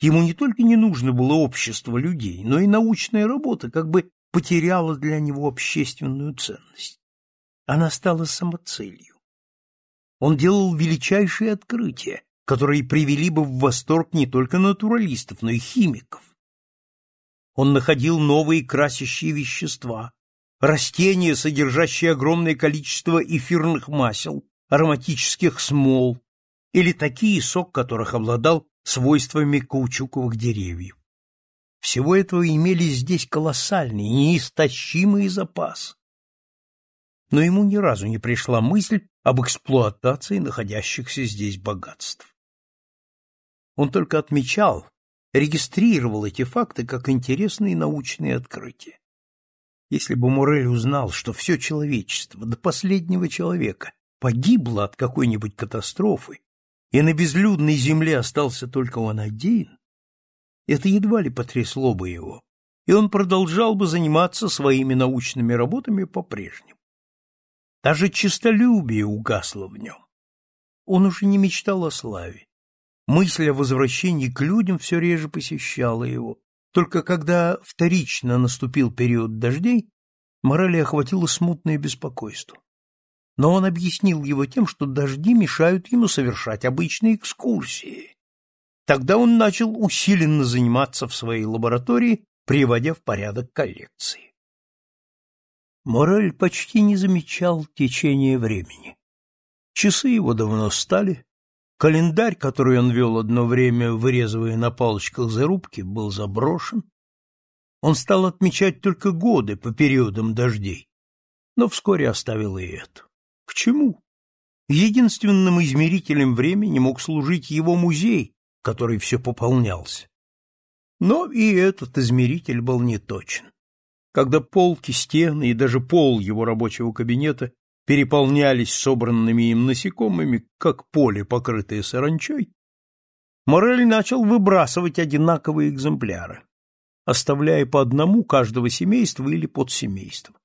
Ему не только не нужно было общество людей, но и научная работа как бы потеряла для него общественную ценность. Она стала самоцелью. Он делал величайшие открытия, которые привели бы в восторг не только натуралистов, но и химиков. Он находил новые красящие вещества, растения, содержащие огромное количество эфирных масел, ароматических смол, или такие, сок которых обладал свойствами каучуковых деревьев. Всего этого имелись здесь колоссальный, неистощимый запас. Но ему ни разу не пришла мысль об эксплуатации находящихся здесь богатств. Он только отмечал, регистрировал эти факты как интересные научные открытия. Если бы Морель узнал, что все человечество, до последнего человека, погибло от какой-нибудь катастрофы, и на безлюдной земле остался только он один, это едва ли потрясло бы его, и он продолжал бы заниматься своими научными работами по-прежнему. Даже честолюбие угасло в нем. Он уже не мечтал о славе. Мысль о возвращении к людям все реже посещала его, только когда вторично наступил период дождей, Морали охватило смутное беспокойство. Но он объяснил его тем, что дожди мешают ему совершать обычные экскурсии. Тогда он начал усиленно заниматься в своей лаборатории, приводя в порядок коллекции. Морель почти не замечал течения времени. Часы его давно стали, Календарь, который он вел одно время, вырезывая на палочках зарубки, был заброшен. Он стал отмечать только годы по периодам дождей, но вскоре оставил и это. К чему? Единственным измерителем времени мог служить его музей, который все пополнялся. Но и этот измеритель был неточен. Когда полки, стены и даже пол его рабочего кабинета переполнялись собранными им насекомыми, как поле, покрытое саранчой, Морель начал выбрасывать одинаковые экземпляры, оставляя по одному каждого семейства или подсемейства.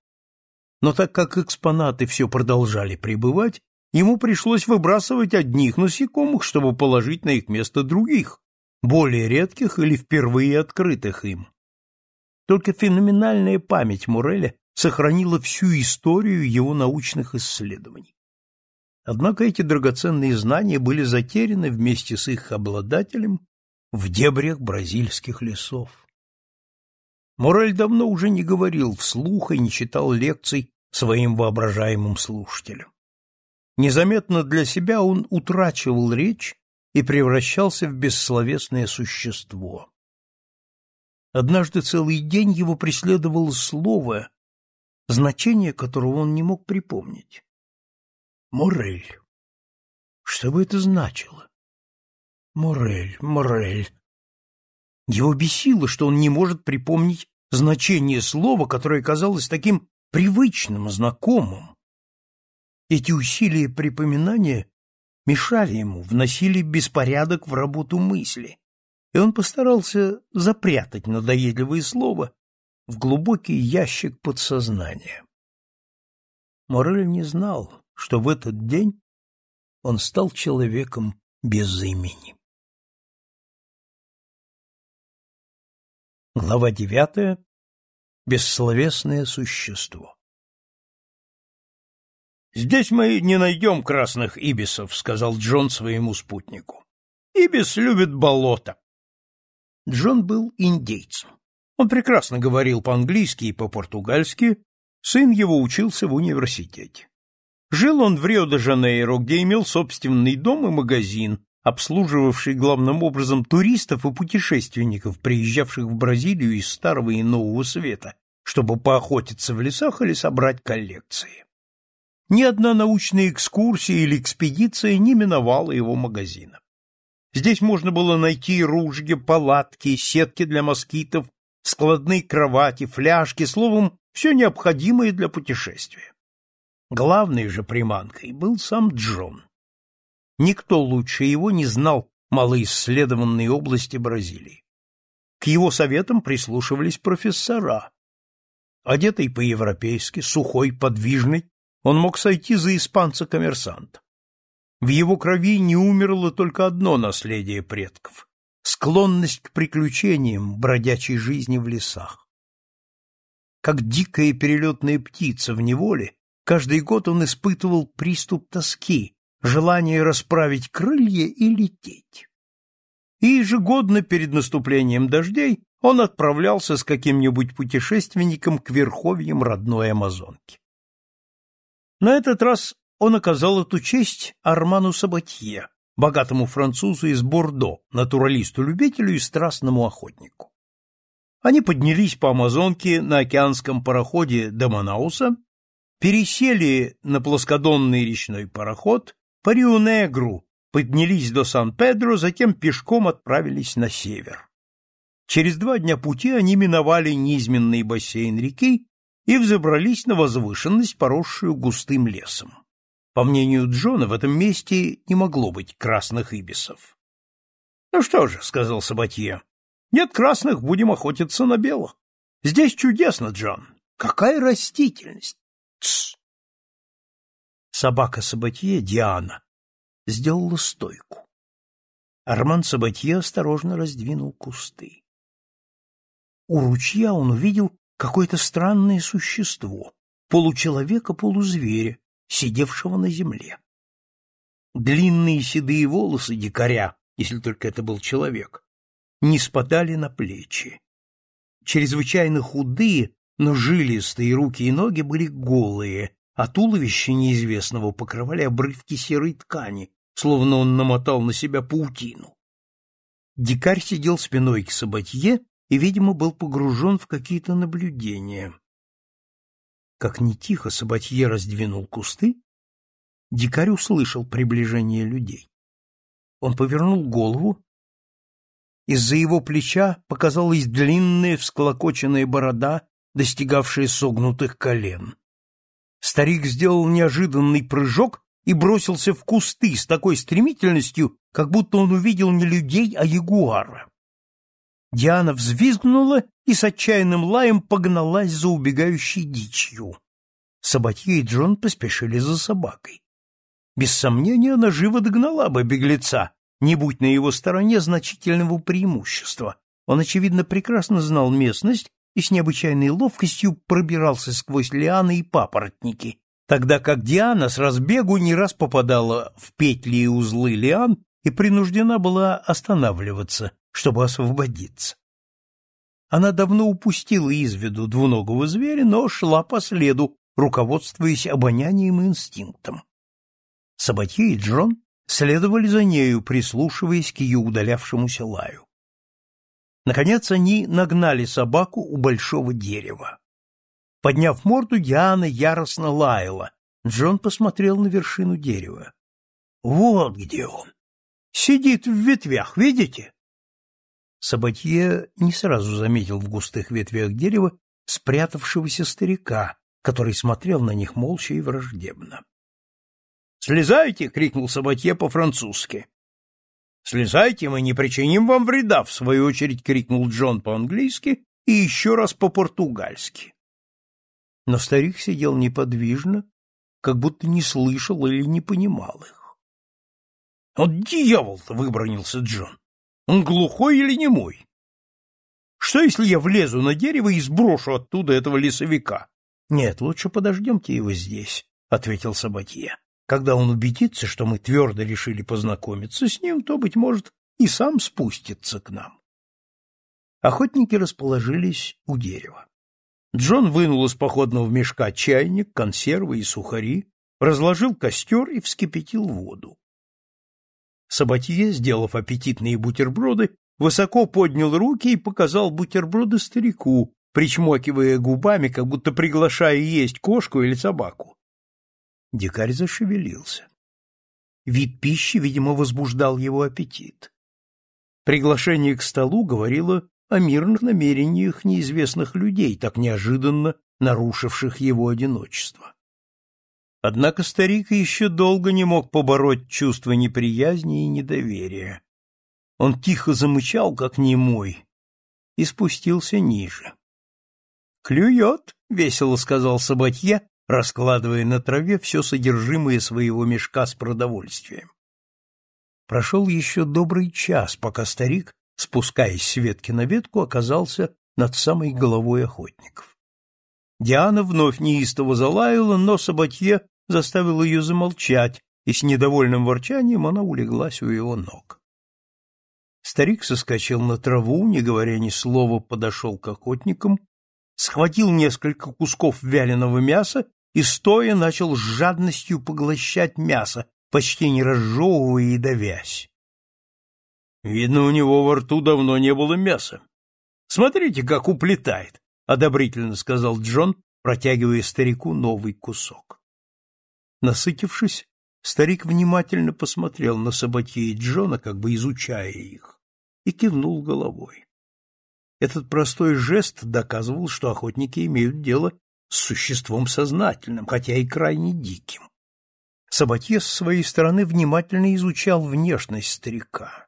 Но так как экспонаты все продолжали пребывать, ему пришлось выбрасывать одних насекомых, чтобы положить на их место других, более редких или впервые открытых им. Только феноменальная память Муреля сохранила всю историю его научных исследований. Однако эти драгоценные знания были затеряны вместе с их обладателем в дебрях бразильских лесов. Морель давно уже не говорил вслух и не читал лекций своим воображаемым слушателям. Незаметно для себя он утрачивал речь и превращался в бессловесное существо. Однажды целый день его преследовало слово, значение которого он не мог припомнить. Морель. Что бы это значило? Морель, Морель. Его бесило, что он не может припомнить значение слова, которое казалось таким привычным, знакомым. Эти усилия припоминания мешали ему, вносили беспорядок в работу мысли, и он постарался запрятать надоедливое слово в глубокий ящик подсознания. Морель не знал, что в этот день он стал человеком без имени. Глава девятая. Бессловесное существо. «Здесь мы не найдем красных ибисов», — сказал Джон своему спутнику. «Ибис любит болото». Джон был индейцем. Он прекрасно говорил по-английски и по-португальски, сын его учился в университете. Жил он в Рио-де-Жанейро, где имел собственный дом и магазин, обслуживавший главным образом туристов и путешественников, приезжавших в Бразилию из Старого и Нового Света, чтобы поохотиться в лесах или собрать коллекции. Ни одна научная экскурсия или экспедиция не миновала его магазина. Здесь можно было найти ружья, палатки, сетки для москитов складные кровати, фляжки, словом, все необходимое для путешествия. Главной же приманкой был сам Джон. Никто лучше его не знал малоисследованной области Бразилии. К его советам прислушивались профессора. Одетый по-европейски, сухой, подвижный, он мог сойти за испанца-коммерсанта. В его крови не умерло только одно наследие предков — склонность к приключениям бродячей жизни в лесах. Как дикая перелетная птица в неволе, каждый год он испытывал приступ тоски, желание расправить крылья и лететь. И ежегодно перед наступлением дождей он отправлялся с каким-нибудь путешественником к верховьям родной Амазонки. На этот раз он оказал эту честь Арману Сабатье, богатому французу из Бордо, натуралисту-любителю и страстному охотнику. Они поднялись по Амазонке на океанском пароходе до Манауса, пересели на плоскодонный речной пароход по Рио-Негру, поднялись до Сан-Педро, затем пешком отправились на север. Через два дня пути они миновали низменный бассейн реки и взобрались на возвышенность, поросшую густым лесом. По мнению Джона, в этом месте не могло быть красных ибисов. — Ну что же, — сказал Сабатье, — нет красных, будем охотиться на белых. Здесь чудесно, Джон. Какая растительность! Тсс! Собака Сабатье, Диана, сделала стойку. Арман Сабатье осторожно раздвинул кусты. У ручья он увидел какое-то странное существо, получеловека-полузверя, сидевшего на земле. Длинные седые волосы дикаря, если только это был человек, не спадали на плечи. Чрезвычайно худые, но жилистые руки и ноги были голые, а туловище неизвестного покрывали обрывки серой ткани, словно он намотал на себя паутину. Дикарь сидел спиной к Сабатье и, видимо, был погружен в какие-то наблюдения. Как не тихо Сабатье раздвинул кусты, дикарь услышал приближение людей. Он повернул голову. Из-за его плеча показалась длинная всклокоченная борода, достигавшая согнутых колен. Старик сделал неожиданный прыжок и бросился в кусты с такой стремительностью, как будто он увидел не людей, а ягуара. Диана взвизгнула и с отчаянным лаем погналась за убегающей дичью. Сабатье и Джон поспешили за собакой. Без сомнения, она живо догнала бы беглеца, не будь на его стороне значительного преимущества. Он, очевидно, прекрасно знал местность и с необычайной ловкостью пробирался сквозь лианы и папоротники, тогда как Диана с разбегу не раз попадала в петли и узлы лиан и принуждена была останавливаться, чтобы освободиться. Она давно упустила из виду двуногого зверя, но шла по следу, руководствуясь обонянием и инстинктом. Сабатье и Джон следовали за нею, прислушиваясь к ее удалявшемуся лаю. Наконец они нагнали собаку у большого дерева. Подняв морду, Диана яростно лаяла. Джон посмотрел на вершину дерева. Вот где он. Сидит в ветвях, видите? Сабатье не сразу заметил в густых ветвях дерева спрятавшегося старика, который смотрел на них молча и враждебно. «Слезайте!» — крикнул Сабатье по-французски. «Слезайте, мы не причиним вам вреда!» — в свою очередь крикнул Джон по-английски и еще раз по-португальски. Но старик сидел неподвижно, как будто не слышал или не понимал их. «Вот дьявол-то!» — выбронился Джон. Он глухой или не мой? Что, если я влезу на дерево и сброшу оттуда этого лесовика? — Нет, лучше подождемте его здесь, — ответил Сабатье. Когда он убедится, что мы твердо решили познакомиться с ним, то, быть может, и сам спустится к нам. Охотники расположились у дерева. Джон вынул из походного мешка чайник, консервы и сухари, разложил костер и вскипятил воду. Сабатье, сделав аппетитные бутерброды, высоко поднял руки и показал бутерброды старику, причмокивая губами, как будто приглашая есть кошку или собаку. Дикарь зашевелился. Вид пищи, видимо, возбуждал его аппетит. Приглашение к столу говорило о мирных намерениях неизвестных людей, так неожиданно нарушивших его одиночество. Однако старик еще долго не мог побороть чувство неприязни и недоверия. Он тихо замычал, как немой, и спустился ниже. «Клюет!» — весело сказал Сабатье, раскладывая на траве все содержимое своего мешка с продовольствием. Прошел еще добрый час, пока старик, спускаясь с ветки на ветку, оказался над самой головой охотников. Диана вновь неистово залаяла, но Сабатье заставил ее замолчать, и с недовольным ворчанием она улеглась у его ног. Старик соскочил на траву, не говоря ни слова, подошел к охотникам, схватил несколько кусков вяленого мяса и стоя начал с жадностью поглощать мясо, почти не разжевывая и давясь. Видно, у него во рту давно не было мяса. Смотрите, как уплетает, одобрительно сказал Джон, протягивая старику новый кусок. Насытившись, старик внимательно посмотрел на Сабатье и Джона, как бы изучая их, и кивнул головой. Этот простой жест доказывал, что охотники имеют дело с существом сознательным, хотя и крайне диким. Сабатье с своей стороны внимательно изучал внешность старика.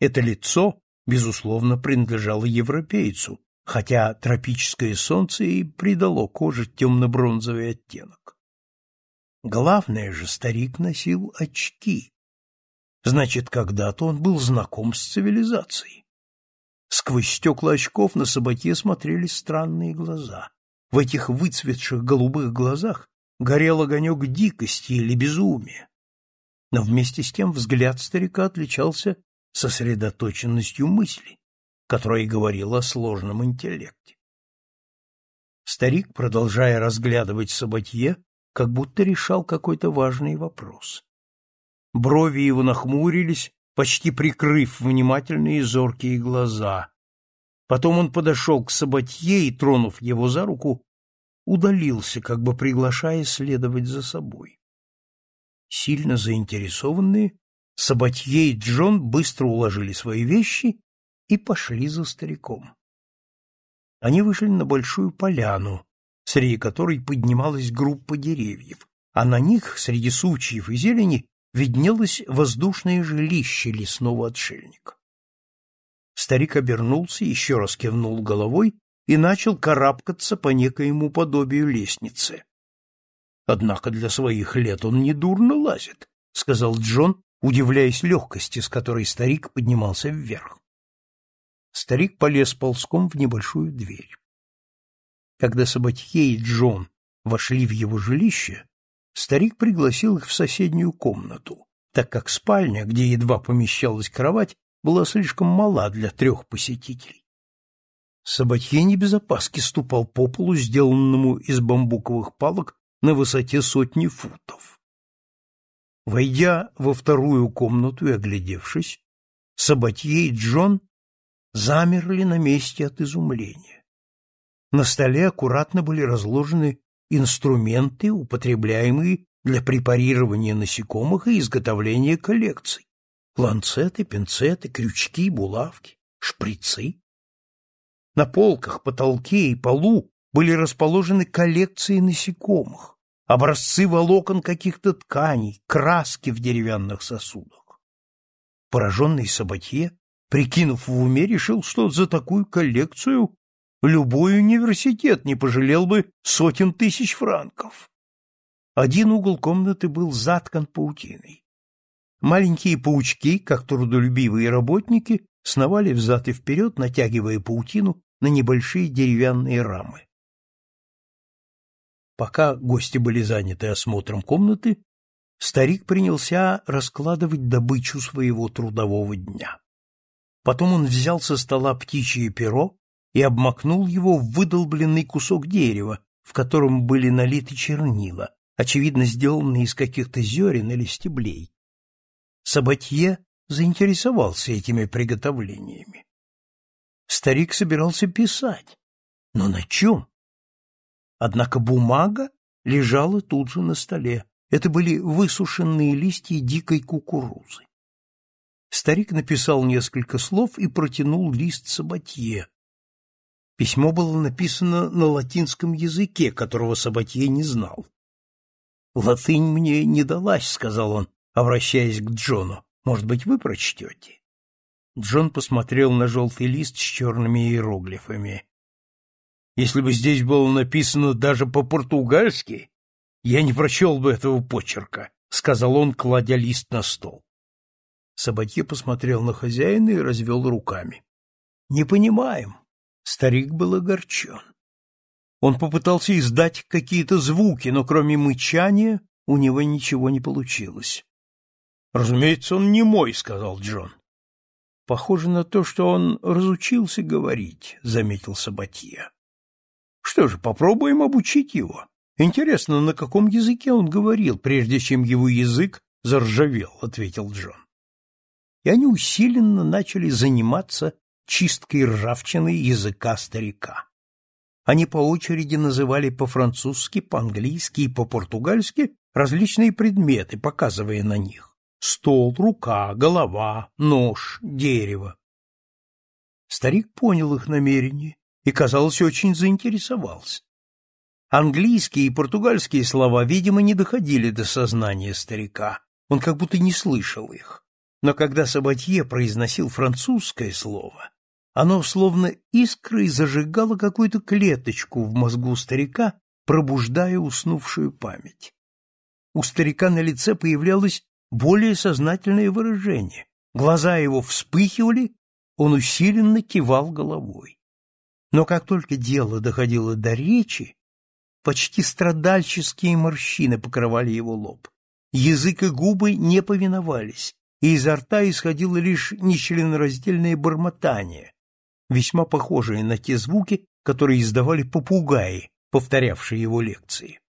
Это лицо, безусловно, принадлежало европейцу, хотя тропическое солнце и придало коже темно-бронзовый оттенок. Главное же, старик носил очки. Значит, когда-то он был знаком с цивилизацией. Сквозь стекла очков на Сабатье смотрели странные глаза. В этих выцветших голубых глазах горел огонек дикости или безумия. Но вместе с тем взгляд старика отличался сосредоточенностью мысли, которая говорила о сложном интеллекте. Старик, продолжая разглядывать Сабатье, как будто решал какой-то важный вопрос. Брови его нахмурились, почти прикрыв внимательные зоркие глаза. Потом он подошел к Сабатье и, тронув его за руку, удалился, как бы приглашая следовать за собой. Сильно заинтересованные, Сабатье и Джон быстро уложили свои вещи и пошли за стариком. Они вышли на большую поляну, среди которой поднималась группа деревьев, а на них, среди сучьев и зелени, виднелось воздушное жилище лесного отшельника. Старик обернулся, еще раз кивнул головой и начал карабкаться по некоему подобию лестницы. Однако для своих лет он недурно лазит, сказал Джон, удивляясь легкости, с которой старик поднимался вверх. Старик полез ползком в небольшую дверь. Когда Сабатье и Джон вошли в его жилище, старик пригласил их в соседнюю комнату, так как спальня, где едва помещалась кровать, была слишком мала для трех посетителей. Сабатье не без опаски ступал по полу, сделанному из бамбуковых палок на высоте сотни футов. Войдя во вторую комнату и оглядевшись, Сабатье и Джон замерли на месте от изумления. На столе аккуратно были разложены инструменты, употребляемые для препарирования насекомых и изготовления коллекций. Ланцеты, пинцеты, крючки, булавки, шприцы. На полках, потолке и полу были расположены коллекции насекомых, образцы волокон каких-то тканей, краски в деревянных сосудах. Пораженный Сабатье, прикинув в уме, решил, что за такую коллекцию любой университет не пожалел бы сотен тысяч франков. Один угол комнаты был заткан паутиной. Маленькие паучки, как трудолюбивые работники, сновали взад и вперед, натягивая паутину на небольшие деревянные рамы. Пока гости были заняты осмотром комнаты, старик принялся раскладывать добычу своего трудового дня. Потом он взял со стола птичье перо и обмакнул его в выдолбленный кусок дерева, в котором были налиты чернила, очевидно сделанные из каких-то зерен или стеблей. Сабатье заинтересовался этими приготовлениями. Старик собирался писать, но на чем? Однако бумага лежала тут же на столе. Это были высушенные листья дикой кукурузы. Старик написал несколько слов и протянул лист Сабатье. Письмо было написано на латинском языке, которого Сабатье не знал. «Латынь мне не далась», — сказал он, обращаясь к Джону. «Может быть, вы прочтете?» Джон посмотрел на желтый лист с черными иероглифами. «Если бы здесь было написано даже по-португальски, я не прочел бы этого почерка», — сказал он, кладя лист на стол. Сабатье посмотрел на хозяина и развел руками. — Не понимаем. Старик был огорчен. Он попытался издать какие-то звуки, но кроме мычания у него ничего не получилось. — Разумеется, он не мой, — сказал Джон. — Похоже на то, что он разучился говорить, — заметил Сабатье. — Что же, попробуем обучить его. Интересно, на каком языке он говорил, прежде чем его язык заржавел, — ответил Джон и они усиленно начали заниматься чисткой ржавчины языка старика. Они по очереди называли по-французски, по-английски и по-португальски различные предметы, показывая на них. Стол, рука, голова, нож, дерево. Старик понял их намерение и, казалось, очень заинтересовался. Английские и португальские слова, видимо, не доходили до сознания старика. Он как будто не слышал их но когда Сабатье произносил французское слово, оно словно искрой зажигало какую-то клеточку в мозгу старика, пробуждая уснувшую память. У старика на лице появлялось более сознательное выражение. Глаза его вспыхивали, он усиленно кивал головой. Но как только дело доходило до речи, почти страдальческие морщины покрывали его лоб. Язык и губы не повиновались, и изо рта исходило лишь нечленораздельное бормотание, весьма похожее на те звуки, которые издавали попугаи, повторявшие его лекции.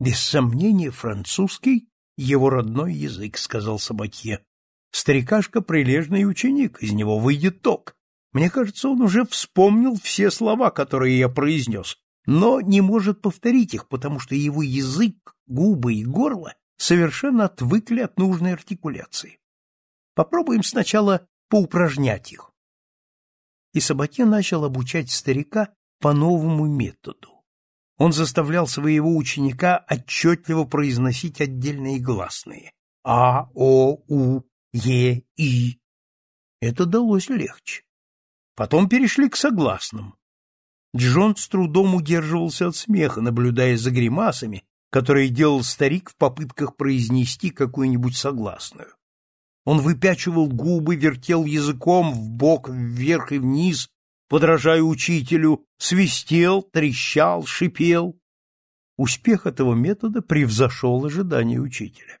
«Без сомнения, французский — его родной язык», — сказал Сабатье. «Старикашка — прилежный ученик, из него выйдет ток. Мне кажется, он уже вспомнил все слова, которые я произнес, но не может повторить их, потому что его язык, губы и горло совершенно отвыкли от нужной артикуляции. Попробуем сначала поупражнять их. И Сабатье начал обучать старика по новому методу. Он заставлял своего ученика отчетливо произносить отдельные гласные «а», «о», «у», «е», «и». Это далось легче. Потом перешли к согласным. Джон с трудом удерживался от смеха, наблюдая за гримасами, которые делал старик в попытках произнести какую-нибудь согласную. Он выпячивал губы, вертел языком в бок, вверх и вниз, подражая учителю, свистел, трещал, шипел. Успех этого метода превзошел ожидания учителя.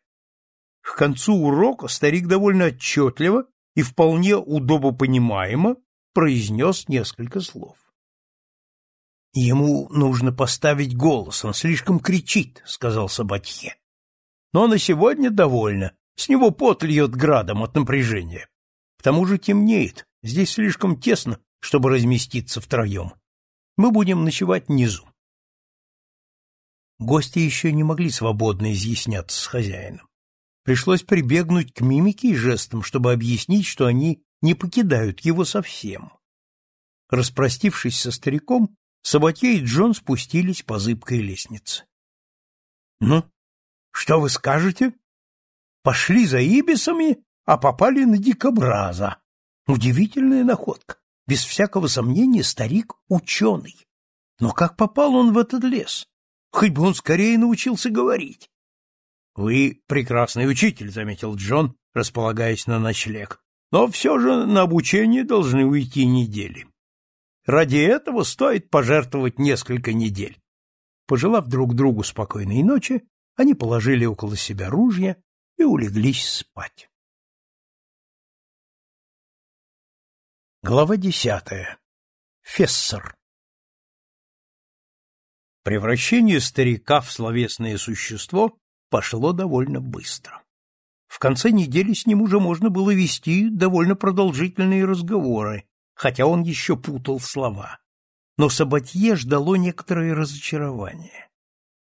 К концу урока старик довольно отчетливо и вполне удобопонимаемо произнес несколько слов. Ему нужно поставить голос, он слишком кричит, сказал Сабатье. Но на сегодня довольно. С него пот льет градом от напряжения. К тому же темнеет. Здесь слишком тесно, чтобы разместиться втроем. Мы будем ночевать внизу. Гости еще не могли свободно изъясняться с хозяином. Пришлось прибегнуть к мимике и жестам, чтобы объяснить, что они не покидают его совсем. Распростившись со стариком, Саботье и Джон спустились по зыбкой лестнице. — Ну, что вы скажете? Пошли за ибисами, а попали на дикобраза. Удивительная находка. Без всякого сомнения старик ученый. Но как попал он в этот лес? Хоть бы он скорее научился говорить. — Вы прекрасный учитель, — заметил Джон, располагаясь на ночлег. — Но все же на обучение должны уйти недели. Ради этого стоит пожертвовать несколько недель. Пожелав друг другу спокойной ночи, они положили около себя ружья и улеглись спать. Глава десятая. Фессор. Превращение старика в словесное существо пошло довольно быстро. В конце недели с ним уже можно было вести довольно продолжительные разговоры, хотя он еще путал слова. Но Сабатье ждало некоторое разочарование.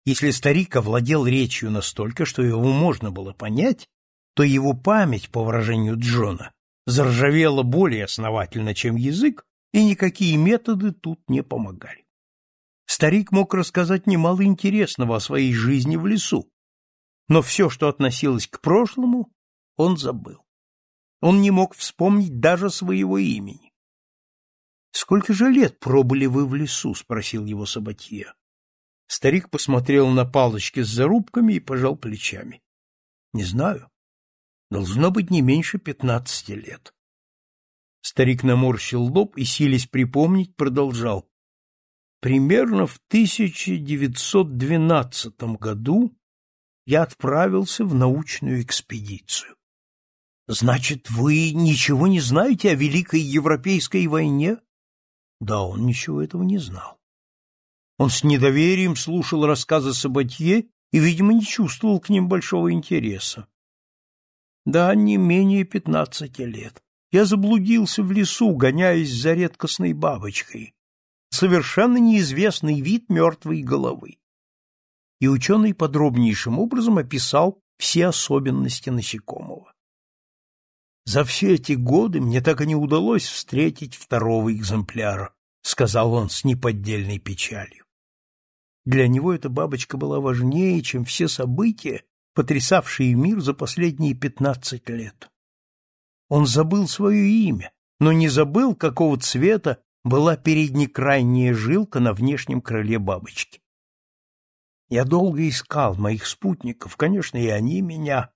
Если старик овладел речью настолько, что его можно было понять, то его память, по выражению Джона, заржавела более основательно, чем язык, и никакие методы тут не помогали. Старик мог рассказать немало интересного о своей жизни в лесу, но все, что относилось к прошлому, он забыл. Он не мог вспомнить даже своего имени. — Сколько же лет пробыли вы в лесу? — спросил его Сабатье. Старик посмотрел на палочки с зарубками и пожал плечами. — Не знаю. Должно быть не меньше пятнадцати лет. Старик наморщил лоб и, силясь припомнить, продолжал. Примерно в 1912 году я отправился в научную экспедицию. Значит, вы ничего не знаете о Великой Европейской войне? Да, он ничего этого не знал. Он с недоверием слушал рассказы Сабатье и, видимо, не чувствовал к ним большого интереса. Да, не менее пятнадцати лет. Я заблудился в лесу, гоняясь за редкостной бабочкой. Совершенно неизвестный вид мертвой головы. И ученый подробнейшим образом описал все особенности насекомого. За все эти годы мне так и не удалось встретить второго экземпляра, сказал он с неподдельной печалью. Для него эта бабочка была важнее, чем все события, потрясавшие мир за последние пятнадцать лет. Он забыл свое имя, но не забыл, какого цвета была переднекрайняя жилка на внешнем крыле бабочки. Я долго искал моих спутников, конечно, и они меня,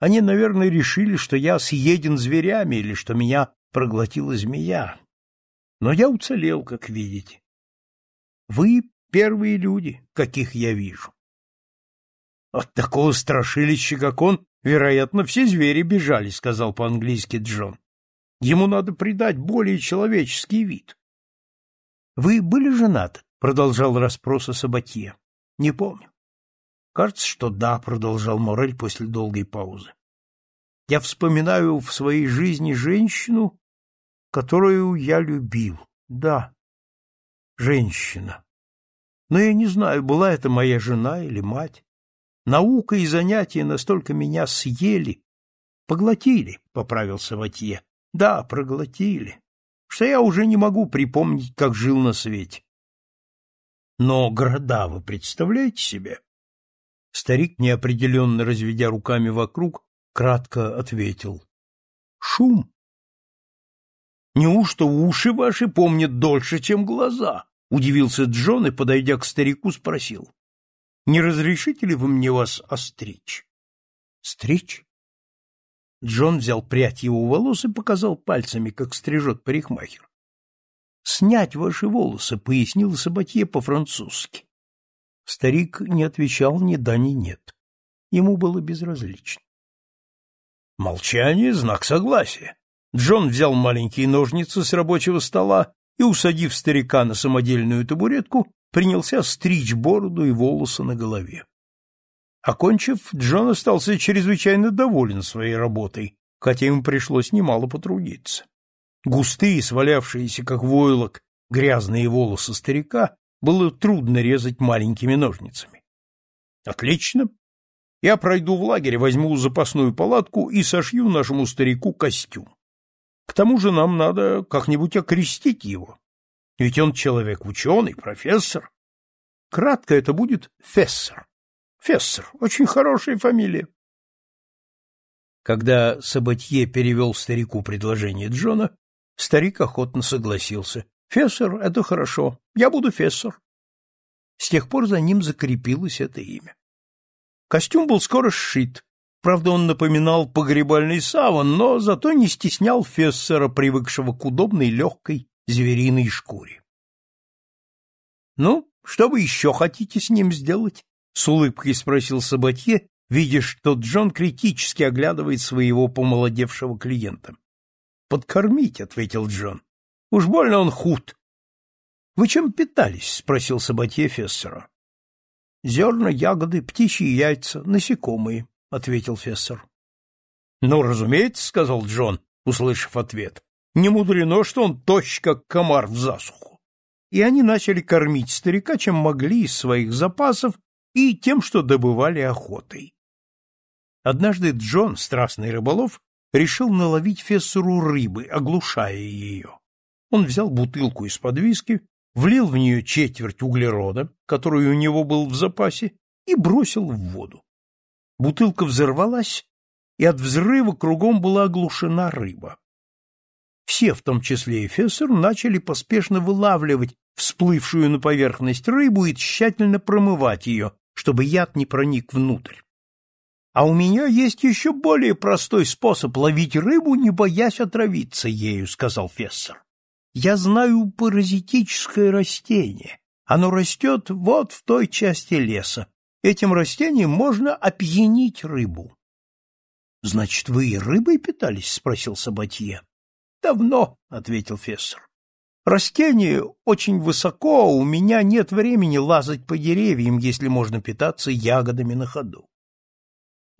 они, наверное, решили, что я съеден зверями или что меня проглотила змея. Но я уцелел, как видите. Вы первые люди, каких я вижу. От такого страшилища, как он, вероятно, все звери бежали, сказал по-английски Джон. Ему надо придать более человеческий вид. Вы были женаты? продолжал расспросы Сабатье. Не помню. Кажется, что да, продолжал Морель после долгой паузы. Я вспоминаю в своей жизни женщину, которую я любил. Да, женщина. Но я не знаю, была это моя жена или мать. Наука и занятия настолько меня съели, поглотили, — поправился Ватье. Да, проглотили, что я уже не могу припомнить, как жил на свете. Но города вы представляете себе? Старик, неопределенно разведя руками вокруг, кратко ответил. Шум. Неужто уши ваши помнят дольше, чем глаза? Удивился Джон и, подойдя к старику, спросил. Не разрешите ли вы мне вас остричь? Стричь? Джон взял прядь его волос и показал пальцами, как стрижет парикмахер. «Снять ваши волосы», — пояснил Сабатье по-французски. Старик не отвечал ни да, ни нет. Ему было безразлично. Молчание — знак согласия. Джон взял маленькие ножницы с рабочего стола и, усадив старика на самодельную табуретку, принялся стричь бороду и волосы на голове. Окончив, Джон остался чрезвычайно доволен своей работой, хотя ему пришлось немало потрудиться. Густые, свалявшиеся, как войлок, грязные волосы старика было трудно резать маленькими ножницами. — Отлично. Я пройду в лагерь, возьму запасную палатку и сошью нашему старику костюм. К тому же нам надо как-нибудь окрестить его. Ведь он человек ученый, профессор. Кратко это будет Фессер. Фессер — очень хорошая фамилия. Когда Сабатье перевел старику предложение Джона, старик охотно согласился. Фессер — это хорошо. Я буду Фессер. С тех пор за ним закрепилось это имя. Костюм был скоро сшит. Правда, он напоминал погребальный саван, но зато не стеснял Фессера, привыкшего к удобной легкой звериной шкуре. — Ну, что вы еще хотите с ним сделать? — с улыбкой спросил Сабатье, видя, что Джон критически оглядывает своего помолодевшего клиента. — Подкормить, — ответил Джон. — Уж больно он худ. — Вы чем питались? — спросил Сабатье Фессера. — Зерна, ягоды, птичьи яйца, насекомые, — ответил Фессер. — Ну, разумеется, — сказал Джон, услышав ответ. — Не мудрено, что он тощ, как комар в засуху. И они начали кормить старика, чем могли из своих запасов и тем, что добывали охотой. Однажды Джон, страстный рыболов, решил наловить фессору рыбы, оглушая ее. Он взял бутылку из-под виски, влил в нее четверть углерода, который у него был в запасе, и бросил в воду. Бутылка взорвалась, и от взрыва кругом была оглушена рыба. Все, в том числе и Фессер, начали поспешно вылавливать всплывшую на поверхность рыбу и тщательно промывать ее, чтобы яд не проник внутрь. А у меня есть еще более простой способ ловить рыбу, не боясь отравиться ею, сказал Фессер. Я знаю паразитическое растение. Оно растет вот в той части леса. Этим растением можно опьянить рыбу. — Значит, вы и рыбой питались? — спросил Сабатье. — Давно, — ответил Фессер. — Растение очень высоко, у меня нет времени лазать по деревьям, если можно питаться ягодами на ходу.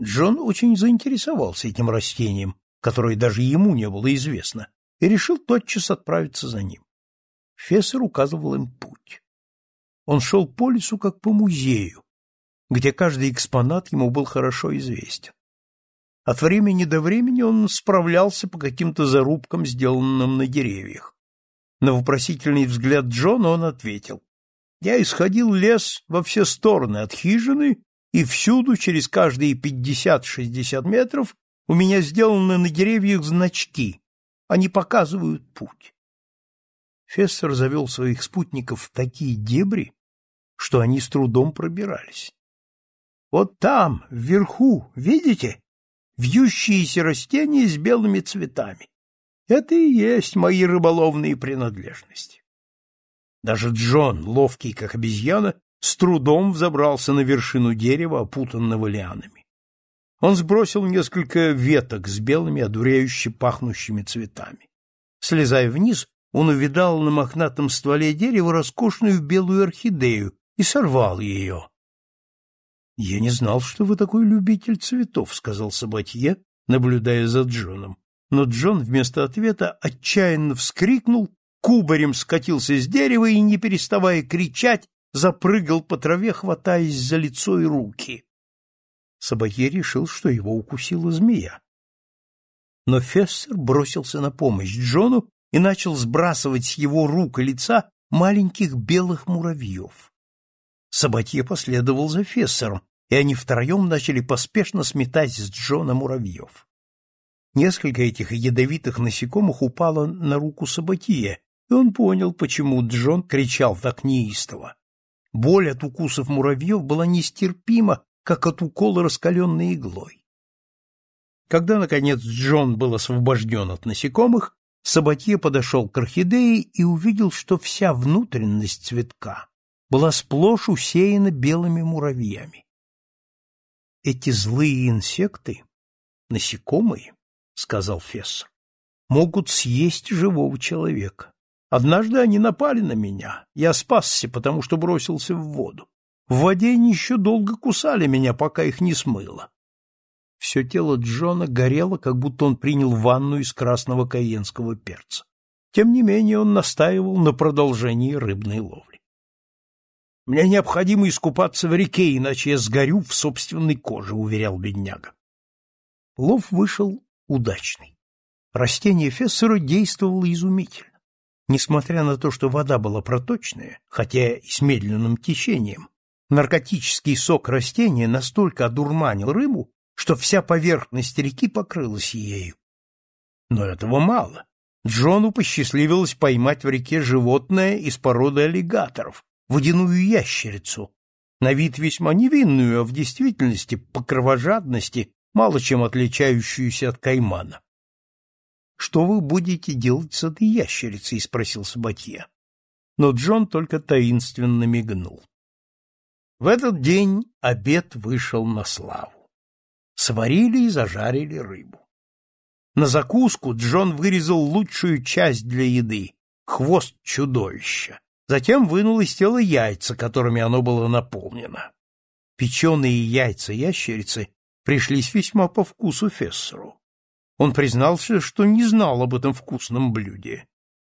Джон очень заинтересовался этим растением, которое даже ему не было известно, и решил тотчас отправиться за ним. Фессер указывал им путь. Он шел по лесу, как по музею, где каждый экспонат ему был хорошо известен. От времени до времени он справлялся по каким-то зарубкам, сделанным на деревьях. На вопросительный взгляд Джона он ответил. «Я исходил лес во все стороны от хижины, и всюду, через каждые пятьдесят-шестьдесят метров, у меня сделаны на деревьях значки, они показывают путь. Фессер завел своих спутников в такие дебри, что они с трудом пробирались. Вот там, вверху, видите? Вьющиеся растения с белыми цветами. Это и есть мои рыболовные принадлежности. Даже Джон, ловкий как обезьяна, с трудом взобрался на вершину дерева, опутанного лианами. Он сбросил несколько веток с белыми, одуряюще пахнущими цветами. Слезая вниз, он увидал на мохнатом стволе дерева роскошную белую орхидею и сорвал ее. — Я не знал, что вы такой любитель цветов, — сказал Сабатье, наблюдая за Джоном. Но Джон вместо ответа отчаянно вскрикнул, кубарем скатился с дерева и, не переставая кричать, запрыгал по траве, хватаясь за лицо и руки. Сабатье решил, что его укусила змея. Но Фессер бросился на помощь Джону и начал сбрасывать с его рук и лица маленьких белых муравьев. Сабатье последовал за Фессером, и они втроем начали поспешно сметать с Джона муравьев. Несколько этих ядовитых насекомых упало на руку Сабатье, и он понял, почему Джон кричал так неистово. Боль от укусов муравьев была нестерпима как от укола раскаленной иглой. Когда, наконец, Джон был освобожден от насекомых, Сабатье подошел к орхидее и увидел, что вся внутренность цветка была сплошь усеяна белыми муравьями. Эти злые инсекты, насекомые, — сказал Фессер, — могут съесть живого человека. Однажды они напали на меня. Я спасся, потому что бросился в воду. В воде они еще долго кусали меня, пока их не смыло. Все тело Джона горело, как будто он принял ванну из красного каенского перца. Тем не менее он настаивал на продолжении рыбной ловли. «Мне необходимо искупаться в реке, иначе я сгорю в собственной коже», — уверял бедняга. Лов вышел удачный. Растение Фессера действовало изумительно. Несмотря на то, что вода была проточная, хотя и с медленным течением, Наркотический сок растения настолько одурманил рыбу, что вся поверхность реки покрылась ею. Но этого мало. Джону посчастливилось поймать в реке животное из породы аллигаторов, водяную ящерицу, на вид весьма невинную, а в действительности по кровожадности мало чем отличающуюся от каймана. — Что вы будете делать с этой ящерицей? — спросил Сабатье. Но Джон только таинственно мигнул. В этот день обед вышел на славу. Сварили и зажарили рыбу. На закуску Джон вырезал лучшую часть для еды — хвост чудовища. Затем вынул из тела яйца, которыми оно было наполнено. Печеные яйца ящерицы пришлись весьма по вкусу Фессеру. Он признался, что не знал об этом вкусном блюде.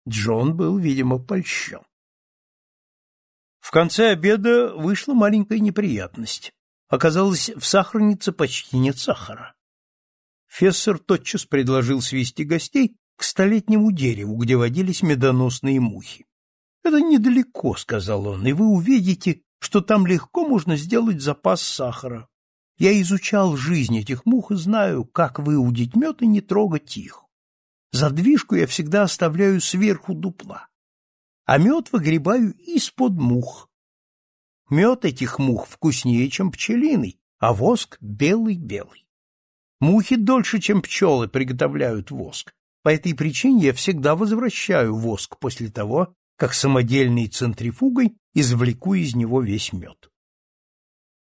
Джон был, видимо, польщен. В конце обеда вышла маленькая неприятность. Оказалось, в сахарнице почти нет сахара. Фессер тотчас предложил свести гостей к столетнему дереву, где водились медоносные мухи. «Это недалеко», — сказал он, — «и вы увидите, что там легко можно сделать запас сахара. Я изучал жизнь этих мух и знаю, как выудить мед и не трогать их. Задвижку я всегда оставляю сверху дупла, а мед выгребаю из-под мух. Мед этих мух вкуснее, чем пчелиный, а воск белый-белый. Мухи дольше, чем пчелы, приготовляют воск. По этой причине я всегда возвращаю воск после того, как самодельной центрифугой извлеку из него весь мед.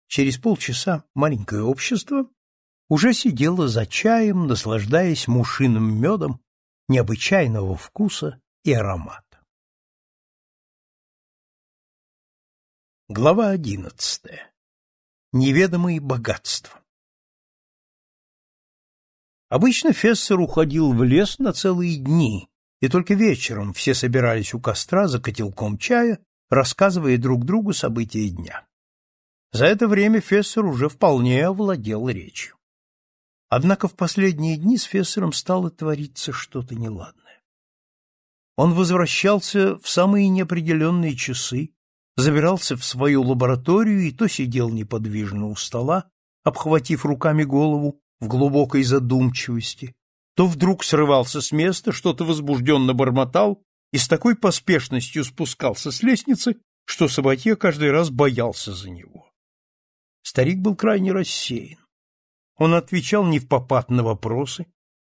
Через полчаса маленькое общество уже сидело за чаем, наслаждаясь мушиным медом необычайного вкуса и аромата. Глава одиннадцатая. Неведомые богатства. Обычно Фессер уходил в лес на целые дни, и только вечером все собирались у костра за котелком чая, рассказывая друг другу события дня. За это время Фессер уже вполне овладел речью. Однако в последние дни с Фессером стало твориться что-то неладное. Он возвращался в самые неопределенные часы, забирался в свою лабораторию и то сидел неподвижно у стола, обхватив руками голову в глубокой задумчивости, то вдруг срывался с места, что-то возбужденно бормотал и с такой поспешностью спускался с лестницы, что Сабатье каждый раз боялся за него. Старик был крайне рассеян. Он отвечал не в попад на вопросы,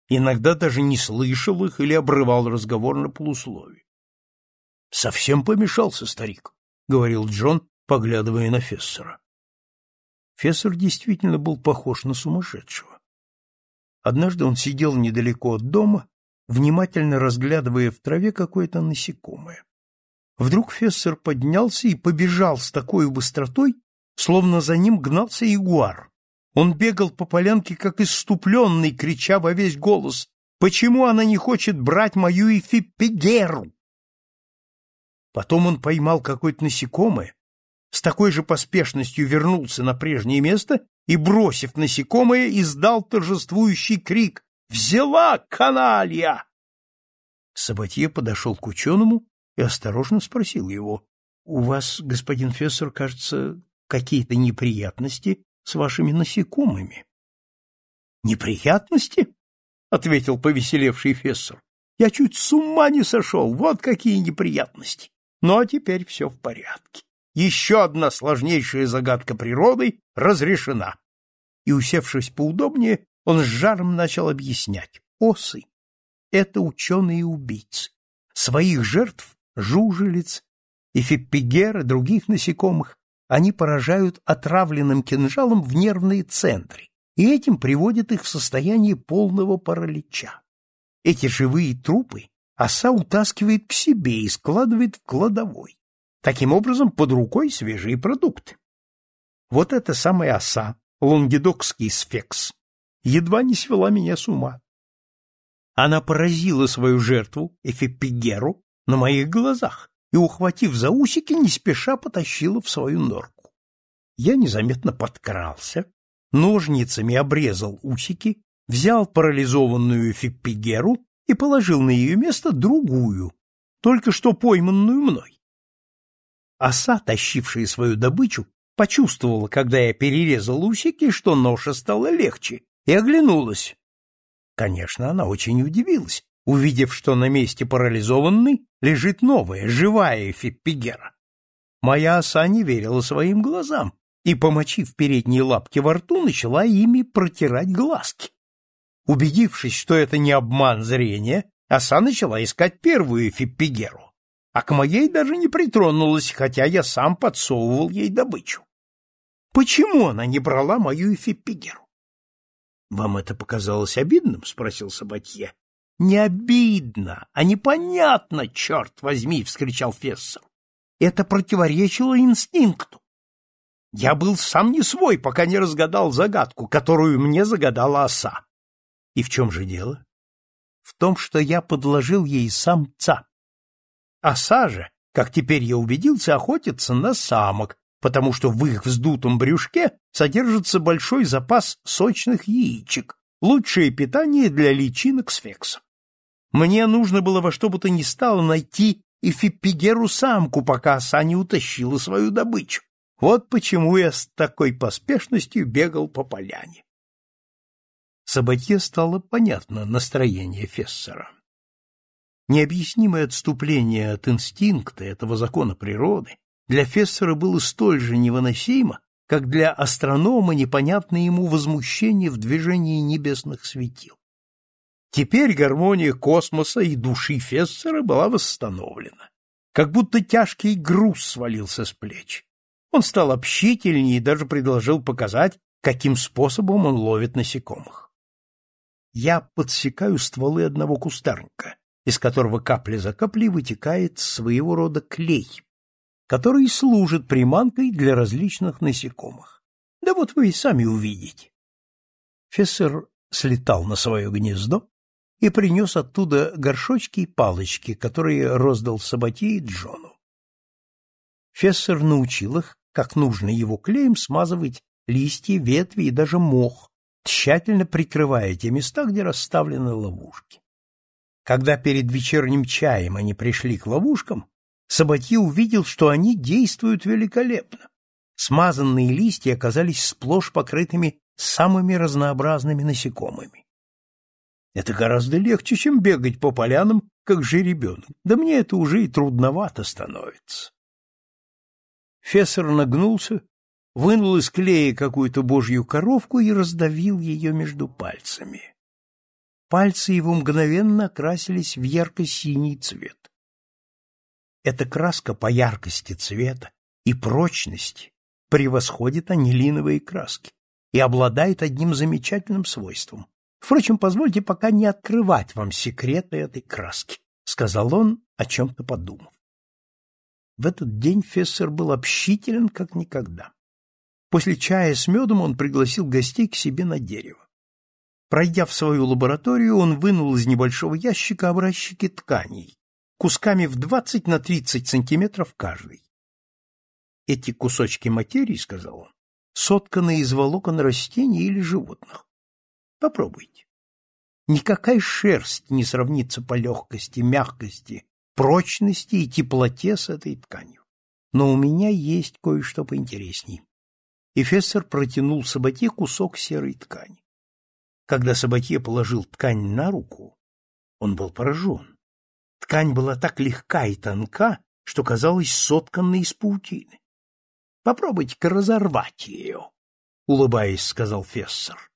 иногда даже не слышал их или обрывал разговор на полуслове. — Совсем помешался старик, — говорил Джон, поглядывая на Фессера. Фессер действительно был похож на сумасшедшего. Однажды он сидел недалеко от дома, внимательно разглядывая в траве какое-то насекомое. Вдруг Фессер поднялся и побежал с такой быстротой, словно за ним гнался ягуар. Он бегал по полянке, как иступленный, крича во весь голос «Почему она не хочет брать мою эфипегеру?» Потом он поймал какое-то насекомое, с такой же поспешностью вернулся на прежнее место и, бросив насекомое, издал торжествующий крик «Взяла каналья!» Сабатье подошел к ученому и осторожно спросил его, «У вас, господин Фессор, кажется, какие-то неприятности с вашими насекомыми. Неприятности? ответил повеселевший Фессор. Я чуть с ума не сошел, вот какие неприятности. Ну, а теперь все в порядке. Еще одна сложнейшая загадка природы разрешена. И, усевшись поудобнее, он с жаром начал объяснять. Осы — это ученые-убийцы. Своих жертв, жужелиц, эфипигер и других насекомых они поражают отравленным кинжалом в нервные центры, и этим приводят их в состояние полного паралича. Эти живые трупы оса утаскивает к себе и складывает в кладовой. Таким образом, под рукой свежие продукты. Вот эта самая оса, лонгедокский сфекс, едва не свела меня с ума. Она поразила свою жертву, Эфипигеру, на моих глазах, и, ухватив за усики, не спеша потащила в свою норку. Я незаметно подкрался, ножницами обрезал усики, взял парализованную фиппигеру и положил на ее место другую, только что пойманную мной. Оса, тащившая свою добычу, почувствовала, когда я перерезал усики, что ноша стала легче, и оглянулась. Конечно, она очень удивилась, увидев, что на месте парализованной лежит новая, живая Фиппигера. Моя оса не верила своим глазам и, помочив передние лапки во рту, начала ими протирать глазки. Убедившись, что это не обман зрения, оса начала искать первую Фиппигеру, а к моей даже не притронулась, хотя я сам подсовывал ей добычу. Почему она не брала мою Фиппигеру? — Вам это показалось обидным? — спросил Сабатье. Не обидно, а непонятно, черт возьми, — вскричал Фессер. Это противоречило инстинкту. Я был сам не свой, пока не разгадал загадку, которую мне загадала оса. И в чем же дело? В том, что я подложил ей самца. Оса же, как теперь я убедился, охотится на самок, потому что в их вздутом брюшке содержится большой запас сочных яичек, лучшее питание для личинок сфекса. Мне нужно было во что бы то ни стало найти Эфипигеру самку, пока оса не утащила свою добычу. Вот почему я с такой поспешностью бегал по поляне. Сабатье стало понятно настроение Фессера. Необъяснимое отступление от инстинкта этого закона природы для Фессера было столь же невыносимо, как для астронома непонятное ему возмущение в движении небесных светил. Теперь гармония космоса и души Фессера была восстановлена. Как будто тяжкий груз свалился с плеч. Он стал общительнее и даже предложил показать, каким способом он ловит насекомых. Я подсекаю стволы одного кустарника, из которого капля за каплей вытекает своего рода клей, который служит приманкой для различных насекомых. Да вот вы и сами увидите. Фессер слетал на свое гнездо и принес оттуда горшочки и палочки, которые роздал Сабати и Джону. Фессер научил их, как нужно его клеем смазывать листья, ветви и даже мох, тщательно прикрывая те места, где расставлены ловушки. Когда перед вечерним чаем они пришли к ловушкам, Сабатье увидел, что они действуют великолепно. Смазанные листья оказались сплошь покрытыми самыми разнообразными насекомыми. Это гораздо легче, чем бегать по полянам, как жеребенок. Да мне это уже и трудновато становится. Фессор нагнулся вынул из клея какую-то божью коровку и раздавил ее между пальцами. Пальцы его мгновенно окрасились в ярко-синий цвет. Эта краска по яркости цвета и прочности превосходит анилиновые краски и обладает одним замечательным свойством. Впрочем, позвольте пока не открывать вам секреты этой краски, — сказал он, о чем-то подумав. В этот день Фессер был общителен, как никогда. После чая с медом он пригласил гостей к себе на дерево. Пройдя в свою лабораторию, он вынул из небольшого ящика образчики тканей, кусками в 20 на 30 сантиметров каждый. Эти кусочки материи, сказал он, сотканы из волокон растений или животных. Попробуйте. Никакая шерсть не сравнится по легкости, мягкости, прочности и теплоте с этой тканью. Но у меня есть кое-что поинтересней и Фессер протянул Сабатье кусок серой ткани. Когда Сабатье положил ткань на руку, он был поражен. Ткань была так легка и тонка, что казалась сотканной из паутины. — Попробуйте-ка разорвать ее, — улыбаясь, сказал Фессер.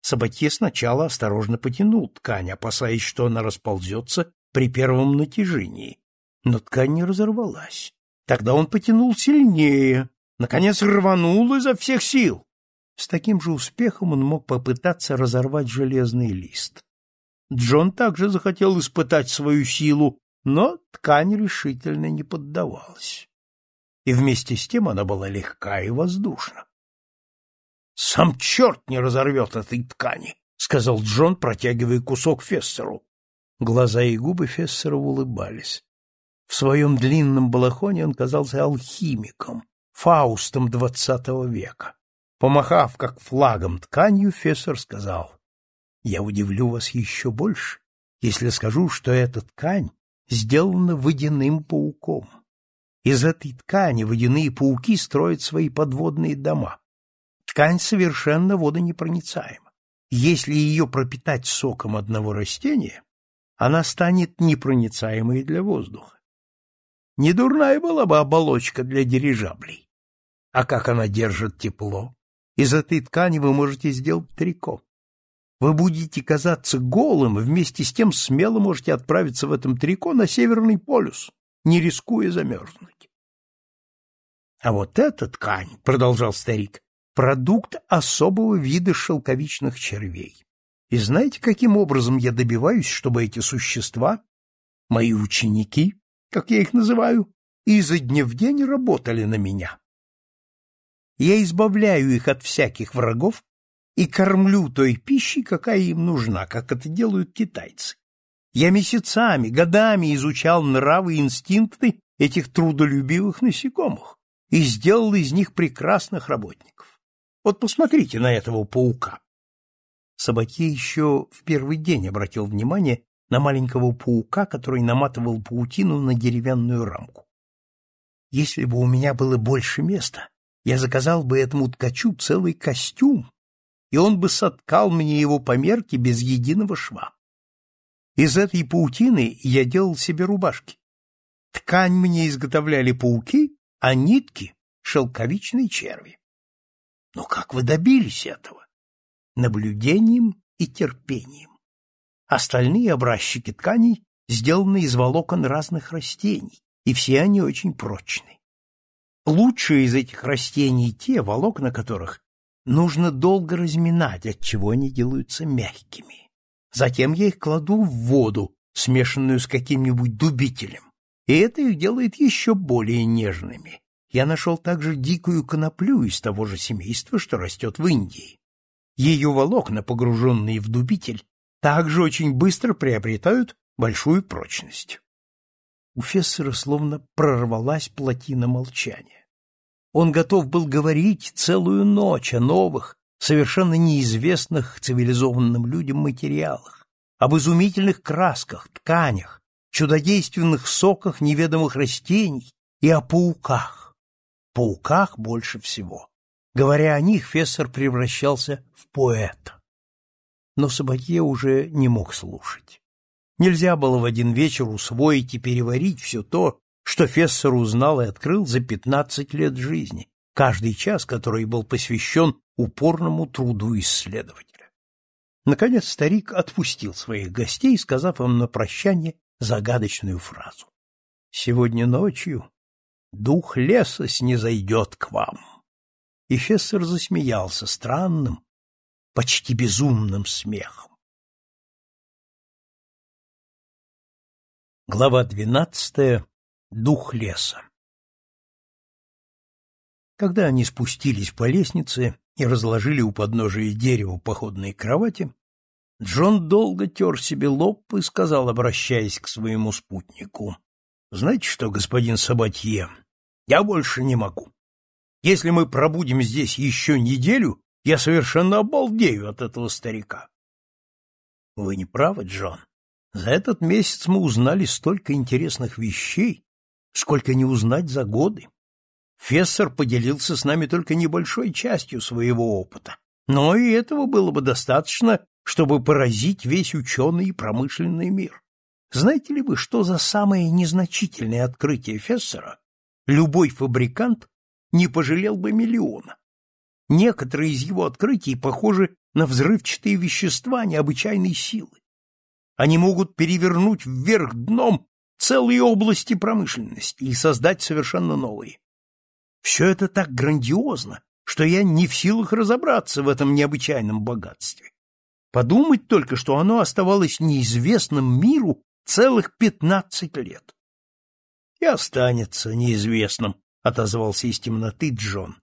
Сабатье сначала осторожно потянул ткань, опасаясь, что она расползется при первом натяжении, но ткань не разорвалась. Тогда он потянул сильнее, наконец рванул изо всех сил. С таким же успехом он мог попытаться разорвать железный лист. Джон также захотел испытать свою силу, но ткань решительно не поддавалась. И вместе с тем она была легка и воздушна. — Сам черт не разорвет этой ткани, — сказал Джон, протягивая кусок Фессеру. Глаза и губы Фессера улыбались. В своем длинном балахоне он казался алхимиком, Фаустом двадцатого века. Помахав как флагом тканью, Фессор сказал, «Я удивлю вас еще больше, если скажу, что эта ткань сделана водяным пауком. Из этой ткани водяные пауки строят свои подводные дома. Ткань совершенно водонепроницаема. Если ее пропитать соком одного растения, она станет непроницаемой для воздуха. Недурная была бы оболочка для дирижаблей. А как она держит тепло? Из этой ткани вы можете сделать трико. Вы будете казаться голым, и вместе с тем смело можете отправиться в этом трико на Северный полюс, не рискуя замерзнуть. — А вот эта ткань, — продолжал старик, — продукт особого вида шелковичных червей. И знаете, каким образом я добиваюсь, чтобы эти существа, мои ученики, как я их называю, изо дня в день работали на меня? Я избавляю их от всяких врагов и кормлю той пищей, какая им нужна, как это делают китайцы. Я месяцами, годами изучал нравы и инстинкты этих трудолюбивых насекомых. и сделал из них прекрасных работников. Вот посмотрите на этого паука. Собаке еще в первый день обратил внимание на маленького паука, который наматывал паутину на деревянную рамку. Если бы у меня было больше места, я заказал бы этому ткачу целый костюм, и он бы соткал мне его по мерке без единого шва. Из этой паутины я делал себе рубашки. Ткань мне изготовляли пауки, а нитки — шелковичные черви. Но как вы добились этого? Наблюдением и терпением. Остальные образчики тканей сделаны из волокон разных растений, и все они очень прочны. Лучшие из этих растений те, волокна которых нужно долго разминать, отчего они делаются мягкими. Затем я их кладу в воду, смешанную с каким-нибудь дубителем, и это их делает еще более нежными. Я нашел также дикую коноплю из того же семейства, что растет в Индии. Ее волокна, погруженные в дубитель, также очень быстро приобретают большую прочность. У Фессера словно прорвалась плотина молчания. Он готов был говорить целую ночь о новых, совершенно неизвестных цивилизованным людям материалах, об изумительных красках, тканях, чудодейственных соках неведомых растений и о пауках. Пауках больше всего. Говоря о них, Фессер превращался в поэта но Сабатье уже не мог слушать. Нельзя было в один вечер усвоить и переварить все то, что Фессер узнал и открыл за пятнадцать лет жизни, каждый час, который был посвящен упорному труду исследователя. Наконец старик отпустил своих гостей, сказав им на прощание загадочную фразу. «Сегодня ночью дух леса снизойдет к вам». И Фессер засмеялся странным, почти безумным смехом. Глава двенадцатая. Дух леса. Когда они спустились по лестнице и разложили у подножия дерева походные кровати, Джон долго тер себе лоб и сказал, обращаясь к своему спутнику, «Знаете что, господин Сабатье, я больше не могу. Если мы пробудем здесь еще неделю, я совершенно обалдею от этого старика. Вы не правы, Джон. За этот месяц мы узнали столько интересных вещей, сколько не узнать за годы. Фессор поделился с нами только небольшой частью своего опыта, но и этого было бы достаточно, чтобы поразить весь ученый и промышленный мир. Знаете ли вы, что за самое незначительное открытие Фессора любой фабрикант не пожалел бы миллиона? Некоторые из его открытий похожи на взрывчатые вещества необычайной силы. Они могут перевернуть вверх дном целые области промышленности и создать совершенно новые. Все это так грандиозно, что я не в силах разобраться в этом необычайном богатстве. Подумать только, что оно оставалось неизвестным миру целых пятнадцать лет. — И останется неизвестным, — отозвался из темноты Джон.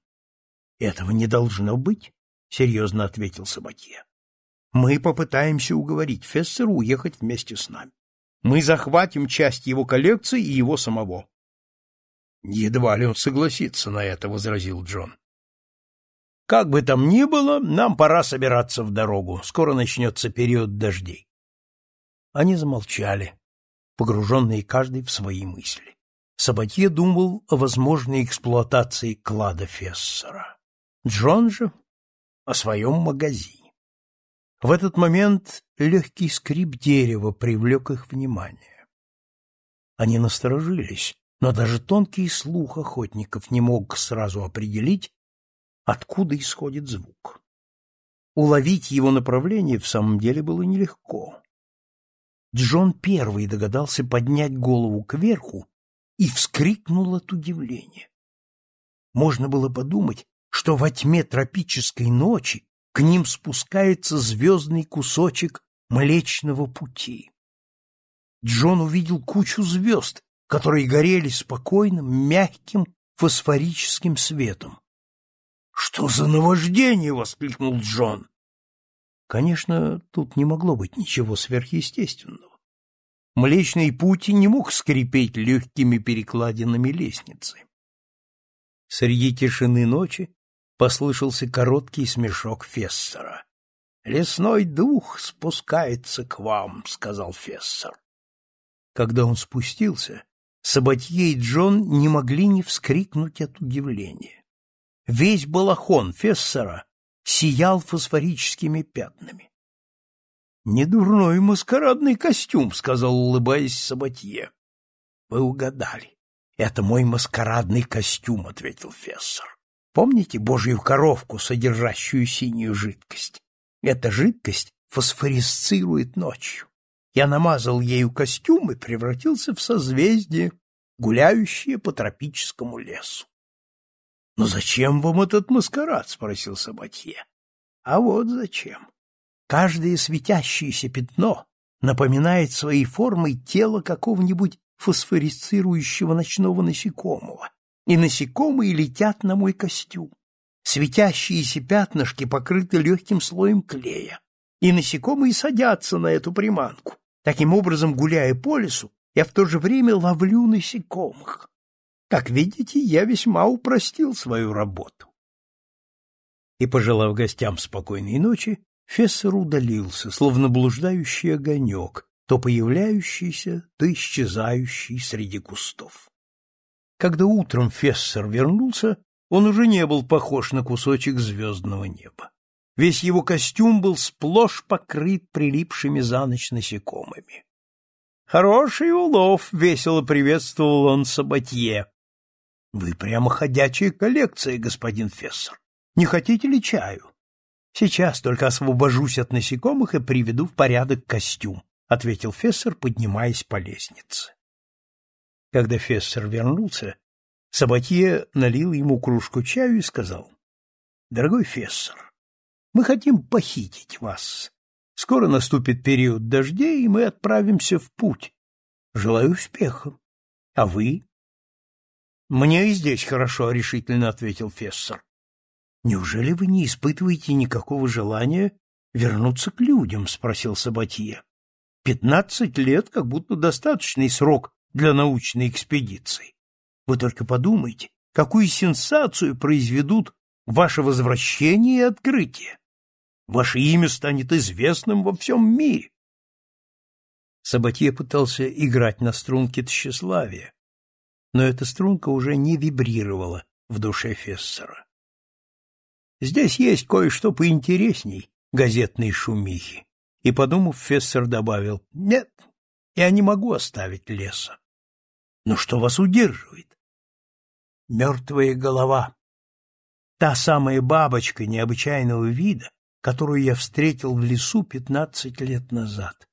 Этого не должно быть, серьезно ответил Сабатье. Мы попытаемся уговорить Фессера уехать вместе с нами. Мы захватим часть его коллекции и его самого. Едва ли он согласится на это, возразил Джон. Как бы там ни было, нам пора собираться в дорогу. Скоро начнется период дождей. Они замолчали, погруженные каждый в свои мысли. Сабатье думал о возможной эксплуатации клада Фессера. Джон же о своем магазине. В этот момент легкий скрип дерева привлек их внимание. Они насторожились, но даже тонкий слух охотников не мог сразу определить, откуда исходит звук. Уловить его направление в самом деле было нелегко. Джон первый догадался поднять голову кверху и вскрикнул от удивления. Можно было подумать, что во тьме тропической ночи к ним спускается звездный кусочек Млечного Пути. Джон увидел кучу звезд, которые горели спокойным, мягким фосфорическим светом. «Что за наваждение!» — воскликнул Джон. Конечно, тут не могло быть ничего сверхъестественного. Млечный путь не мог скрипеть легкими перекладинами лестницы. Среди тишины ночи послышался короткий смешок Фессера. «Лесной дух спускается к вам», — сказал Фессер. Когда он спустился, Сабатье и Джон не могли не вскрикнуть от удивления. Весь балахон Фессера сиял фосфорическими пятнами. «Недурной маскарадный костюм», — сказал, улыбаясь Сабатье. «Вы угадали. Это мой маскарадный костюм», — ответил Фессер. «Помните божью коровку, содержащую синюю жидкость? Эта жидкость фосфорисцирует ночью. Я намазал ею костюм и превратился в созвездие, гуляющее по тропическому лесу. — Но зачем вам этот маскарад? — спросил Сабатье. — А вот зачем. Каждое светящееся пятно напоминает своей формой тело какого-нибудь фосфорицирующего ночного насекомого, и насекомые летят на мой костюм. Светящиеся пятнышки покрыты легким слоем клея, и насекомые садятся на эту приманку. Таким образом, гуляя по лесу, я в то же время ловлю насекомых. Как видите, я весьма упростил свою работу. И, пожелав гостям спокойной ночи, Фессер удалился, словно блуждающий огонек, то появляющийся, то исчезающий среди кустов. Когда утром Фессер вернулся, он уже не был похож на кусочек звездного неба. Весь его костюм был сплошь покрыт прилипшими за ночь насекомыми. «Хороший улов!» — весело приветствовал он Сабатье. «Вы прямо ходячая коллекция, господин Фессер. Не хотите ли чаю?» «Сейчас только освобожусь от насекомых и приведу в порядок костюм», — ответил Фессер, поднимаясь по лестнице. Когда Фессер вернулся, Сабатье налил ему кружку чаю и сказал, «Дорогой Фессер, мы хотим похитить вас. Скоро наступит период дождей, и мы отправимся в путь. Желаю успеха. А вы? Мне и здесь хорошо, решительно ответил Фессор. Неужели вы не испытываете никакого желания вернуться к людям? спросил Сабатье. Пятнадцать лет как будто достаточный срок для научной экспедиции. Вы только подумайте, какую сенсацию произведут ваше возвращение и открытие. Ваше имя станет известным во всем мире. Сабатье пытался играть на струнке тщеславия, но эта струнка уже не вибрировала в душе Фессера. Здесь есть кое-что поинтересней газетной шумихи. И, подумав, Фессер добавил, «Нет, я не могу оставить леса. Но что вас удерживает?» «Мертвая голова. Та самая бабочка необычайного вида, которую я встретил в лесу пятнадцать лет назад.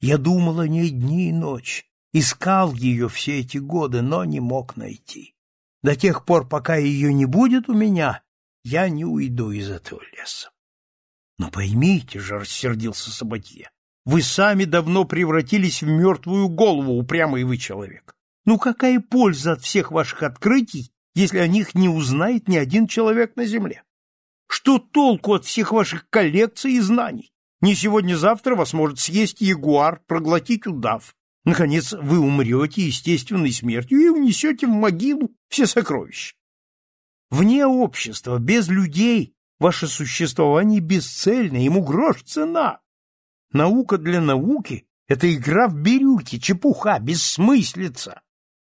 Я думал о ней дни и ночь, искал ее все эти годы, но не мог найти. До тех пор, пока ее не будет у меня, я не уйду из этого леса. Но поймите же, рассердился Сабатье, вы сами давно превратились в мертвую голову, упрямый вы человек. Ну какая польза от всех ваших открытий, если о них не узнает ни один человек на земле? Что толку от всех ваших коллекций и знаний? Не сегодня-завтра вас может съесть ягуар, проглотить удав. Наконец, вы умрете естественной смертью и унесете в могилу все сокровища. Вне общества, без людей, ваше существование бесцельно, ему грош цена. Наука для науки — это игра в бирюльки, чепуха, бессмыслица.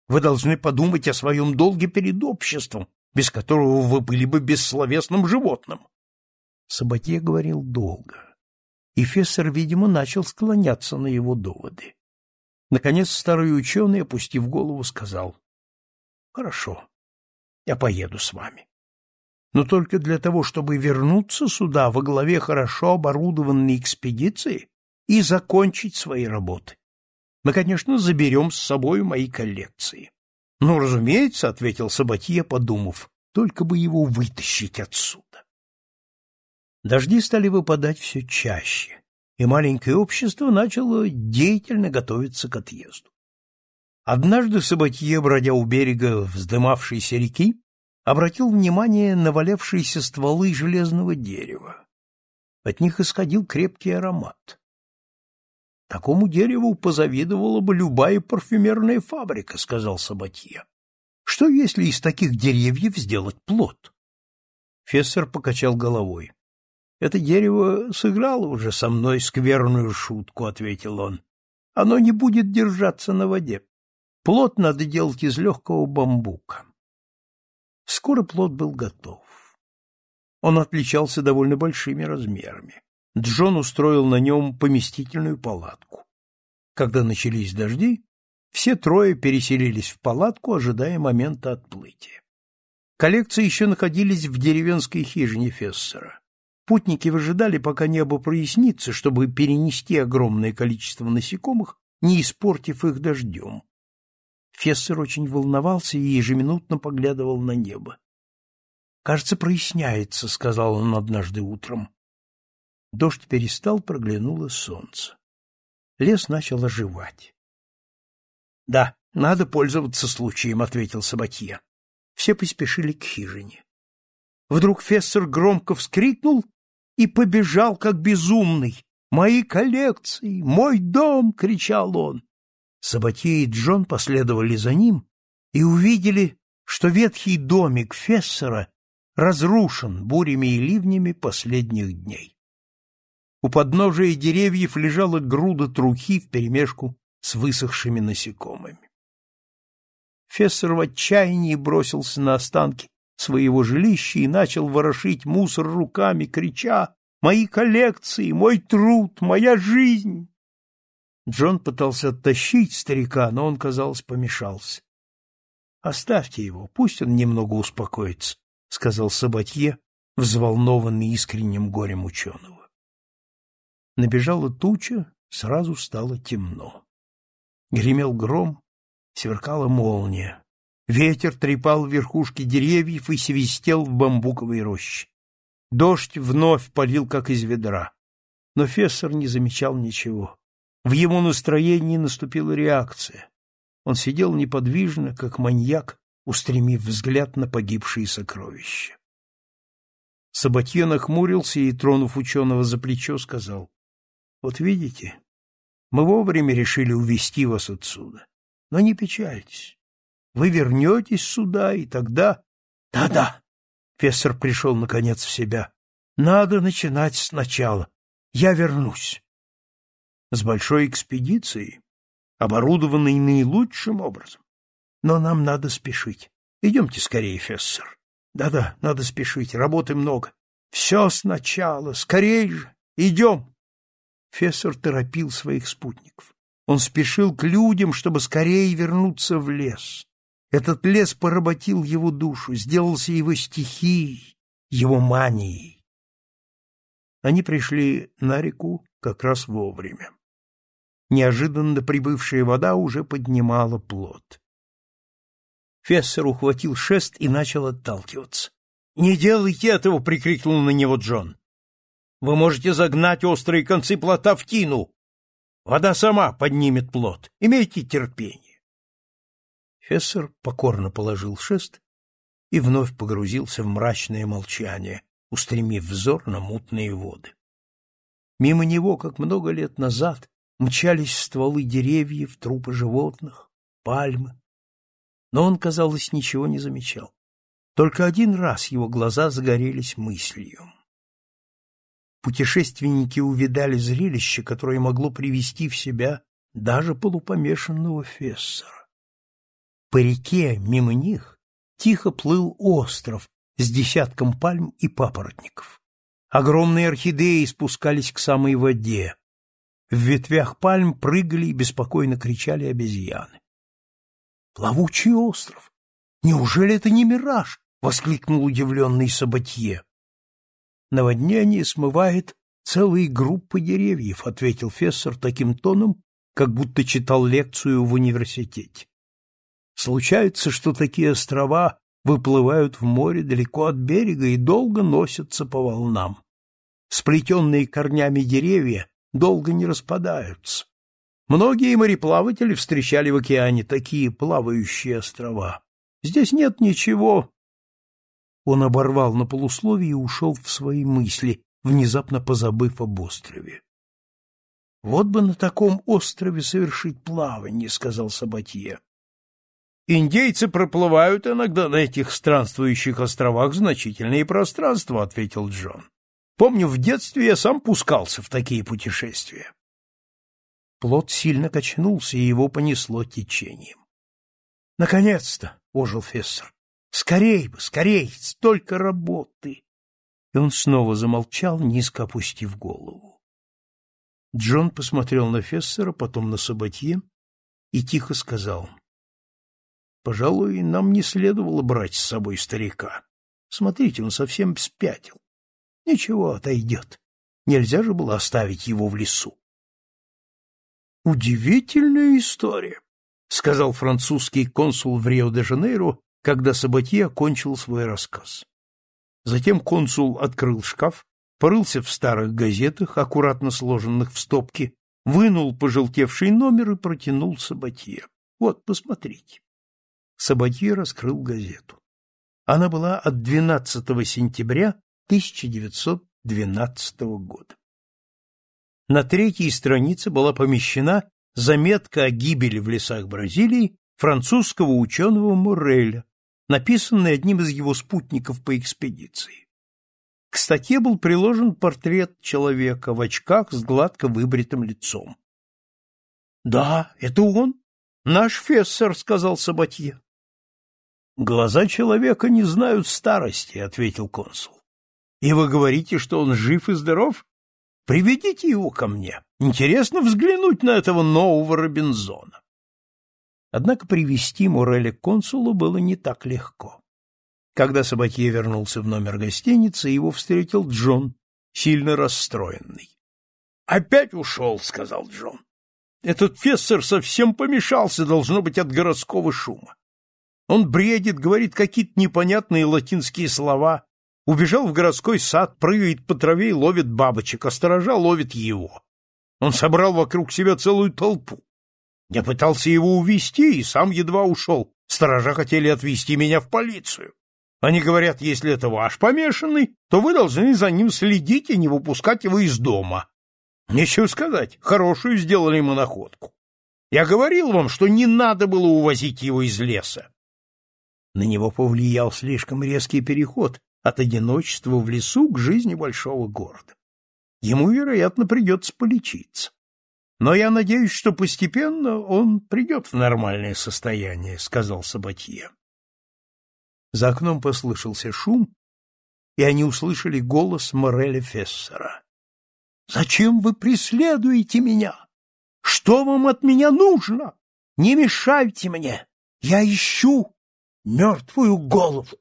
Вы должны подумать о своем долге перед обществом, без которого вы были бы бессловесным животным. Сабатье говорил долго, и Фессер, видимо, начал склоняться на его доводы. Наконец старый ученый, опустив голову, сказал, — Хорошо, я поеду с вами. Но только для того, чтобы вернуться сюда во главе хорошо оборудованной экспедиции и закончить свои работы. Мы, конечно, заберем с собой мои коллекции. — Ну, разумеется, — ответил Сабатье, подумав, — только бы его вытащить отсюда. Дожди стали выпадать все чаще, и маленькое общество начало деятельно готовиться к отъезду. Однажды Сабатье, бродя у берега вздымавшейся реки, обратил внимание на валявшиеся стволы железного дерева. От них исходил крепкий аромат. Такому дереву позавидовала бы любая парфюмерная фабрика, сказал Сабатье. Что, если из таких деревьев сделать плод? Фессер покачал головой. — Это дерево сыграло уже со мной скверную шутку, — ответил он. — Оно не будет держаться на воде. Плод надо делать из легкого бамбука. Скоро плод был готов. Он отличался довольно большими размерами. Джон устроил на нем поместительную палатку. Когда начались дожди, все трое переселились в палатку, ожидая момента отплытия. Коллекции еще находились в деревенской хижине Фессера. Путники выжидали, пока небо прояснится, чтобы перенести огромное количество насекомых, не испортив их дождем. Фессер очень волновался и ежеминутно поглядывал на небо. «Кажется, проясняется», — сказал он однажды утром. Дождь перестал, проглянуло солнце. Лес начал оживать. Да, надо пользоваться случаем, ответил Сабатье. Все поспешили к хижине. Вдруг Фессер громко вскрикнул и побежал, как безумный. «Мои коллекции! Мой дом!» — кричал он. Сабатье и Джон последовали за ним и увидели, что ветхий домик Фессера разрушен бурями и ливнями последних дней. У подножия деревьев лежала груда трухи вперемешку с высохшими насекомыми. Фессер в отчаянии бросился на останки своего жилища и начал ворошить мусор руками, крича «Мои коллекции! Мой труд! Моя жизнь!» Джон пытался оттащить старика, но он, казалось, помешался. «Оставьте его, пусть он немного успокоится», — сказал Сабатье, взволнованный искренним горем ученого. Набежала туча, сразу стало темно. Гремел гром, сверкала молния. Ветер трепал верхушки деревьев и свистел в бамбуковой роще. Дождь вновь полил, как из ведра. Но Фессор не замечал ничего. В его настроении наступила реакция. Он сидел неподвижно, как маньяк, устремив взгляд на погибшие сокровища. Сабатье нахмурился и, тронув ученого за плечо, сказал, — Вот видите, мы вовремя решили увести вас отсюда. Но не печальтесь. Вы вернетесь сюда, и тогда... Да-да, Фессор пришел наконец в себя. Надо начинать сначала. Я вернусь. С большой экспедицией, оборудованной наилучшим образом. Но нам надо спешить. Идемте скорее, Фессор. Да-да, надо спешить, работы много. Все сначала, скорей же. Идем. Фессор торопил своих спутников. Он спешил к людям, чтобы скорее вернуться в лес. Этот лес поработил его душу, сделался его стихией, его манией. Они пришли на реку как раз вовремя. Неожиданно прибывшая вода уже поднимала плод. Фессер ухватил шест и начал отталкиваться. «Не делайте этого!» — прикрикнул на него Джон. Вы можете загнать острые концы плота в тину. Вода сама поднимет плот. Имейте терпение. Фессер покорно положил шест и вновь погрузился в мрачное молчание, устремив взор на мутные воды. Мимо него, как много лет назад, мчались стволы деревьев, трупы животных, пальмы. Но он, казалось, ничего не замечал. Только один раз его глаза загорелись мыслью путешественники увидали зрелище, которое могло привести в себя даже полупомешанного фессора. По реке мимо них тихо плыл остров с десятком пальм и папоротников. Огромные орхидеи спускались к самой воде. В ветвях пальм прыгали и беспокойно кричали обезьяны. «Плавучий остров! Неужели это не мираж?» — воскликнул удивленный Сабатье наводнение смывает целые группы деревьев, ответил Фессор таким тоном, как будто читал лекцию в университете. Случается, что такие острова выплывают в море далеко от берега и долго носятся по волнам. Сплетенные корнями деревья долго не распадаются. Многие мореплаватели встречали в океане такие плавающие острова. Здесь нет ничего, он оборвал на полусловие и ушел в свои мысли, внезапно позабыв об острове. — Вот бы на таком острове совершить плавание, — сказал Сабатье. Индейцы проплывают иногда на этих странствующих островах значительные пространства, ответил Джон. Помню, в детстве я сам пускался в такие путешествия. Плот сильно качнулся, и его понесло течением. Наконец-то, ожил Фессер. Скорей бы, скорей, столько работы. И он снова замолчал, низко опустив голову. Джон посмотрел на Фессера, потом на Сабатье и тихо сказал: Пожалуй, нам не следовало брать с собой старика. Смотрите, он совсем спятил. Ничего, отойдет. Нельзя же было оставить его в лесу. Удивительная история, сказал французский консул в Рио-де-Жанейро, когда Сабатье окончил свой рассказ. Затем консул открыл шкаф, порылся в старых газетах, аккуратно сложенных в стопки, вынул пожелтевший номер и протянул Сабатье. Вот, посмотрите. Сабатье раскрыл газету. Она была от 12 сентября 1912 года. На третьей странице была помещена заметка о гибели в лесах Бразилии французского ученого Мореля, написанная одним из его спутников по экспедиции. К статье был приложен портрет человека в очках с гладко выбритым лицом. — Да, это он, наш фессор, — сказал Сабатье. Глаза человека не знают старости, ответил консул. И вы говорите, что он жив и здоров? Приведите его ко мне. Интересно взглянуть на этого нового Робинзона. Однако привести Муреля к консулу было не так легко. Когда Сабатье вернулся в номер гостиницы, его встретил Джон, сильно расстроенный. — Опять ушел, — сказал Джон. — Этот фессор совсем помешался, должно быть, от городского шума. Он бредит, говорит какие-то непонятные латинские слова, убежал в городской сад, прыгает по траве и ловит бабочек, а сторожа ловит его. Он собрал вокруг себя целую толпу. Я пытался его увести и сам едва ушел. Сторожа хотели отвезти меня в полицию. Они говорят, если это ваш помешанный, то вы должны за ним следить и не выпускать его из дома. Нечего сказать, хорошую сделали мы находку. Я говорил вам, что не надо было увозить его из леса. На него повлиял слишком резкий переход от одиночества в лесу к жизни большого города. Ему, вероятно, придется полечиться. Но я надеюсь, что постепенно он придет в нормальное состояние, — сказал Сабатье. За окном послышался шум, и они услышали голос Мореля Фессера. — Зачем вы преследуете меня? Что вам от меня нужно? Не мешайте мне! Я ищу мертвую голову.